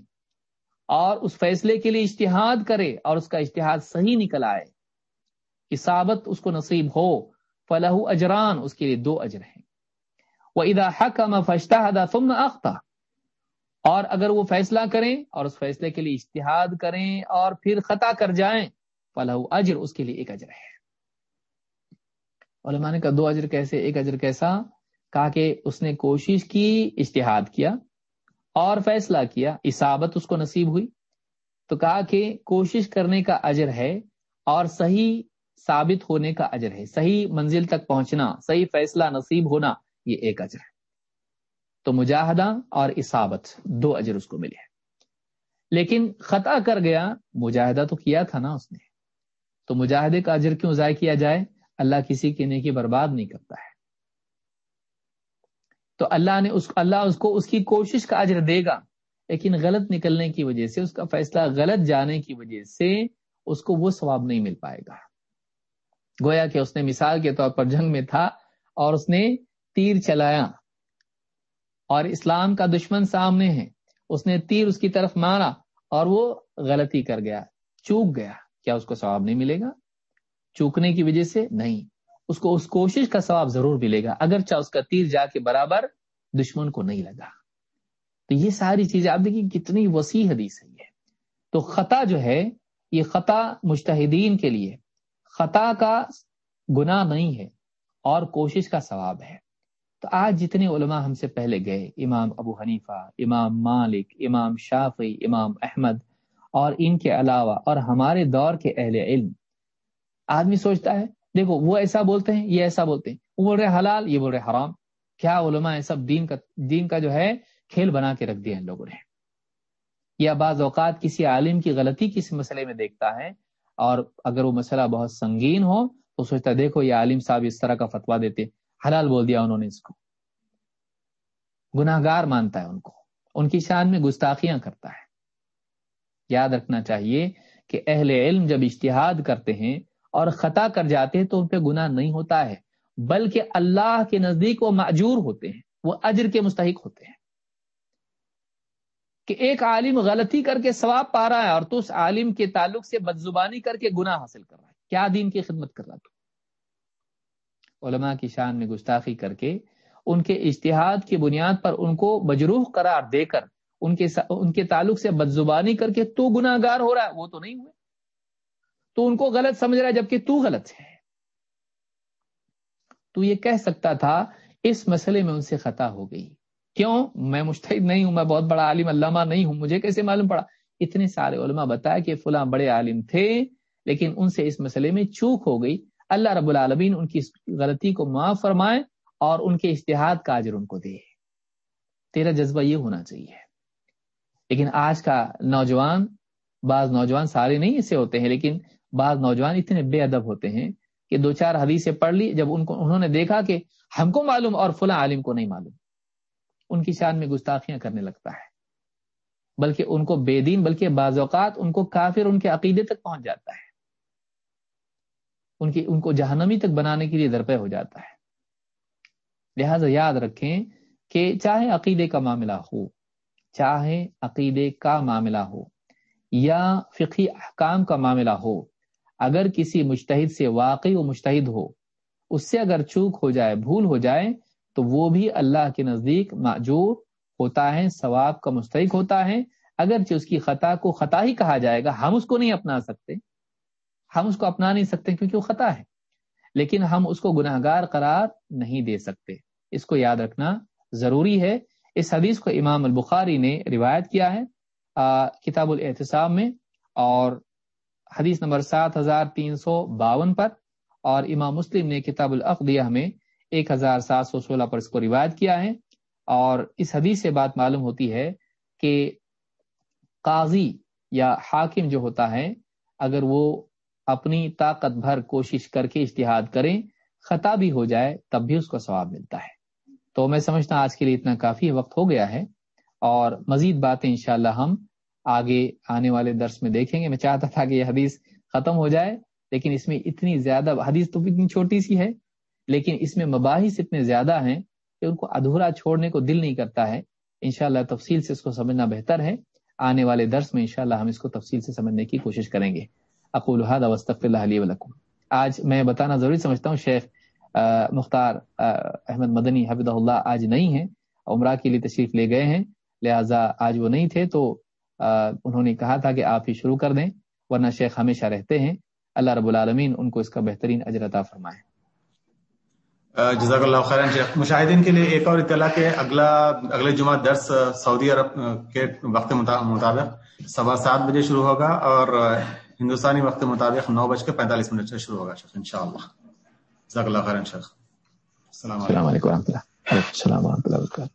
اور اس فیصلے کے لیے اشتہاد کرے اور اس کا اشتہاد صحیح نکل آئے، اصابت اس کو نصیب ہو فلاح اجران، اس کے لیے دو اجر ہیں۔ وہ ادا حق فشتہ ثم اختہ اور اگر وہ فیصلہ کریں اور اس فیصلے کے لیے اشتہاد کریں اور پھر خطا کر جائیں فلاح اجر اس کے لیے ایک اجر ہے۔ علماء نے کہا، دو اجر کیسے؟ ایک اجر کیسا؟ کہا کہ اس نے کوشش کی اشتہاد کیا اور فیصلہ کیا اسابت اس کو نصیب ہوئی۔ تو کہا کہ کوشش کرنے کا اجر ہے اور صحیح ثابت ہونے کا اجر ہے، صحیح منزل تک پہنچنا، صحیح فیصلہ نصیب ہونا، یہ ایک اجر ہے۔ تو مجاہدہ اور اسابت دو اجر اس کو ملے۔ لیکن خطا کر گیا، مجاہدہ تو کیا تھا نا اس نے؟ تو مجاہدے کا اجر کیوں ضائع کیا جائے؟ اللہ کسی کے نیکی برباد نہیں کرتا ہے۔ تو اللہ نے اس اللہ اس کو اس کی کوشش کا اجر دے گا، لیکن غلط نکلنے کی وجہ سے، اس کا فیصلہ غلط جانے کی وجہ سے اس کو وہ ثواب نہیں مل پائے گا۔ گویا کہ اس نے مثال کے طور پر جنگ میں تھا اور اس نے تیر چلایا۔ اور اسلام کا دشمن سامنے ہے۔ اس نے تیر اس کی طرف مارا اور وہ غلطی کر گیا، چوک گیا۔ کیا اس کو ثواب نہیں ملے گا؟ چوکنے کی وجہ سے نہیں۔ اس کو اس کوشش کا ثواب ضرور ملے گا اگر چاہ اس کا تیر جا کے برابر دشمن کو نہیں لگا۔ تو یہ ساری چیزیں، آپ دیکھیں کتنی وسیع حدیث ہے یہ۔ تو خطا جو ہے، یہ خطا مشتحدین کے لیے۔ خطا کا گناہ نہیں ہے اور کوشش کا ثواب ہے۔ تو آج جتنے علماء ہم سے پہلے گئے، امام ابو حنیفہ، امام مالک، امام شافی امام احمد، اور ان کے علاوہ، اور ہمارے دور کے اہل علم، آدمی سوچتا ہے، دیکھو، وہ ایسا بولتے ہیں، یہ ایسا بولتے ہیں، وہ بول رہے حلال، یہ بول رہے حرام، کیا علماء ہے سب دین کا دین کا جو ہے کھیل بنا کے رکھ دیا ان لوگوں نے۔ یا بعض اوقات کسی عالم کی غلطی کسی مسئلے میں دیکھتا ہے، اور اگر وہ مسئلہ بہت سنگین ہو تو سوچتا ہے، دیکھو، یہ عالم صاحب اس طرح کا فتوا دیتے حلال بول دیا انہوں نے اس کو۔ گناہ گار مانتا ہے ان کو۔ ان کی شان میں گستاخیاں کرتا ہے۔ یاد رکھنا چاہیے کہ اہل علم جب اشتہاد کرتے ہیں اور خطا کر جاتے ہیں تو ان پہ گناہ نہیں ہوتا ہے، بلکہ اللہ کے نزدیک وہ معجور ہوتے ہیں، وہ اجر کے مستحق ہوتے ہیں۔ کہ ایک عالم غلطی کر کے ثواب پا رہا ہے اور تو اس عالم کے تعلق سے بدزبانی کر کے گناہ حاصل کر رہا ہے۔ کیا دین کی خدمت کر رہا تو؟ علماء کی شان میں گستاخی کر کے ان کے اشتہاد کی بنیاد پر ان کو مجروح قرار دے کر ان کے ان کے تعلق سے بدزبانی کر کے تو گناہ گار ہو رہا ہے، وہ تو نہیں ہوئے۔ تو ان کو غلط سمجھ رہا ہے، جبکہ تو غلط ہے۔ تو یہ کہہ سکتا تھا، اس مسئلے میں ان سے خطا ہو گئی۔ کیوں؟ میں مشتحد نہیں ہوں، میں بہت بڑا عالم، علامہ نہیں ہوں، مجھے کیسے معلوم پڑا؟ اتنے سارے علماء بتایا کہ فلاں بڑے عالم تھے، لیکن ان سے اس مسئلے میں چوک ہو گئی۔ اللہ رب العالمین ان کی غلطی کو معاف فرمائے اور ان کے اشتہاد کا اجر ان کو دے۔ تیرا جذبہ یہ ہونا چاہیے۔ لیکن آج کا نوجوان، بعض نوجوان سارے نہیں ایسے ہوتے ہیں، لیکن بعض نوجوان اتنے بے ادب ہوتے ہیں کہ دو چار حدیثیں پڑھ لی، جب ان کو، انہوں نے دیکھا کہ ہم کو معلوم اور فلاں عالم کو نہیں معلوم۔ ان کی شان میں گستاخیاں کرنے لگتا ہے۔ بلکہ ان کو بے دین، بلکہ بعض اوقات ان کو کافر ان کے عقیدے تک پہنچ جاتا ہے۔ ان کی ان کو جہنمی تک بنانے کے لیے درپے ہو جاتا ہے۔ لہذا یاد رکھیں کہ چاہے عقیدے کا معاملہ ہو، چاہے عقیدے کا معاملہ ہو یا فقی احکام کا معاملہ ہو، اگر کسی مشتحد سے واقعی و مشتحد ہو، اس سے اگر چوک ہو جائے، بھول ہو جائے، تو وہ بھی اللہ کے نزدیک معجور ہوتا ہے، ثواب کا مستحق ہوتا ہے۔ اگرچہ اس کی خطا کو خطا ہی کہا جائے گا، ہم اس کو نہیں اپنا سکتے۔ ہم اس کو اپنا نہیں سکتے کیونکہ وہ خطا ہے۔ لیکن ہم اس کو گناہ گار قرار نہیں دے سکتے۔ اس کو یاد رکھنا ضروری ہے۔ اس حدیث کو امام البخاری نے روایت کیا ہے کتاب الاحتساب میں، اور حدیث نمبر سات ہزار تین سو باون پر، اور امام مسلم نے کتاب العقدیہ میں ایک ہزار سات سو سولہ پر اس کو روایت کیا ہے۔ اور اس حدیث سے بات معلوم ہوتی ہے کہ قاضی یا حاکم جو ہوتا ہے، اگر وہ اپنی طاقت بھر کوشش کر کے اشتہاد کریں، خطا بھی ہو جائے تب بھی اس کو ثواب ملتا ہے۔ تو میں سمجھتا آج کے لیے اتنا کافی وقت ہو گیا ہے اور مزید باتیں انشاءاللہ ہم آگے آنے والے درس میں دیکھیں گے۔ میں چاہتا تھا کہ یہ حدیث ختم ہو جائے، لیکن اس میں اتنی زیادہ، حدیث تو اتنی چھوٹی سی ہے، لیکن اس میں مباحث اتنے زیادہ ہیں کہ ان کو ادھورا چھوڑنے کو دل نہیں کرتا ہے۔ انشاءاللہ تفصیل سے اس کو سمجھنا بہتر ہے۔ آنے والے درس میں انشاءاللہ ہم اس کو تفصیل سے سمجھنے کی کوشش کریں گے۔ اقول وسطف اللہ علیہ ولکم آج میں بتانا ضروری سمجھتا ہوں شیخ مختار احمد مدنی حفظ اللہ آج نہیں ہے عمرہ کے لیے تشریف لے گئے ہیں، لہٰذا آج وہ نہیں تھے تو انہوں نے کہا تھا کہ آپ ہی شروع کر دیں، ورنہ شیخ ہمیشہ رہتے ہیں۔ اللہ رب العالمین ان کو اس کا بہترین اجرتا فرمائے۔ جزاک اللہ خیر شیخ۔ مشاہدین کے لیے ایک اور اطلاع کہ اگلا، اگلے جمعہ درس سعودی عرب کے وقت مطابق، سوا سات بجے شروع ہوگا اور ہندوستانی وقت کے مطابق نو بج کے پینتالیس منٹ سے شروع ہوگا شیخ ان شاء اللہ جزاک اللہ خیر شیخ۔ السلام علیکم۔ و رحمۃ اللہ۔ السلام و رحمۃ اللہ وبرکاتہ۔